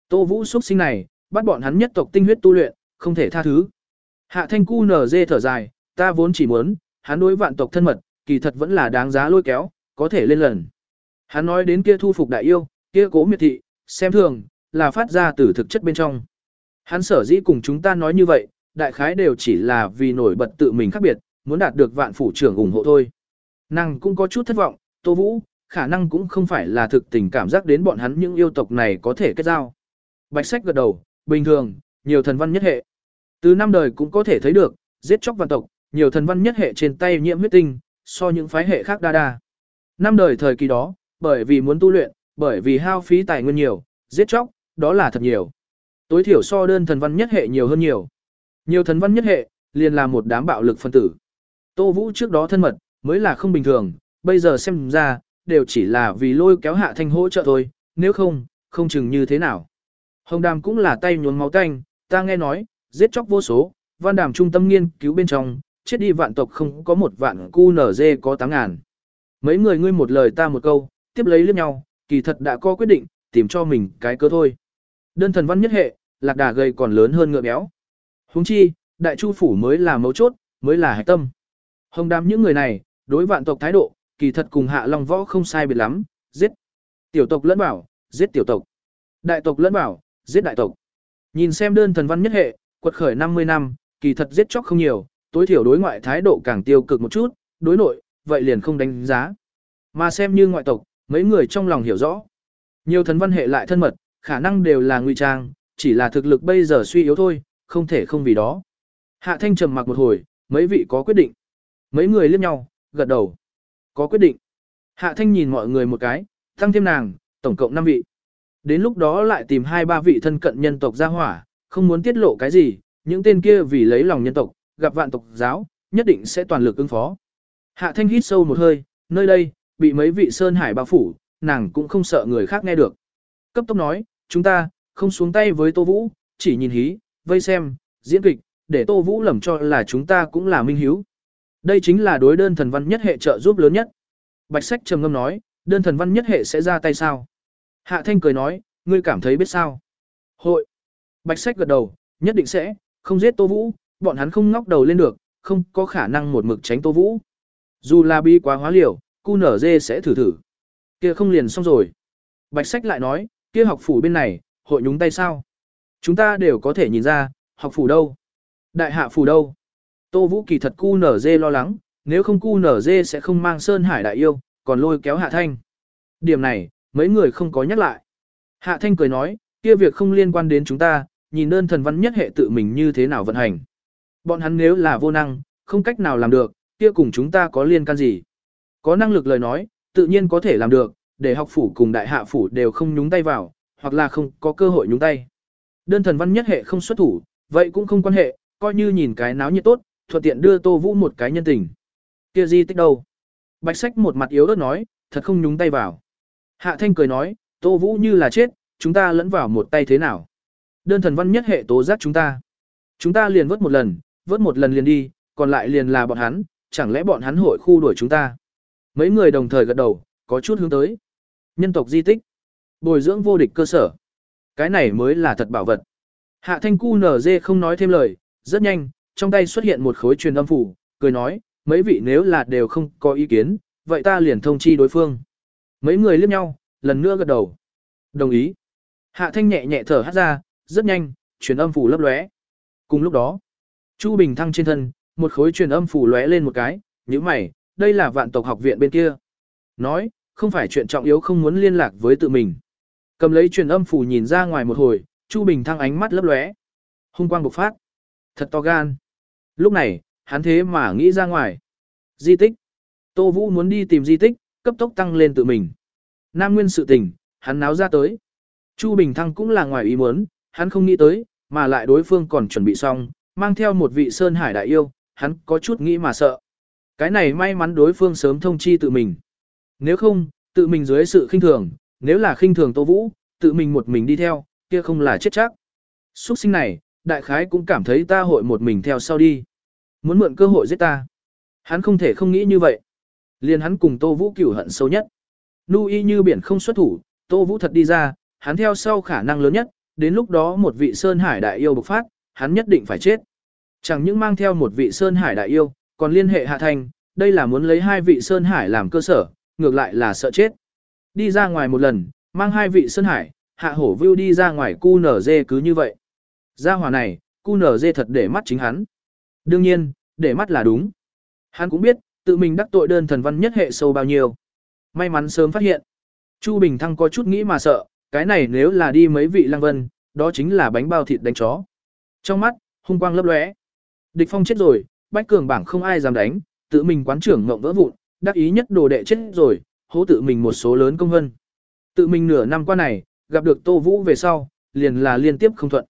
Tô Vũ xuất sinh này, bắt bọn hắn nhất tộc tinh huyết tu luyện, không thể tha thứ. Hạ Thanh Cu nở dê thở dài, ta vốn chỉ muốn, hắn đối vạn tộc thân mật, kỳ thật vẫn là đáng giá lôi kéo, có thể lên lần. Hắn nói đến kia thu phục đại yêu, kia cố miệt thị, xem thường, là phát ra từ thực chất bên trong. Hắn sở dĩ cùng chúng ta nói như vậy, đại khái đều chỉ là vì nổi bật tự mình khác biệt, muốn đạt được vạn phủ trưởng ủng hộ thôi. Nàng cũng có chút thất vọng, Tô Vũ, khả năng cũng không phải là thực tình cảm giác đến bọn hắn những yêu tộc này có thể kết giao. Bạch sách gật đầu, bình thường, nhiều thần văn nhất hệ. Từ năm đời cũng có thể thấy được, giết chóc văn tộc, nhiều thần văn nhất hệ trên tay nhiễm huyết tinh, so những phái hệ khác đa đa. Năm đời thời kỳ đó, bởi vì muốn tu luyện, bởi vì hao phí tài nguyên nhiều, giết chóc, đó là thật nhiều. Tối thiểu so đơn thần văn nhất hệ nhiều hơn nhiều. Nhiều thần văn nhất hệ, liền là một đám bạo lực phân tử. Tô Vũ trước đó thân mật, mới là không bình thường, bây giờ xem ra, đều chỉ là vì lôi kéo hạ thanh hỗ trợ thôi, nếu không, không chừng như thế nào. Hồng đàm cũng là tay nhuốm máu tanh, ta nghe nói, giết chóc vô số, văn đàm trung tâm nghiên cứu bên trong, chết đi vạn tộc không có một vạn cu nở dê có tám ngàn. Mấy người ngươi một lời ta một câu, tiếp lấy liếc nhau, kỳ thật đã có quyết định, tìm cho mình cái cơ thôi. Đơn thần văn nhất hệ, lạc đà gầy còn lớn hơn ngựa béo. Huống chi, đại chu phủ mới là mấu chốt, mới là hạch tâm. Hồng đàm những người này, đối vạn tộc thái độ, kỳ thật cùng hạ long võ không sai biệt lắm, giết. Tiểu tộc lẫn bảo, giết tiểu tộc. Đại tộc lẫn bảo, giết đại tộc. Nhìn xem đơn thần văn nhất hệ, quật khởi 50 năm, kỳ thật giết chóc không nhiều, tối thiểu đối ngoại thái độ càng tiêu cực một chút, đối nội, vậy liền không đánh giá. Mà xem như ngoại tộc, mấy người trong lòng hiểu rõ. Nhiều thần văn hệ lại thân mật, khả năng đều là nguy trang, chỉ là thực lực bây giờ suy yếu thôi, không thể không vì đó. Hạ Thanh trầm mặc một hồi, mấy vị có quyết định. Mấy người liếc nhau, gật đầu. Có quyết định. Hạ Thanh nhìn mọi người một cái, tăng thêm nàng, tổng cộng 5 vị. Đến lúc đó lại tìm hai ba vị thân cận nhân tộc ra hỏa, không muốn tiết lộ cái gì, những tên kia vì lấy lòng nhân tộc, gặp vạn tộc giáo, nhất định sẽ toàn lực ứng phó. Hạ Thanh hít sâu một hơi, nơi đây, bị mấy vị Sơn Hải bao phủ, nàng cũng không sợ người khác nghe được. Cấp tốc nói, chúng ta, không xuống tay với Tô Vũ, chỉ nhìn hí, vây xem, diễn kịch, để Tô Vũ lầm cho là chúng ta cũng là minh hiếu. Đây chính là đối đơn thần văn nhất hệ trợ giúp lớn nhất. Bạch Sách trầm ngâm nói, đơn thần văn nhất hệ sẽ ra tay sao? Hạ Thanh cười nói, ngươi cảm thấy biết sao? Hội. Bạch Sách gật đầu, nhất định sẽ, không giết Tô Vũ, bọn hắn không ngóc đầu lên được, không có khả năng một mực tránh Tô Vũ. Dù là bi quá hóa liều, cu nở dê sẽ thử thử. Kia không liền xong rồi. Bạch Sách lại nói, kia học phủ bên này, hội nhúng tay sao? Chúng ta đều có thể nhìn ra, học phủ đâu? Đại hạ phủ đâu? Tô Vũ kỳ thật cu nở dê lo lắng, nếu không cu nở dê sẽ không mang Sơn Hải đại yêu, còn lôi kéo Hạ Thanh. Điểm này, mấy người không có nhắc lại. Hạ Thanh cười nói, kia việc không liên quan đến chúng ta, nhìn đơn thần văn nhất hệ tự mình như thế nào vận hành. Bọn hắn nếu là vô năng, không cách nào làm được, kia cùng chúng ta có liên can gì. Có năng lực lời nói, tự nhiên có thể làm được, để học phủ cùng đại hạ phủ đều không nhúng tay vào, hoặc là không có cơ hội nhúng tay. Đơn thần văn nhất hệ không xuất thủ, vậy cũng không quan hệ, coi như nhìn cái náo nhiệt tốt, thuận tiện đưa Tô Vũ một cái nhân tình. Kia di tích đâu? Bạch sách một mặt yếu ớt nói, thật không nhúng tay vào. Hạ thanh cười nói, Tô Vũ như là chết, chúng ta lẫn vào một tay thế nào? Đơn thần văn nhất hệ tố giác chúng ta. Chúng ta liền vớt một lần, vớt một lần liền đi, còn lại liền là bọn hắn, chẳng lẽ bọn hắn hội khu đuổi chúng ta? Mấy người đồng thời gật đầu, có chút hướng tới. Nhân tộc di tích, bồi dưỡng vô địch cơ sở. Cái này mới là thật bảo vật. Hạ thanh cu nở dê không nói thêm lời, rất nhanh, trong tay xuất hiện một khối truyền âm phủ, cười nói, mấy vị nếu là đều không có ý kiến, vậy ta liền thông chi đối phương. Mấy người liếc nhau, lần nữa gật đầu. Đồng ý. Hạ thanh nhẹ nhẹ thở hát ra, rất nhanh, truyền âm phủ lấp lóe. Cùng lúc đó, Chu Bình thăng trên thân, một khối truyền âm phủ lóe lên một cái, như mày, đây là vạn tộc học viện bên kia. Nói, không phải chuyện trọng yếu không muốn liên lạc với tự mình. Cầm lấy truyền âm phủ nhìn ra ngoài một hồi, Chu Bình thăng ánh mắt lấp lóe. Hung quang bộc phát. Thật to gan. Lúc này, hắn thế mà nghĩ ra ngoài. Di tích. Tô Vũ muốn đi tìm di tích, cấp tốc tăng lên tự mình. Nam Nguyên sự tình, hắn náo ra tới. Chu Bình Thăng cũng là ngoài ý muốn, hắn không nghĩ tới, mà lại đối phương còn chuẩn bị xong, mang theo một vị Sơn Hải đại yêu, hắn có chút nghĩ mà sợ. Cái này may mắn đối phương sớm thông chi tự mình. Nếu không, tự mình dưới sự khinh thường, nếu là khinh thường Tô Vũ, tự mình một mình đi theo, kia không là chết chắc. Xuất sinh này, đại khái cũng cảm thấy ta hội một mình theo sau đi. Muốn mượn cơ hội giết ta. Hắn không thể không nghĩ như vậy. Liền hắn cùng Tô Vũ cửu hận sâu nhất. Nu y như biển không xuất thủ, Tô Vũ thật đi ra, hắn theo sau khả năng lớn nhất, đến lúc đó một vị Sơn Hải đại yêu bộc phát, hắn nhất định phải chết. Chẳng những mang theo một vị Sơn Hải đại yêu, còn liên hệ hạ thành, đây là muốn lấy hai vị Sơn Hải làm cơ sở, ngược lại là sợ chết. Đi ra ngoài một lần, mang hai vị Sơn Hải, hạ hổ vưu đi ra ngoài cu nở dê cứ như vậy. Gia hòa này, cu nở dê thật để mắt chính hắn. Đương nhiên, để mắt là đúng. Hắn cũng biết, tự mình đắc tội đơn thần văn nhất hệ sâu bao nhiêu. May mắn sớm phát hiện. Chu Bình Thăng có chút nghĩ mà sợ, cái này nếu là đi mấy vị lang vân, đó chính là bánh bao thịt đánh chó. Trong mắt, hung quang lấp lóe. Địch phong chết rồi, bách cường bảng không ai dám đánh, tự mình quán trưởng ngộng vỡ vụn, đắc ý nhất đồ đệ chết rồi, hố tự mình một số lớn công vân. Tự mình nửa năm qua này, gặp được Tô Vũ về sau, liền là liên tiếp không thuận.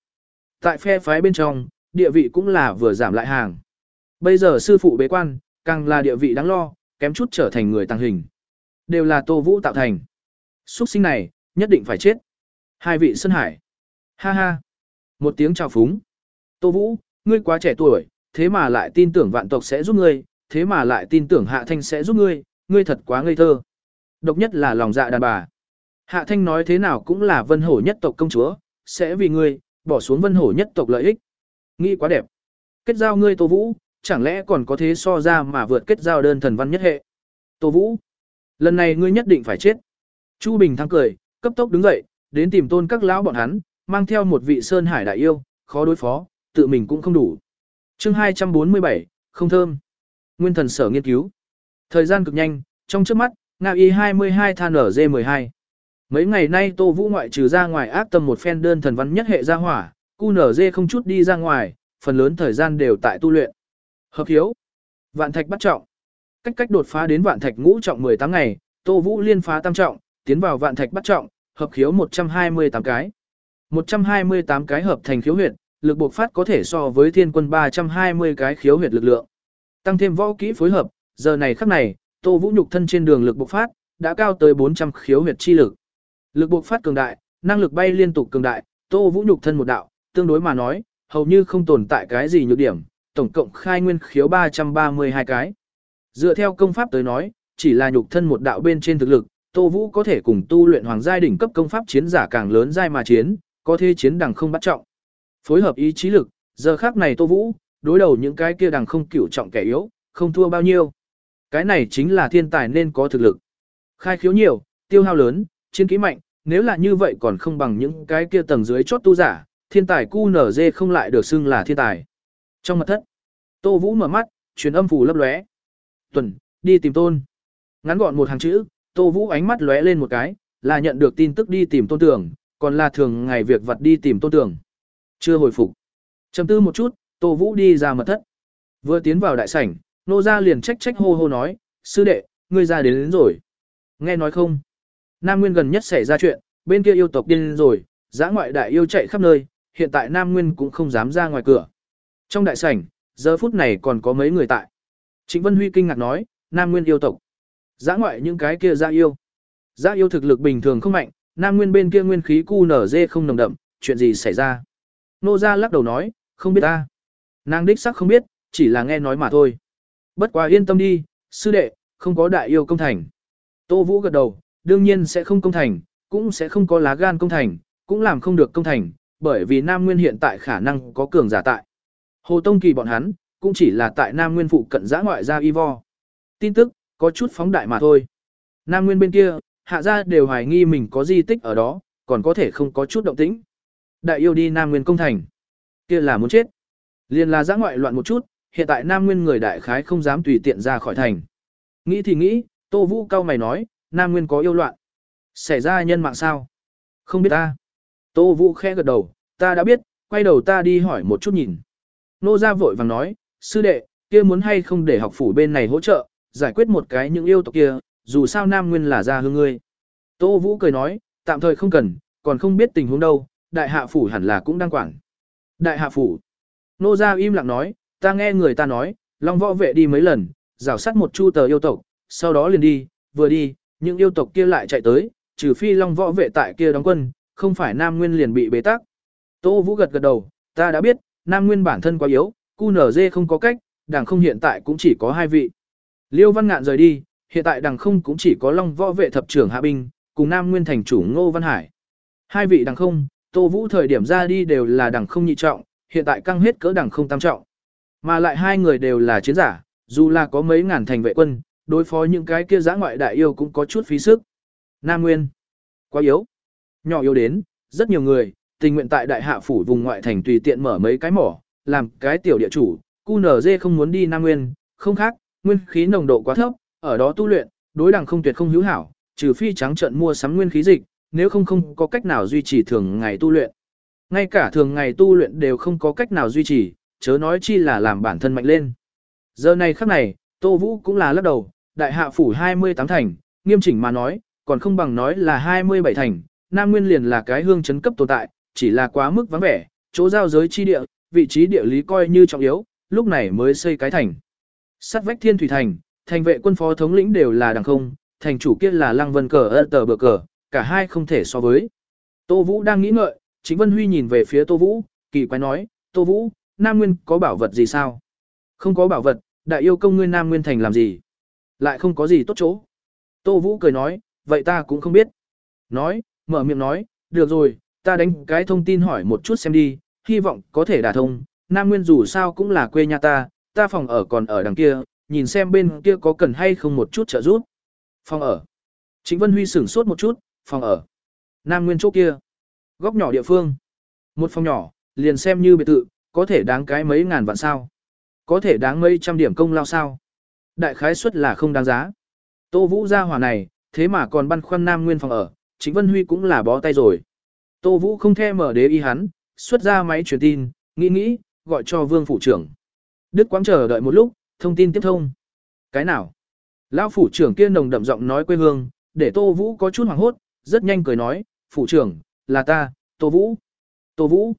Tại phe phái bên trong, địa vị cũng là vừa giảm lại hàng. Bây giờ sư phụ bế quan, càng là địa vị đáng lo, kém chút trở thành người tăng hình. Đều là Tô Vũ tạo thành. Xuất sinh này, nhất định phải chết. Hai vị Sơn Hải. Ha ha. Một tiếng chào phúng. Tô Vũ, ngươi quá trẻ tuổi, thế mà lại tin tưởng vạn tộc sẽ giúp ngươi, thế mà lại tin tưởng Hạ Thanh sẽ giúp ngươi, ngươi thật quá ngây thơ. Độc nhất là lòng dạ đàn bà. Hạ Thanh nói thế nào cũng là vân hổ nhất tộc công chúa, sẽ vì ngươi, bỏ xuống vân hổ nhất tộc lợi ích. Nghĩ quá đẹp. Kết giao ngươi Tô Vũ, chẳng lẽ còn có thế so ra mà vượt kết giao đơn thần văn nhất hệ. Tô Vũ, lần này ngươi nhất định phải chết. Chu Bình thăng cười, cấp tốc đứng dậy, đến tìm tôn các lão bọn hắn, mang theo một vị sơn hải đại yêu, khó đối phó, tự mình cũng không đủ. chương 247, không thơm. Nguyên thần sở nghiên cứu. Thời gian cực nhanh, trong trước mắt, Nga y 22 than ở D12. Mấy ngày nay Tô Vũ ngoại trừ ra ngoài ác tâm một phen đơn thần văn nhất hệ ra hỏa, cu nở dê không chút đi ra ngoài, phần lớn thời gian đều tại tu luyện. Hợp hiếu. Vạn thạch bắt trọng. Cách cách đột phá đến vạn thạch ngũ trọng 18 ngày, Tô Vũ liên phá tam trọng, tiến vào vạn thạch bắt trọng, hợp khiếu 128 cái. 128 cái hợp thành khiếu huyệt, lực bộc phát có thể so với thiên quân 320 cái khiếu huyệt lực lượng. Tăng thêm võ kỹ phối hợp, giờ này khắc này, Tô Vũ nhục thân trên đường lực bộc phát đã cao tới 400 khiếu huyệt chi lực. Lực bộc phát cường đại, năng lực bay liên tục cường đại, Tô Vũ nhục thân một đạo, tương đối mà nói, hầu như không tồn tại cái gì nhược điểm, tổng cộng khai nguyên khiếu 332 cái. Dựa theo công pháp tới nói, chỉ là nhục thân một đạo bên trên thực lực, Tô Vũ có thể cùng tu luyện hoàng giai đỉnh cấp công pháp chiến giả càng lớn giai mà chiến, có thể chiến đẳng không bắt trọng. Phối hợp ý chí lực, giờ khác này Tô Vũ, đối đầu những cái kia đẳng không cửu trọng kẻ yếu, không thua bao nhiêu. Cái này chính là thiên tài nên có thực lực. Khai khiếu nhiều, tiêu hao lớn, chiến kỹ mạnh, nếu là như vậy còn không bằng những cái kia tầng dưới chót tu giả, thiên tài cu nở dê không lại được xưng là thiên tài. Trong mật thất, Tô Vũ mở mắt, truyền âm phù lấp lóe. Tuần, đi tìm tôn. Ngắn gọn một hàng chữ, Tô Vũ ánh mắt lóe lên một cái, là nhận được tin tức đi tìm tôn tưởng, còn là thường ngày việc vật đi tìm tôn tưởng. Chưa hồi phục. Chầm tư một chút, Tô Vũ đi ra mật thất. Vừa tiến vào đại sảnh, nô ra liền trách trách hô hô nói, sư đệ, ngươi ra đến, đến rồi. Nghe nói không? Nam Nguyên gần nhất xảy ra chuyện, bên kia yêu tộc điên rồi, giã ngoại đại yêu chạy khắp nơi, hiện tại Nam Nguyên cũng không dám ra ngoài cửa. Trong đại sảnh, giờ phút này còn có mấy người tại. Trịnh Vân Huy kinh ngạc nói, Nam Nguyên yêu tộc. Giã ngoại những cái kia ra yêu. Giã yêu thực lực bình thường không mạnh, Nam Nguyên bên kia nguyên khí cu nở dê không nồng đậm, chuyện gì xảy ra? Nô gia lắc đầu nói, không biết ta. Nàng đích sắc không biết, chỉ là nghe nói mà thôi. Bất quá yên tâm đi, sư đệ, không có đại yêu công thành. Tô Vũ gật đầu, đương nhiên sẽ không công thành, cũng sẽ không có lá gan công thành, cũng làm không được công thành, bởi vì Nam Nguyên hiện tại khả năng có cường giả tại. Hồ Tông Kỳ bọn hắn, cũng chỉ là tại Nam Nguyên phụ cận giã ngoại ra Ivo. Tin tức, có chút phóng đại mà thôi. Nam Nguyên bên kia, hạ gia đều hoài nghi mình có di tích ở đó, còn có thể không có chút động tĩnh. Đại yêu đi Nam Nguyên công thành. kia là muốn chết. Liên là giã ngoại loạn một chút, hiện tại Nam Nguyên người đại khái không dám tùy tiện ra khỏi thành. Nghĩ thì nghĩ, Tô Vũ cao mày nói, Nam Nguyên có yêu loạn. Xảy ra nhân mạng sao? Không biết ta. Tô Vũ khẽ gật đầu, ta đã biết, quay đầu ta đi hỏi một chút nhìn. Nô gia vội vàng nói, sư đệ, kia muốn hay không để học phủ bên này hỗ trợ, giải quyết một cái những yêu tộc kia, dù sao Nam Nguyên là gia hương ngươi. Tô Vũ cười nói, tạm thời không cần, còn không biết tình huống đâu, đại hạ phủ hẳn là cũng đang quản. Đại hạ phủ. Nô gia im lặng nói, ta nghe người ta nói, Long võ vệ đi mấy lần, rào sát một chu tờ yêu tộc, sau đó liền đi, vừa đi, những yêu tộc kia lại chạy tới, trừ phi Long võ vệ tại kia đóng quân, không phải Nam Nguyên liền bị bế tắc. Tô Vũ gật gật đầu, ta đã biết, Nam Nguyên bản thân quá yếu, QNZ không có cách, đảng không hiện tại cũng chỉ có hai vị. Liêu Văn Ngạn rời đi, hiện tại đảng không cũng chỉ có Long võ vệ thập trưởng hạ binh, cùng Nam Nguyên thành chủ Ngô Văn Hải. Hai vị đảng không, Tô Vũ thời điểm ra đi đều là đảng không nhị trọng, hiện tại căng hết cỡ đảng không tam trọng. Mà lại hai người đều là chiến giả, dù là có mấy ngàn thành vệ quân, đối phó những cái kia giã ngoại đại yêu cũng có chút phí sức. Nam Nguyên, quá yếu. Nhỏ yếu đến, rất nhiều người, tình nguyện tại đại hạ phủ vùng ngoại thành tùy tiện mở mấy cái mỏ, làm cái tiểu địa chủ, QNZ không muốn đi Nam Nguyên, không khác, nguyên khí nồng độ quá thấp, ở đó tu luyện, đối đẳng không tuyệt không hữu hảo, trừ phi trắng trận mua sắm nguyên khí dịch, nếu không không có cách nào duy trì thường ngày tu luyện. Ngay cả thường ngày tu luyện đều không có cách nào duy trì, chớ nói chi là làm bản thân mạnh lên. Giờ này khắc này, Tô Vũ cũng là lắc đầu, đại hạ phủ 28 thành, nghiêm chỉnh mà nói, còn không bằng nói là 27 thành, Nam Nguyên liền là cái hương chấn cấp tồn tại, chỉ là quá mức vắng vẻ, chỗ giao giới chi địa, vị trí địa lý coi như trọng yếu, lúc này mới xây cái thành. Sắt vách thiên thủy thành, thành vệ quân phó thống lĩnh đều là đằng không, thành chủ kia là lăng vân cờ ơ tờ bờ cờ, cả hai không thể so với. Tô Vũ đang nghĩ ngợi, chính Vân Huy nhìn về phía Tô Vũ, kỳ quái nói, Tô Vũ, Nam Nguyên có bảo vật gì sao? Không có bảo vật, đại yêu công ngươi Nam Nguyên thành làm gì? Lại không có gì tốt chỗ. Tô Vũ cười nói, vậy ta cũng không biết. Nói, mở miệng nói, được rồi, ta đánh cái thông tin hỏi một chút xem đi, hy vọng có thể đả thông. Nam Nguyên dù sao cũng là quê nhà ta, ta phòng ở còn ở đằng kia, nhìn xem bên kia có cần hay không một chút trợ giúp. Phòng ở. Chính Vân Huy sửng sốt một chút, phòng ở. Nam Nguyên chỗ kia. Góc nhỏ địa phương. Một phòng nhỏ, liền xem như biệt thự, có thể đáng cái mấy ngàn vạn sao. Có thể đáng mấy trăm điểm công lao sao. Đại khái suất là không đáng giá. Tô Vũ ra hỏa này, thế mà còn băn khoăn Nam Nguyên phòng ở, chính Vân Huy cũng là bó tay rồi. Tô Vũ không thèm mở đế y hắn, xuất ra máy truyền tin, nghĩ nghĩ, gọi cho Vương Phủ trưởng. Đức quãng chờ đợi một lúc, thông tin tiếp thông. Cái nào? Lão Phủ trưởng kia nồng đậm giọng nói quê hương, để Tô Vũ có chút hoảng hốt, rất nhanh cười nói, Phủ trưởng, là ta, Tô Vũ. Tô Vũ.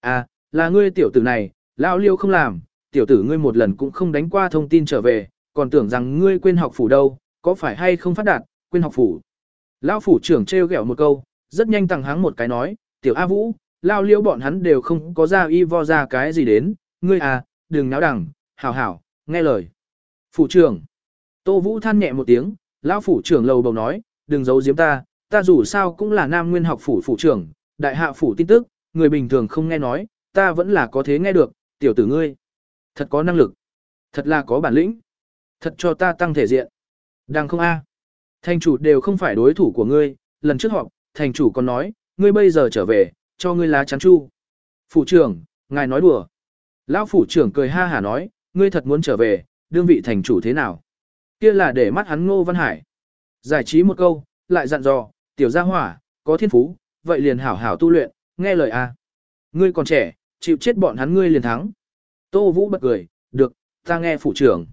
À, là ngươi tiểu tử này, Lão Liêu không làm, tiểu tử ngươi một lần cũng không đánh qua thông tin trở về, còn tưởng rằng ngươi quên học phủ đâu, có phải hay không phát đạt, quên học phủ. Lão phủ trưởng trêu ghẹo một câu, rất nhanh tăng háng một cái nói, tiểu A Vũ, lao liễu bọn hắn đều không có ra y vo ra cái gì đến, ngươi à, đừng náo đẳng, hảo hảo, nghe lời. Phủ trưởng, Tô Vũ than nhẹ một tiếng, lão phủ trưởng lầu bầu nói, đừng giấu giếm ta, ta dù sao cũng là nam nguyên học phủ phủ trưởng, đại hạ phủ tin tức, người bình thường không nghe nói, ta vẫn là có thế nghe được, tiểu tử ngươi. Thật có năng lực, thật là có bản lĩnh, thật cho ta tăng thể diện. đằng không a Thành chủ đều không phải đối thủ của ngươi, lần trước họp, thành chủ còn nói, ngươi bây giờ trở về, cho ngươi lá chắn chu. Phủ trưởng, ngài nói đùa. Lão phủ trưởng cười ha hả nói, ngươi thật muốn trở về, đương vị thành chủ thế nào? Kia là để mắt hắn Ngô Văn Hải. Giải trí một câu, lại dặn dò, tiểu gia hỏa, có thiên phú, vậy liền hảo hảo tu luyện, nghe lời a. Ngươi còn trẻ, chịu chết bọn hắn ngươi liền thắng. Tô Vũ bật cười, được, ta nghe phủ trưởng.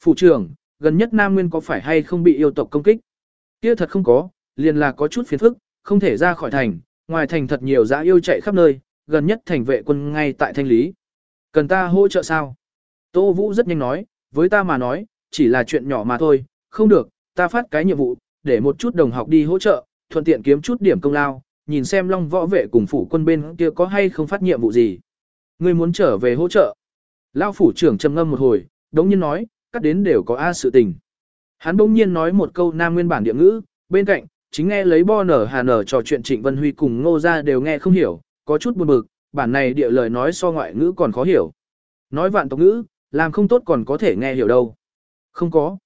Phủ trưởng, gần nhất Nam Nguyên có phải hay không bị yêu tộc công kích? Kia thật không có, liền là có chút phiền phức, không thể ra khỏi thành, ngoài thành thật nhiều dã yêu chạy khắp nơi, gần nhất thành vệ quân ngay tại thanh lý. Cần ta hỗ trợ sao? Tô Vũ rất nhanh nói, với ta mà nói, chỉ là chuyện nhỏ mà thôi, không được, ta phát cái nhiệm vụ, để một chút đồng học đi hỗ trợ, thuận tiện kiếm chút điểm công lao, nhìn xem long võ vệ cùng phủ quân bên kia có hay không phát nhiệm vụ gì. Ngươi muốn trở về hỗ trợ. Lao phủ trưởng trầm ngâm một hồi, đống nhiên nói, cắt đến đều có A sự tình. Hắn bỗng nhiên nói một câu nam nguyên bản địa ngữ, bên cạnh, chính nghe lấy bo nở hà nở trò chuyện Trịnh Vân Huy cùng ngô ra đều nghe không hiểu, có chút buồn bực, bản này địa lời nói so ngoại ngữ còn khó hiểu. Nói vạn tộc ngữ, làm không tốt còn có thể nghe hiểu đâu. Không có.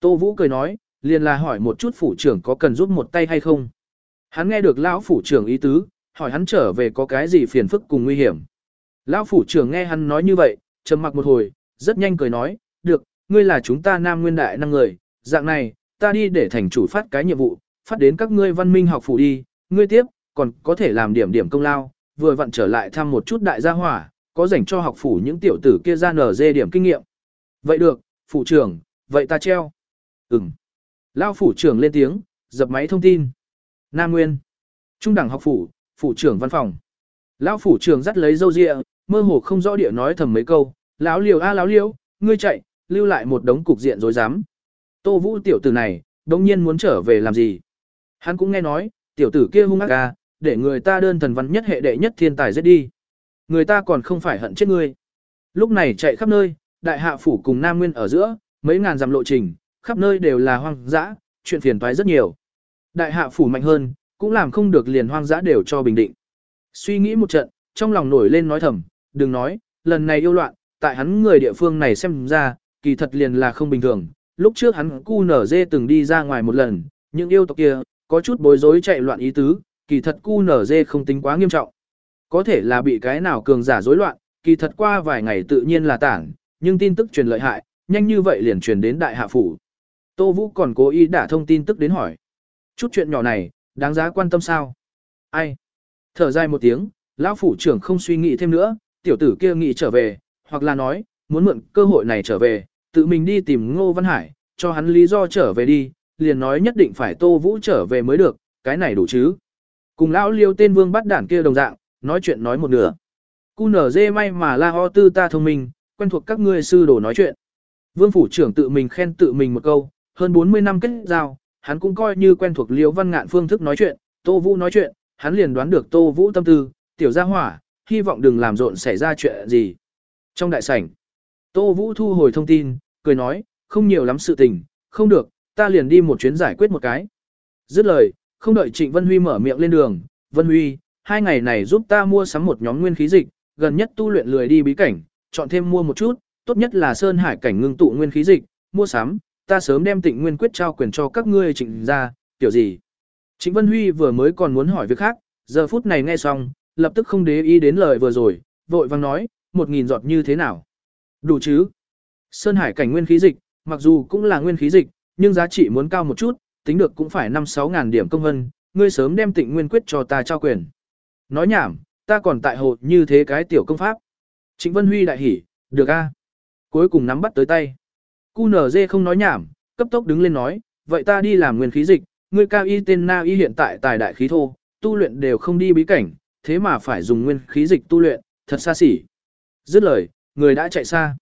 Tô Vũ cười nói, liền là hỏi một chút phủ trưởng có cần giúp một tay hay không. Hắn nghe được lão phủ trưởng ý tứ, hỏi hắn trở về có cái gì phiền phức cùng nguy hiểm. Lão phủ trưởng nghe hắn nói như vậy, trầm mặc một hồi, rất nhanh cười nói, được, ngươi là chúng ta nam nguyên đại năng người, dạng này, ta đi để thành chủ phát cái nhiệm vụ, phát đến các ngươi văn minh học phủ đi, ngươi tiếp, còn có thể làm điểm điểm công lao, vừa vặn trở lại thăm một chút đại gia hỏa, có dành cho học phủ những tiểu tử kia ra nở dê điểm kinh nghiệm. Vậy được, phủ trưởng, vậy ta treo. Ừm. Lao phủ trưởng lên tiếng, dập máy thông tin. Nam Nguyên. Trung đẳng học phủ, phủ trưởng văn phòng. Lão phủ trưởng dắt lấy dâu rịa, mơ hồ không rõ địa nói thầm mấy câu, lão liều a lão liều, ngươi chạy, lưu lại một đống cục diện rối rắm. Tô Vũ tiểu tử này, đống nhiên muốn trở về làm gì? Hắn cũng nghe nói, tiểu tử kia hung ác à, để người ta đơn thần văn nhất hệ đệ nhất thiên tài giết đi. Người ta còn không phải hận chết ngươi. Lúc này chạy khắp nơi, đại hạ phủ cùng Nam Nguyên ở giữa, mấy ngàn dặm lộ trình, khắp nơi đều là hoang dã, chuyện phiền toái rất nhiều. Đại hạ phủ mạnh hơn, cũng làm không được liền hoang dã đều cho bình định. Suy nghĩ một trận, trong lòng nổi lên nói thầm, đừng nói, lần này yêu loạn, tại hắn người địa phương này xem ra, kỳ thật liền là không bình thường. Lúc trước hắn cu nở dê từng đi ra ngoài một lần, những yêu tộc kia, có chút bối rối chạy loạn ý tứ, kỳ thật cu nở dê không tính quá nghiêm trọng. Có thể là bị cái nào cường giả rối loạn, kỳ thật qua vài ngày tự nhiên là tản, nhưng tin tức truyền lợi hại, nhanh như vậy liền truyền đến đại hạ phủ. Tô Vũ còn cố ý đả thông tin tức đến hỏi. Chút chuyện nhỏ này, đáng giá quan tâm sao? Ai? Thở dài một tiếng, lão phủ trưởng không suy nghĩ thêm nữa, tiểu tử kia nghĩ trở về, hoặc là nói, muốn mượn cơ hội này trở về, tự mình đi tìm Ngô Văn Hải, cho hắn lý do trở về đi, liền nói nhất định phải Tô Vũ trở về mới được, cái này đủ chứ. Cùng lão liêu tên vương bắt đản kia đồng dạng, nói chuyện nói một nửa. Cú nở dê may mà la ho tư ta thông minh, quen thuộc các ngươi sư đồ nói chuyện. Vương phủ trưởng tự mình khen tự mình một câu, hơn 40 năm kết giao, hắn cũng coi như quen thuộc liêu văn ngạn phương thức nói chuyện, Tô Vũ nói chuyện, hắn liền đoán được Tô Vũ tâm tư, tiểu gia hỏa, hy vọng đừng làm rộn xảy ra chuyện gì. Trong đại sảnh, Tô Vũ thu hồi thông tin, cười nói, không nhiều lắm sự tình, không được, ta liền đi một chuyến giải quyết một cái. Dứt lời, không đợi Trịnh Vân Huy mở miệng lên đường, Vân Huy, hai ngày này giúp ta mua sắm một nhóm nguyên khí dịch, gần nhất tu luyện lười đi bí cảnh, chọn thêm mua một chút, tốt nhất là Sơn Hải cảnh ngưng tụ nguyên khí dịch, mua sắm, ta sớm đem Tịnh Nguyên quyết trao quyền cho các ngươi trịnh ra, tiểu gì. Trịnh Vân Huy vừa mới còn muốn hỏi việc khác, giờ phút này nghe xong, lập tức không để ý đến lời vừa rồi, vội vang nói, một nghìn giọt như thế nào? Đủ chứ? Sơn Hải cảnh nguyên khí dịch, mặc dù cũng là nguyên khí dịch, nhưng giá trị muốn cao một chút, tính được cũng phải 5-6 ngàn điểm công vân, ngươi sớm đem tịnh nguyên quyết cho ta trao quyền. Nói nhảm, ta còn tại hộ như thế cái tiểu công pháp. Trịnh Vân Huy đại hỉ, được a. Cuối cùng nắm bắt tới tay. QNZ nở không nói nhảm, cấp tốc đứng lên nói, vậy ta đi làm nguyên khí dịch, ngươi cao y tên na y hiện tại tài đại khí thô, tu luyện đều không đi bí cảnh, thế mà phải dùng nguyên khí dịch tu luyện, thật xa xỉ. Dứt lời, người đã chạy xa.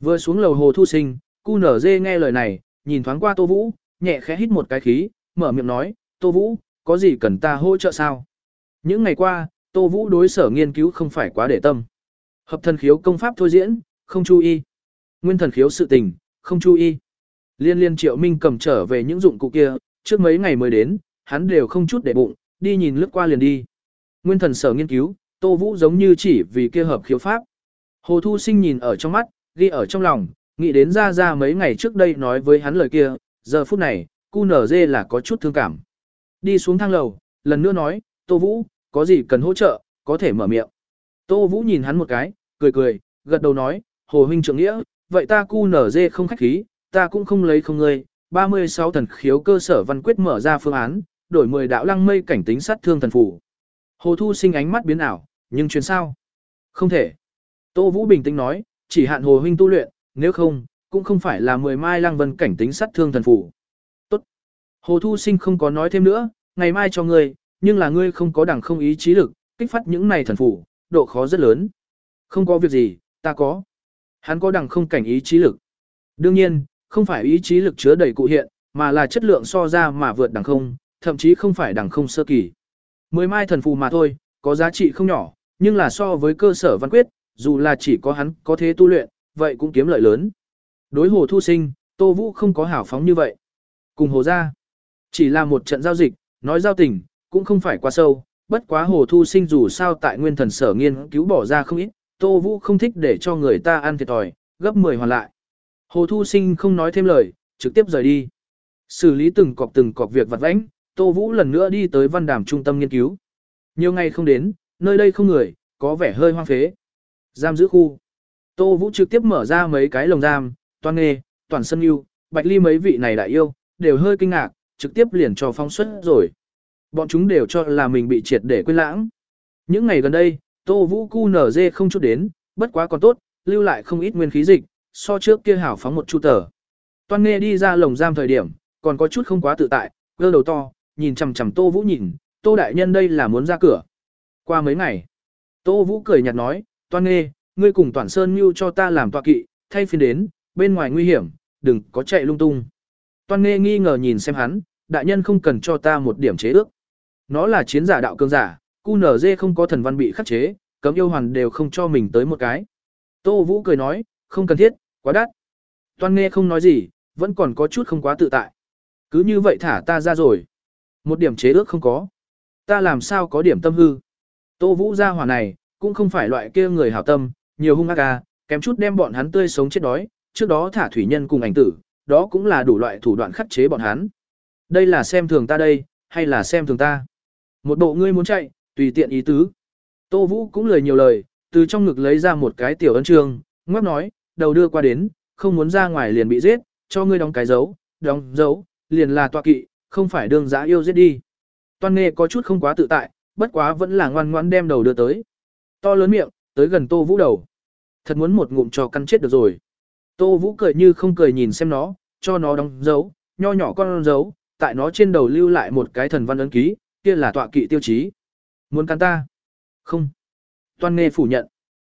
Vừa xuống lầu hồ thu sinh, cu nở dê nghe lời này, nhìn thoáng qua Tô Vũ, nhẹ khẽ hít một cái khí, mở miệng nói, Tô Vũ, có gì cần ta hỗ trợ sao? Những ngày qua, Tô Vũ đối sở nghiên cứu không phải quá để tâm. Hợp thần khiếu công pháp thôi diễn, không chú ý. Nguyên thần khiếu sự tình, không chú ý. Liên liên triệu minh cầm trở về những dụng cụ kia, trước mấy ngày mới đến, hắn đều không chút để bụng, đi nhìn lướt qua liền đi. Nguyên thần sở nghiên cứu, Tô Vũ giống như chỉ vì kia hợp khiếu pháp. Hồ Thu Sinh nhìn ở trong mắt, ghi ở trong lòng, nghĩ đến ra ra mấy ngày trước đây nói với hắn lời kia, giờ phút này, cu nở dê là có chút thương cảm. Đi xuống thang lầu, lần nữa nói, Tô Vũ, có gì cần hỗ trợ, có thể mở miệng. Tô Vũ nhìn hắn một cái, cười cười, gật đầu nói, Hồ Huynh trưởng nghĩa, vậy ta cu nở dê không khách khí, ta cũng không lấy không ngươi, 36 thần khiếu cơ sở văn quyết mở ra phương án, đổi 10 đạo lăng mây cảnh tính sát thương thần phủ. Hồ Thu sinh ánh mắt biến ảo, nhưng chuyến sao? Không thể. Tô Vũ bình tĩnh nói, chỉ hạn Hồ Huynh tu luyện, nếu không, cũng không phải là 10 mai lăng vân cảnh tính sát thương thần phủ. Tốt. Hồ Thu sinh không có nói thêm nữa, ngày mai cho ngươi, nhưng là ngươi không có đẳng không ý chí lực, kích phát những này thần phủ, độ khó rất lớn. Không có việc gì, ta có. Hắn có đẳng không cảnh ý chí lực. Đương nhiên, không phải ý chí lực chứa đầy cụ hiện, mà là chất lượng so ra mà vượt đẳng không, thậm chí không phải đẳng không sơ kỳ. Mười mai thần phù mà thôi, có giá trị không nhỏ, nhưng là so với cơ sở văn quyết, dù là chỉ có hắn có thế tu luyện, vậy cũng kiếm lợi lớn. Đối hồ thu sinh, Tô Vũ không có hảo phóng như vậy. Cùng hồ ra, chỉ là một trận giao dịch, nói giao tình, cũng không phải quá sâu, bất quá hồ thu sinh dù sao tại nguyên thần sở nghiên cứu bỏ ra không ít, Tô Vũ không thích để cho người ta ăn thiệt thòi, gấp 10 hoàn lại. Hồ thu sinh không nói thêm lời, trực tiếp rời đi. Xử lý từng cọc từng cọc việc vặt vãnh, Tô Vũ lần nữa đi tới văn đàm trung tâm nghiên cứu. Nhiều ngày không đến, nơi đây không người, có vẻ hơi hoang phế. Giam giữ khu. Tô Vũ trực tiếp mở ra mấy cái lồng giam, toàn nghề, toàn sân yêu, bạch ly mấy vị này đại yêu, đều hơi kinh ngạc, trực tiếp liền cho phong xuất rồi. Bọn chúng đều cho là mình bị triệt để quên lãng. Những ngày gần đây, Tô Vũ cu nở dê không chút đến, bất quá còn tốt, lưu lại không ít nguyên khí dịch, so trước kia hảo phóng một chu tờ. Toàn nghe đi ra lồng giam thời điểm, còn có chút không quá tự tại, gơ đầu to, nhìn chằm chằm Tô Vũ nhìn, Tô đại nhân đây là muốn ra cửa. Qua mấy ngày, Tô Vũ cười nhạt nói, Toan nghe, ngươi cùng Toàn Sơn Nhu cho ta làm tọa kỵ, thay phiên đến, bên ngoài nguy hiểm, đừng có chạy lung tung. Toan nghe nghi ngờ nhìn xem hắn, đại nhân không cần cho ta một điểm chế ước. Nó là chiến giả đạo cương giả, QNZ nở dê không có thần văn bị khắc chế, cấm yêu hoàn đều không cho mình tới một cái. Tô Vũ cười nói, không cần thiết, quá đắt. Toan nghe không nói gì, vẫn còn có chút không quá tự tại. Cứ như vậy thả ta ra rồi. Một điểm chế ước không có. Ta làm sao có điểm tâm hư. Tô Vũ ra hỏa này, cũng không phải loại kia người hảo tâm, nhiều hung ác ca, kém chút đem bọn hắn tươi sống chết đói, trước đó thả thủy nhân cùng ảnh tử, đó cũng là đủ loại thủ đoạn khắc chế bọn hắn. Đây là xem thường ta đây, hay là xem thường ta? Một bộ ngươi muốn chạy, tùy tiện ý tứ. Tô Vũ cũng lời nhiều lời, từ trong ngực lấy ra một cái tiểu ấn trường, ngoắc nói, đầu đưa qua đến, không muốn ra ngoài liền bị giết, cho ngươi đóng cái dấu, đóng dấu, liền là tọa kỵ, không phải đương giá yêu giết đi. toan nghề có chút không quá tự tại, bất quá vẫn là ngoan ngoãn đem đầu đưa tới. To lớn miệng, tới gần Tô Vũ đầu. Thật muốn một ngụm cho căn chết được rồi. Tô Vũ cười như không cười nhìn xem nó, cho nó đóng dấu, nho nhỏ con dấu, tại nó trên đầu lưu lại một cái thần văn ấn ký, kia là tọa kỵ tiêu chí. Muốn cắn ta? Không. Toan nghe phủ nhận.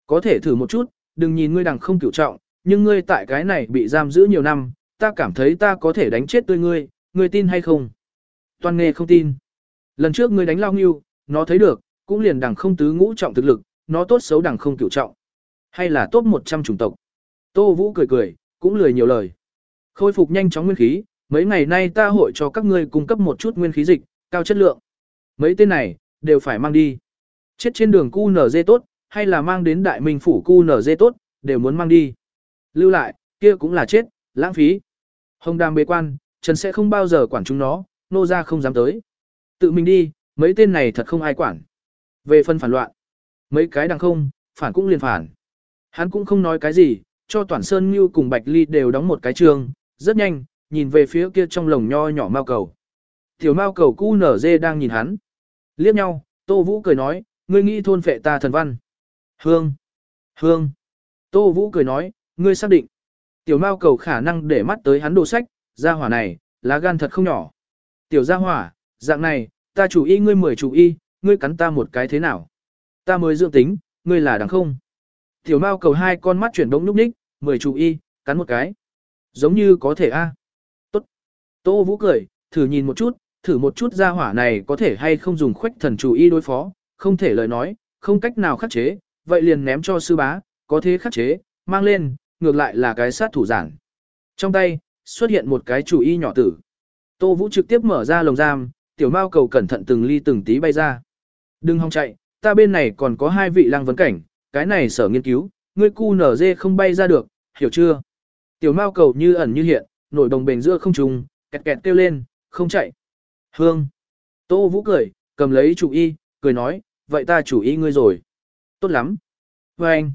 Có thể thử một chút, đừng nhìn ngươi đằng không cửu trọng, nhưng ngươi tại cái này bị giam giữ nhiều năm, ta cảm thấy ta có thể đánh chết tươi ngươi, ngươi tin hay không? Toan nghe không tin. Lần trước ngươi đánh lao nghiêu, nó thấy được, cũng liền đằng không tứ ngũ trọng thực lực, nó tốt xấu đẳng không cửu trọng. Hay là tốt 100 chủng tộc. Tô Vũ cười cười, cũng lười nhiều lời. Khôi phục nhanh chóng nguyên khí, mấy ngày nay ta hội cho các ngươi cung cấp một chút nguyên khí dịch, cao chất lượng. Mấy tên này, đều phải mang đi. Chết trên đường cu nở dê tốt, hay là mang đến đại minh phủ cu nở dê tốt, đều muốn mang đi. Lưu lại, kia cũng là chết, lãng phí. Hồng đàm bế quan, Trần sẽ không bao giờ quản chúng nó, nô ra không dám tới. Tự mình đi, mấy tên này thật không ai quản. Về phân phản loạn, mấy cái đằng không, phản cũng liền phản. Hắn cũng không nói cái gì, cho Toàn Sơn Ngưu cùng Bạch Ly đều đóng một cái trường, rất nhanh, nhìn về phía kia trong lồng nho nhỏ mao cầu. Tiểu mao cầu cu nở dê đang nhìn hắn. Liếc nhau, Tô Vũ cười nói, ngươi nghĩ thôn phệ ta thần văn. Hương! Hương! Tô Vũ cười nói, ngươi xác định. Tiểu mao cầu khả năng để mắt tới hắn đồ sách, gia hỏa này, lá gan thật không nhỏ. Tiểu gia hỏa, dạng này, ta chủ y ngươi mười chủ y, ngươi cắn ta một cái thế nào? Ta mới dưỡng tính, ngươi là đáng không? Tiểu mao cầu hai con mắt chuyển động núp ních, mười chủ y, cắn một cái. Giống như có thể a. Tốt. Tô Vũ cười, thử nhìn một chút, thử một chút gia hỏa này có thể hay không dùng khuếch thần chủ y đối phó, không thể lời nói, không cách nào khắc chế, vậy liền ném cho sư bá, có thế khắc chế, mang lên, ngược lại là cái sát thủ giản. Trong tay, xuất hiện một cái chủ y nhỏ tử. Tô Vũ trực tiếp mở ra lồng giam, tiểu mao cầu cẩn thận từng ly từng tí bay ra. Đừng hòng chạy, ta bên này còn có hai vị lăng vấn cảnh, cái này sở nghiên cứu, ngươi cu nở dê không bay ra được, hiểu chưa? Tiểu mao cầu như ẩn như hiện, nổi đồng bền giữa không trùng, kẹt kẹt kêu lên, không chạy. Hương. Tô Vũ cười, cầm lấy chủ y, cười nói, vậy ta chủ y ngươi rồi. Tốt lắm. Và anh.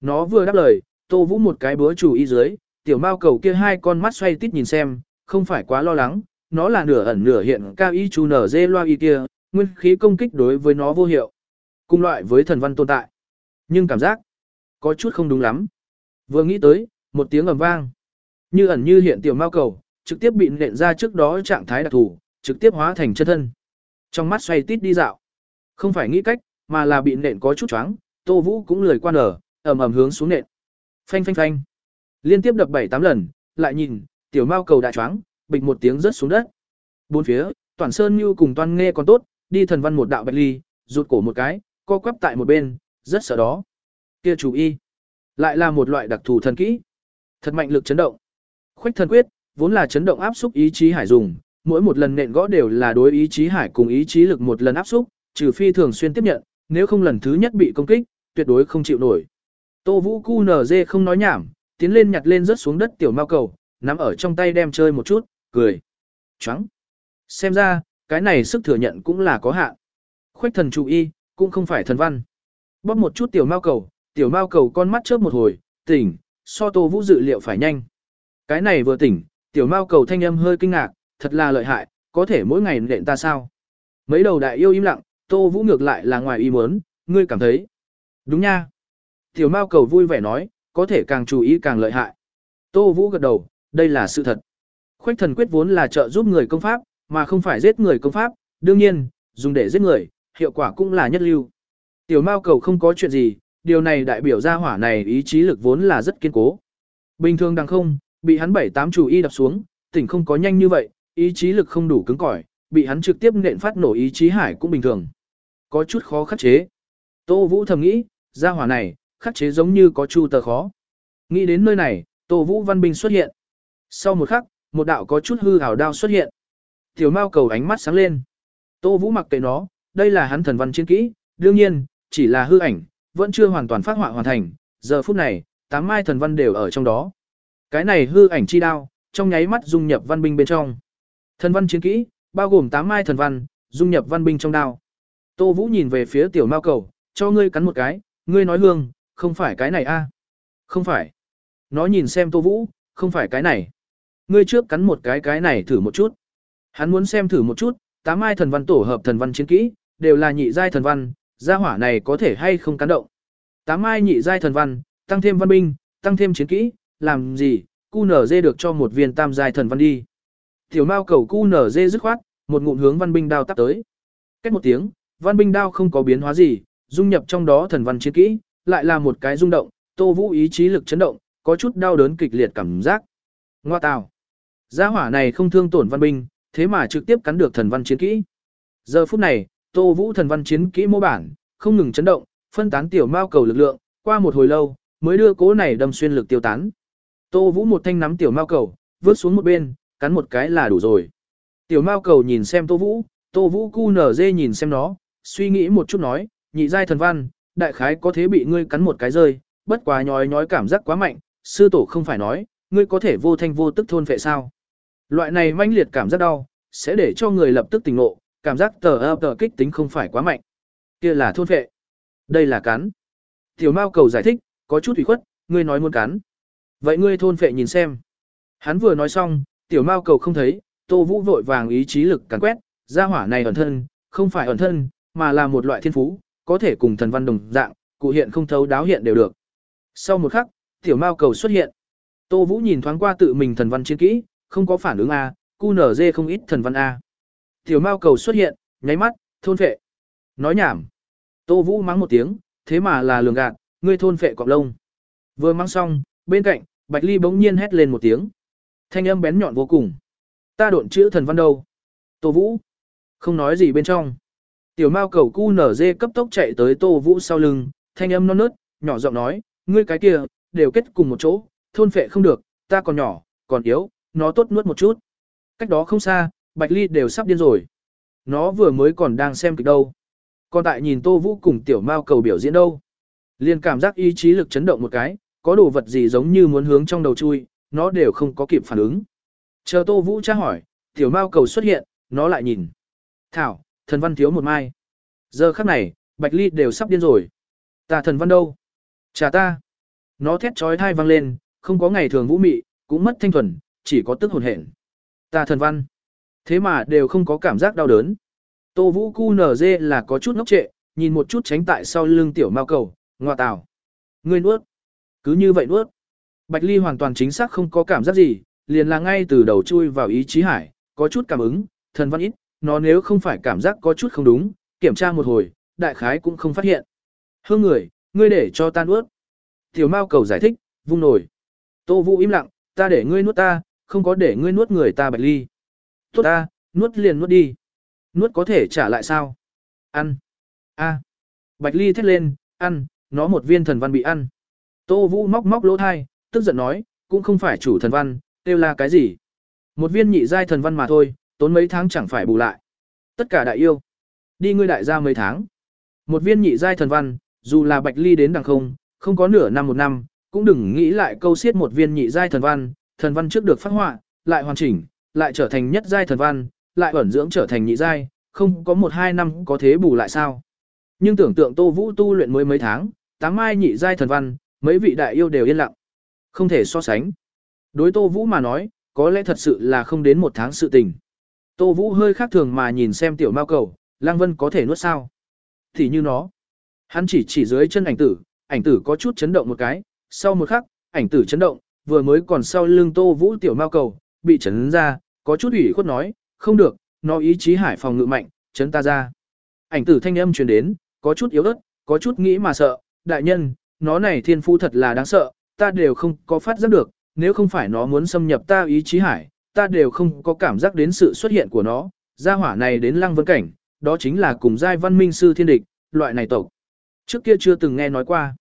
Nó vừa đáp lời, Tô Vũ một cái búa chủ y dưới, tiểu mao cầu kia hai con mắt xoay tít nhìn xem, không phải quá lo lắng, nó là nửa ẩn nửa hiện cao y chủ nở dê loa y kia, nguyên khí công kích đối với nó vô hiệu. Cùng loại với thần văn tồn tại. Nhưng cảm giác, có chút không đúng lắm. Vừa nghĩ tới, một tiếng ầm vang. Như ẩn như hiện tiểu mao cầu, trực tiếp bị nện ra trước đó trạng thái đặc thù, trực tiếp hóa thành chân thân. Trong mắt xoay tít đi dạo. Không phải nghĩ cách, mà là bị nện có chút choáng, Tô Vũ cũng lười quan ở, ầm ầm hướng xuống nện. Phanh phanh phanh. Liên tiếp đập 7, 8 lần, lại nhìn, tiểu mao cầu đã choáng, bịch một tiếng rớt xuống đất. Bốn phía, Toàn Sơn Như cùng Toan Nghe còn tốt, đi thần văn một đạo bạch ly, rụt cổ một cái, co quắp tại một bên, rất sợ đó. Kia chủ y, lại là một loại đặc thù thần kỹ. Thật mạnh lực chấn động. Khuếch thần quyết, vốn là chấn động áp xúc ý chí hải dùng, mỗi một lần nện gõ đều là đối ý chí hải cùng ý chí lực một lần áp xúc, trừ phi thường xuyên tiếp nhận, nếu không lần thứ nhất bị công kích, tuyệt đối không chịu nổi. Tô Vũ Cu NG không nói nhảm, tiến lên nhặt lên rớt xuống đất tiểu mao cầu, nắm ở trong tay đem chơi một chút, cười. Choáng. Xem ra, cái này sức thừa nhận cũng là có hạn. Khuếch thần chủ y, cũng không phải thần văn. Bóp một chút tiểu mao cầu, tiểu mao cầu con mắt chớp một hồi, tỉnh, so Tô Vũ dự liệu phải nhanh. Cái này vừa tỉnh, tiểu mao cầu thanh âm hơi kinh ngạc, thật là lợi hại, có thể mỗi ngày nện ta sao? Mấy đầu đại yêu im lặng, Tô Vũ ngược lại là ngoài ý muốn, ngươi cảm thấy. Đúng nha. Tiểu Mao cầu vui vẻ nói, có thể càng chú ý càng lợi hại. Tô Vũ gật đầu, đây là sự thật. Khoách thần quyết vốn là trợ giúp người công pháp, mà không phải giết người công pháp, đương nhiên, dùng để giết người, hiệu quả cũng là nhất lưu. Tiểu Mao cầu không có chuyện gì, điều này đại biểu ra hỏa này ý chí lực vốn là rất kiên cố. Bình thường đằng không, bị hắn bảy tám chủ y đập xuống, tỉnh không có nhanh như vậy, ý chí lực không đủ cứng cỏi, bị hắn trực tiếp nện phát nổ ý chí hải cũng bình thường. Có chút khó khắc chế. Tô Vũ thầm nghĩ, gia hỏa này, khắc chế giống như có chu tờ khó. Nghĩ đến nơi này, Tô Vũ văn binh xuất hiện. Sau một khắc, một đạo có chút hư hào đao xuất hiện. Tiểu Mao cầu ánh mắt sáng lên. Tô Vũ mặc kệ nó, đây là hắn thần văn chiến kỹ, đương nhiên, chỉ là hư ảnh, vẫn chưa hoàn toàn phát họa hoàn thành. Giờ phút này, tám mai thần văn đều ở trong đó. Cái này hư ảnh chi đao, trong nháy mắt dung nhập văn binh bên trong. Thần văn chiến kỹ, bao gồm 8 mai thần văn, dung nhập văn binh trong đao. Tô Vũ nhìn về phía tiểu mao cầu, cho ngươi cắn một cái, ngươi nói hương, không phải cái này a Không phải. Nó nhìn xem Tô Vũ, không phải cái này. Ngươi trước cắn một cái cái này thử một chút. Hắn muốn xem thử một chút, tám mai thần văn tổ hợp thần văn chiến kỹ, đều là nhị giai thần văn, gia hỏa này có thể hay không cắn động. Tám mai nhị giai thần văn, tăng thêm văn binh, tăng thêm chiến kỹ, làm gì, cu nở dê được cho một viên tam giai thần văn đi. Tiểu Mao cầu cu nở dê dứt khoát, một ngụm hướng văn binh đao tắt tới. Cách một tiếng, văn binh đao không có biến hóa gì, dung nhập trong đó thần văn chiến kỹ, lại là một cái rung động, Tô Vũ ý chí lực chấn động, có chút đau đớn kịch liệt cảm giác. Ngoa tào. Gia hỏa này không thương tổn văn binh, thế mà trực tiếp cắn được thần văn chiến kỹ. Giờ phút này, Tô Vũ thần văn chiến kỹ mô bản, không ngừng chấn động, phân tán tiểu mao cầu lực lượng, qua một hồi lâu, mới đưa cố này đâm xuyên lực tiêu tán. Tô Vũ một thanh nắm tiểu mao cầu, vớt xuống một bên, cắn một cái là đủ rồi. Tiểu mao cầu nhìn xem Tô Vũ, Tô Vũ cu nở dê nhìn xem nó, suy nghĩ một chút nói, nhị giai thần văn, đại khái có thế bị ngươi cắn một cái rơi, bất quá nhói nhói cảm giác quá mạnh, sư tổ không phải nói, ngươi có thể vô thanh vô tức thôn phệ sao. Loại này manh liệt cảm giác đau, sẽ để cho người lập tức tỉnh ngộ, cảm giác tờ ơ tờ kích tính không phải quá mạnh. Kia là thôn phệ. Đây là cắn. Tiểu Mao cầu giải thích, có chút ủy khuất, ngươi nói muốn cắn. Vậy ngươi thôn phệ nhìn xem. Hắn vừa nói xong, tiểu Mao cầu không thấy, Tô Vũ vội vàng ý chí lực cắn quét, gia hỏa này ẩn thân, không phải ẩn thân, mà là một loại thiên phú, có thể cùng thần văn đồng dạng, cụ hiện không thấu đáo hiện đều được. Sau một khắc, tiểu Mao cầu xuất hiện. Tô Vũ nhìn thoáng qua tự mình thần văn chiến kỹ, không có phản ứng a, cu nở dê không ít thần văn a. Tiểu Mao cầu xuất hiện, nháy mắt, thôn phệ. Nói nhảm. Tô Vũ mắng một tiếng, thế mà là lường gạt, ngươi thôn phệ cọp lông. Vừa mắng xong, bên cạnh, Bạch Ly bỗng nhiên hét lên một tiếng. Thanh âm bén nhọn vô cùng. Ta độn chữ thần văn đâu? Tô Vũ. Không nói gì bên trong. Tiểu Mao cầu cu nở dê cấp tốc chạy tới Tô Vũ sau lưng, thanh âm non nớt, nhỏ giọng nói, ngươi cái kia, đều kết cùng một chỗ, thôn phệ không được, ta còn nhỏ, còn yếu, nó tốt nuốt một chút. Cách đó không xa, Bạch Ly đều sắp điên rồi. Nó vừa mới còn đang xem kịch đâu. Còn tại nhìn Tô Vũ cùng tiểu mao cầu biểu diễn đâu. Liền cảm giác ý chí lực chấn động một cái, có đồ vật gì giống như muốn hướng trong đầu chui, nó đều không có kịp phản ứng. Chờ Tô Vũ tra hỏi, tiểu mao cầu xuất hiện, nó lại nhìn. Thảo, thần văn thiếu một mai. Giờ khắc này, Bạch Ly đều sắp điên rồi. Ta thần văn đâu? Chà ta. Nó thét trói thai vang lên, không có ngày thường vũ mị, cũng mất thanh thuần, chỉ có tức hồn hển. Ta thần văn. Thế mà đều không có cảm giác đau đớn. Tô Vũ cu nở dê là có chút ngốc trệ, nhìn một chút tránh tại sau lưng tiểu mao cầu, ngoa tào. Ngươi nuốt. Cứ như vậy nuốt. Bạch Ly hoàn toàn chính xác không có cảm giác gì, liền là ngay từ đầu chui vào ý chí hải, có chút cảm ứng, thần văn ít, nó nếu không phải cảm giác có chút không đúng, kiểm tra một hồi, đại khái cũng không phát hiện. Hương người, ngươi để cho ta nuốt. Tiểu Mao cầu giải thích, vung nổi. Tô Vũ im lặng, ta để ngươi nuốt ta, không có để ngươi nuốt người ta Bạch Ly. Tốt ta, nuốt liền nuốt đi. Nuốt có thể trả lại sao? Ăn. A. Bạch Ly thét lên, ăn, nó một viên thần văn bị ăn. Tô Vũ móc móc lỗ thai, tức giận nói, cũng không phải chủ thần văn, đều là cái gì? Một viên nhị giai thần văn mà thôi, tốn mấy tháng chẳng phải bù lại. Tất cả đại yêu. Đi ngươi đại gia mấy tháng. Một viên nhị giai thần văn, dù là Bạch Ly đến đằng không, không có nửa năm một năm, cũng đừng nghĩ lại câu xiết một viên nhị giai thần văn, thần văn trước được phát họa, lại hoàn chỉnh, lại trở thành nhất giai thần văn, lại ẩn dưỡng trở thành nhị giai, không có một hai năm có thế bù lại sao. Nhưng tưởng tượng Tô Vũ tu luyện mới mấy tháng, tám mai nhị giai thần văn, mấy vị đại yêu đều yên lặng. Không thể so sánh. Đối Tô Vũ mà nói, có lẽ thật sự là không đến một tháng sự tình. Tô Vũ hơi khác thường mà nhìn xem tiểu mao cầu, Lang Vân có thể nuốt sao. Thì như nó. Hắn chỉ chỉ dưới chân ảnh tử, ảnh tử có chút chấn động một cái, sau một khắc, ảnh tử chấn động, vừa mới còn sau lưng Tô Vũ tiểu mao cầu, bị chấn ra, có chút ủy khuất nói, không được, nó ý chí hải phòng ngự mạnh, chấn ta ra. Ảnh tử thanh âm truyền đến, có chút yếu ớt, có chút nghĩ mà sợ, đại nhân, nó này thiên phu thật là đáng sợ, ta đều không có phát giác được, nếu không phải nó muốn xâm nhập ta ý chí hải, ta đều không có cảm giác đến sự xuất hiện của nó, gia hỏa này đến lăng vân cảnh, đó chính là cùng giai văn minh sư thiên địch, loại này tộc. Trước kia chưa từng nghe nói qua.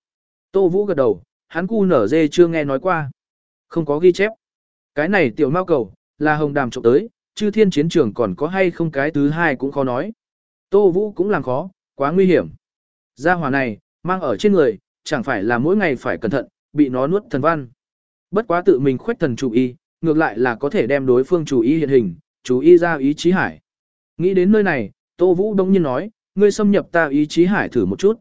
Tô Vũ gật đầu, hắn cu nở dê chưa nghe nói qua. Không có ghi chép. Cái này tiểu mao cầu, là hồng đàm trộm tới, chư thiên chiến trường còn có hay không cái thứ hai cũng khó nói. Tô Vũ cũng làm khó, quá nguy hiểm. Gia hỏa này, mang ở trên người, chẳng phải là mỗi ngày phải cẩn thận, bị nó nuốt thần văn. Bất quá tự mình khuếch thần chủ y, ngược lại là có thể đem đối phương chủ y hiện hình, chủ y ra ý chí hải. Nghĩ đến nơi này, Tô Vũ đông nhiên nói, ngươi xâm nhập ta ý chí hải thử một chút.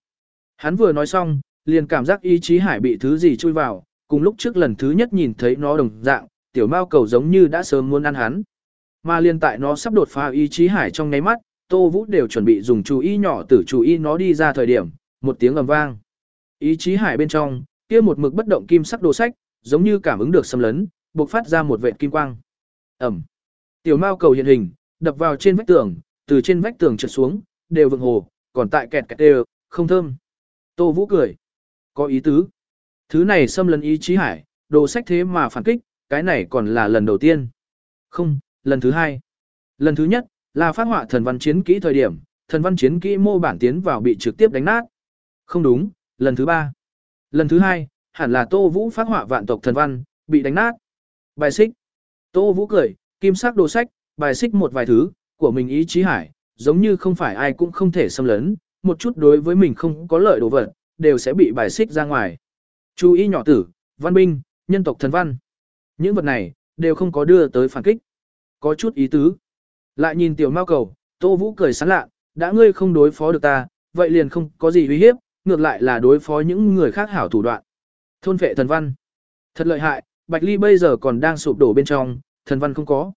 Hắn vừa nói xong, liền cảm giác ý chí hải bị thứ gì chui vào, cùng lúc trước lần thứ nhất nhìn thấy nó đồng dạng, tiểu mao cầu giống như đã sớm muốn ăn hắn. Mà liên tại nó sắp đột phá ý chí hải trong nháy mắt, Tô Vũ đều chuẩn bị dùng chú ý nhỏ tử chú ý nó đi ra thời điểm, một tiếng ầm vang. Ý chí hải bên trong, kia một mực bất động kim sắc đồ sách, giống như cảm ứng được xâm lấn, bộc phát ra một vệt kim quang. Ẩm. Tiểu Mao cầu hiện hình, đập vào trên vách tường, từ trên vách tường trượt xuống, đều vượng hồ, còn tại kẹt kẹt đều, không thơm. Tô Vũ cười. Có ý tứ. Thứ này xâm lấn ý chí hải, đồ sách thế mà phản kích, cái này còn là lần đầu tiên. Không, lần thứ hai. Lần thứ nhất, là phát họa thần văn chiến kỹ thời điểm, thần văn chiến kỹ mô bản tiến vào bị trực tiếp đánh nát. Không đúng, lần thứ ba. Lần thứ hai, hẳn là Tô Vũ phát họa vạn tộc thần văn, bị đánh nát. Bài xích. Tô Vũ cười, kim sắc đồ sách, bài xích một vài thứ, của mình ý chí hải, giống như không phải ai cũng không thể xâm lấn, một chút đối với mình không có lợi đồ vật, đều sẽ bị bài xích ra ngoài. Chú ý nhỏ tử, văn binh, nhân tộc thần văn. Những vật này, đều không có đưa tới phản kích. Có chút ý tứ. Lại nhìn tiểu mao cầu, Tô Vũ cười sán lạ, đã ngươi không đối phó được ta, vậy liền không có gì uy hiếp, ngược lại là đối phó những người khác hảo thủ đoạn. Thôn vệ thần văn. Thật lợi hại, Bạch Ly bây giờ còn đang sụp đổ bên trong, thần văn không có.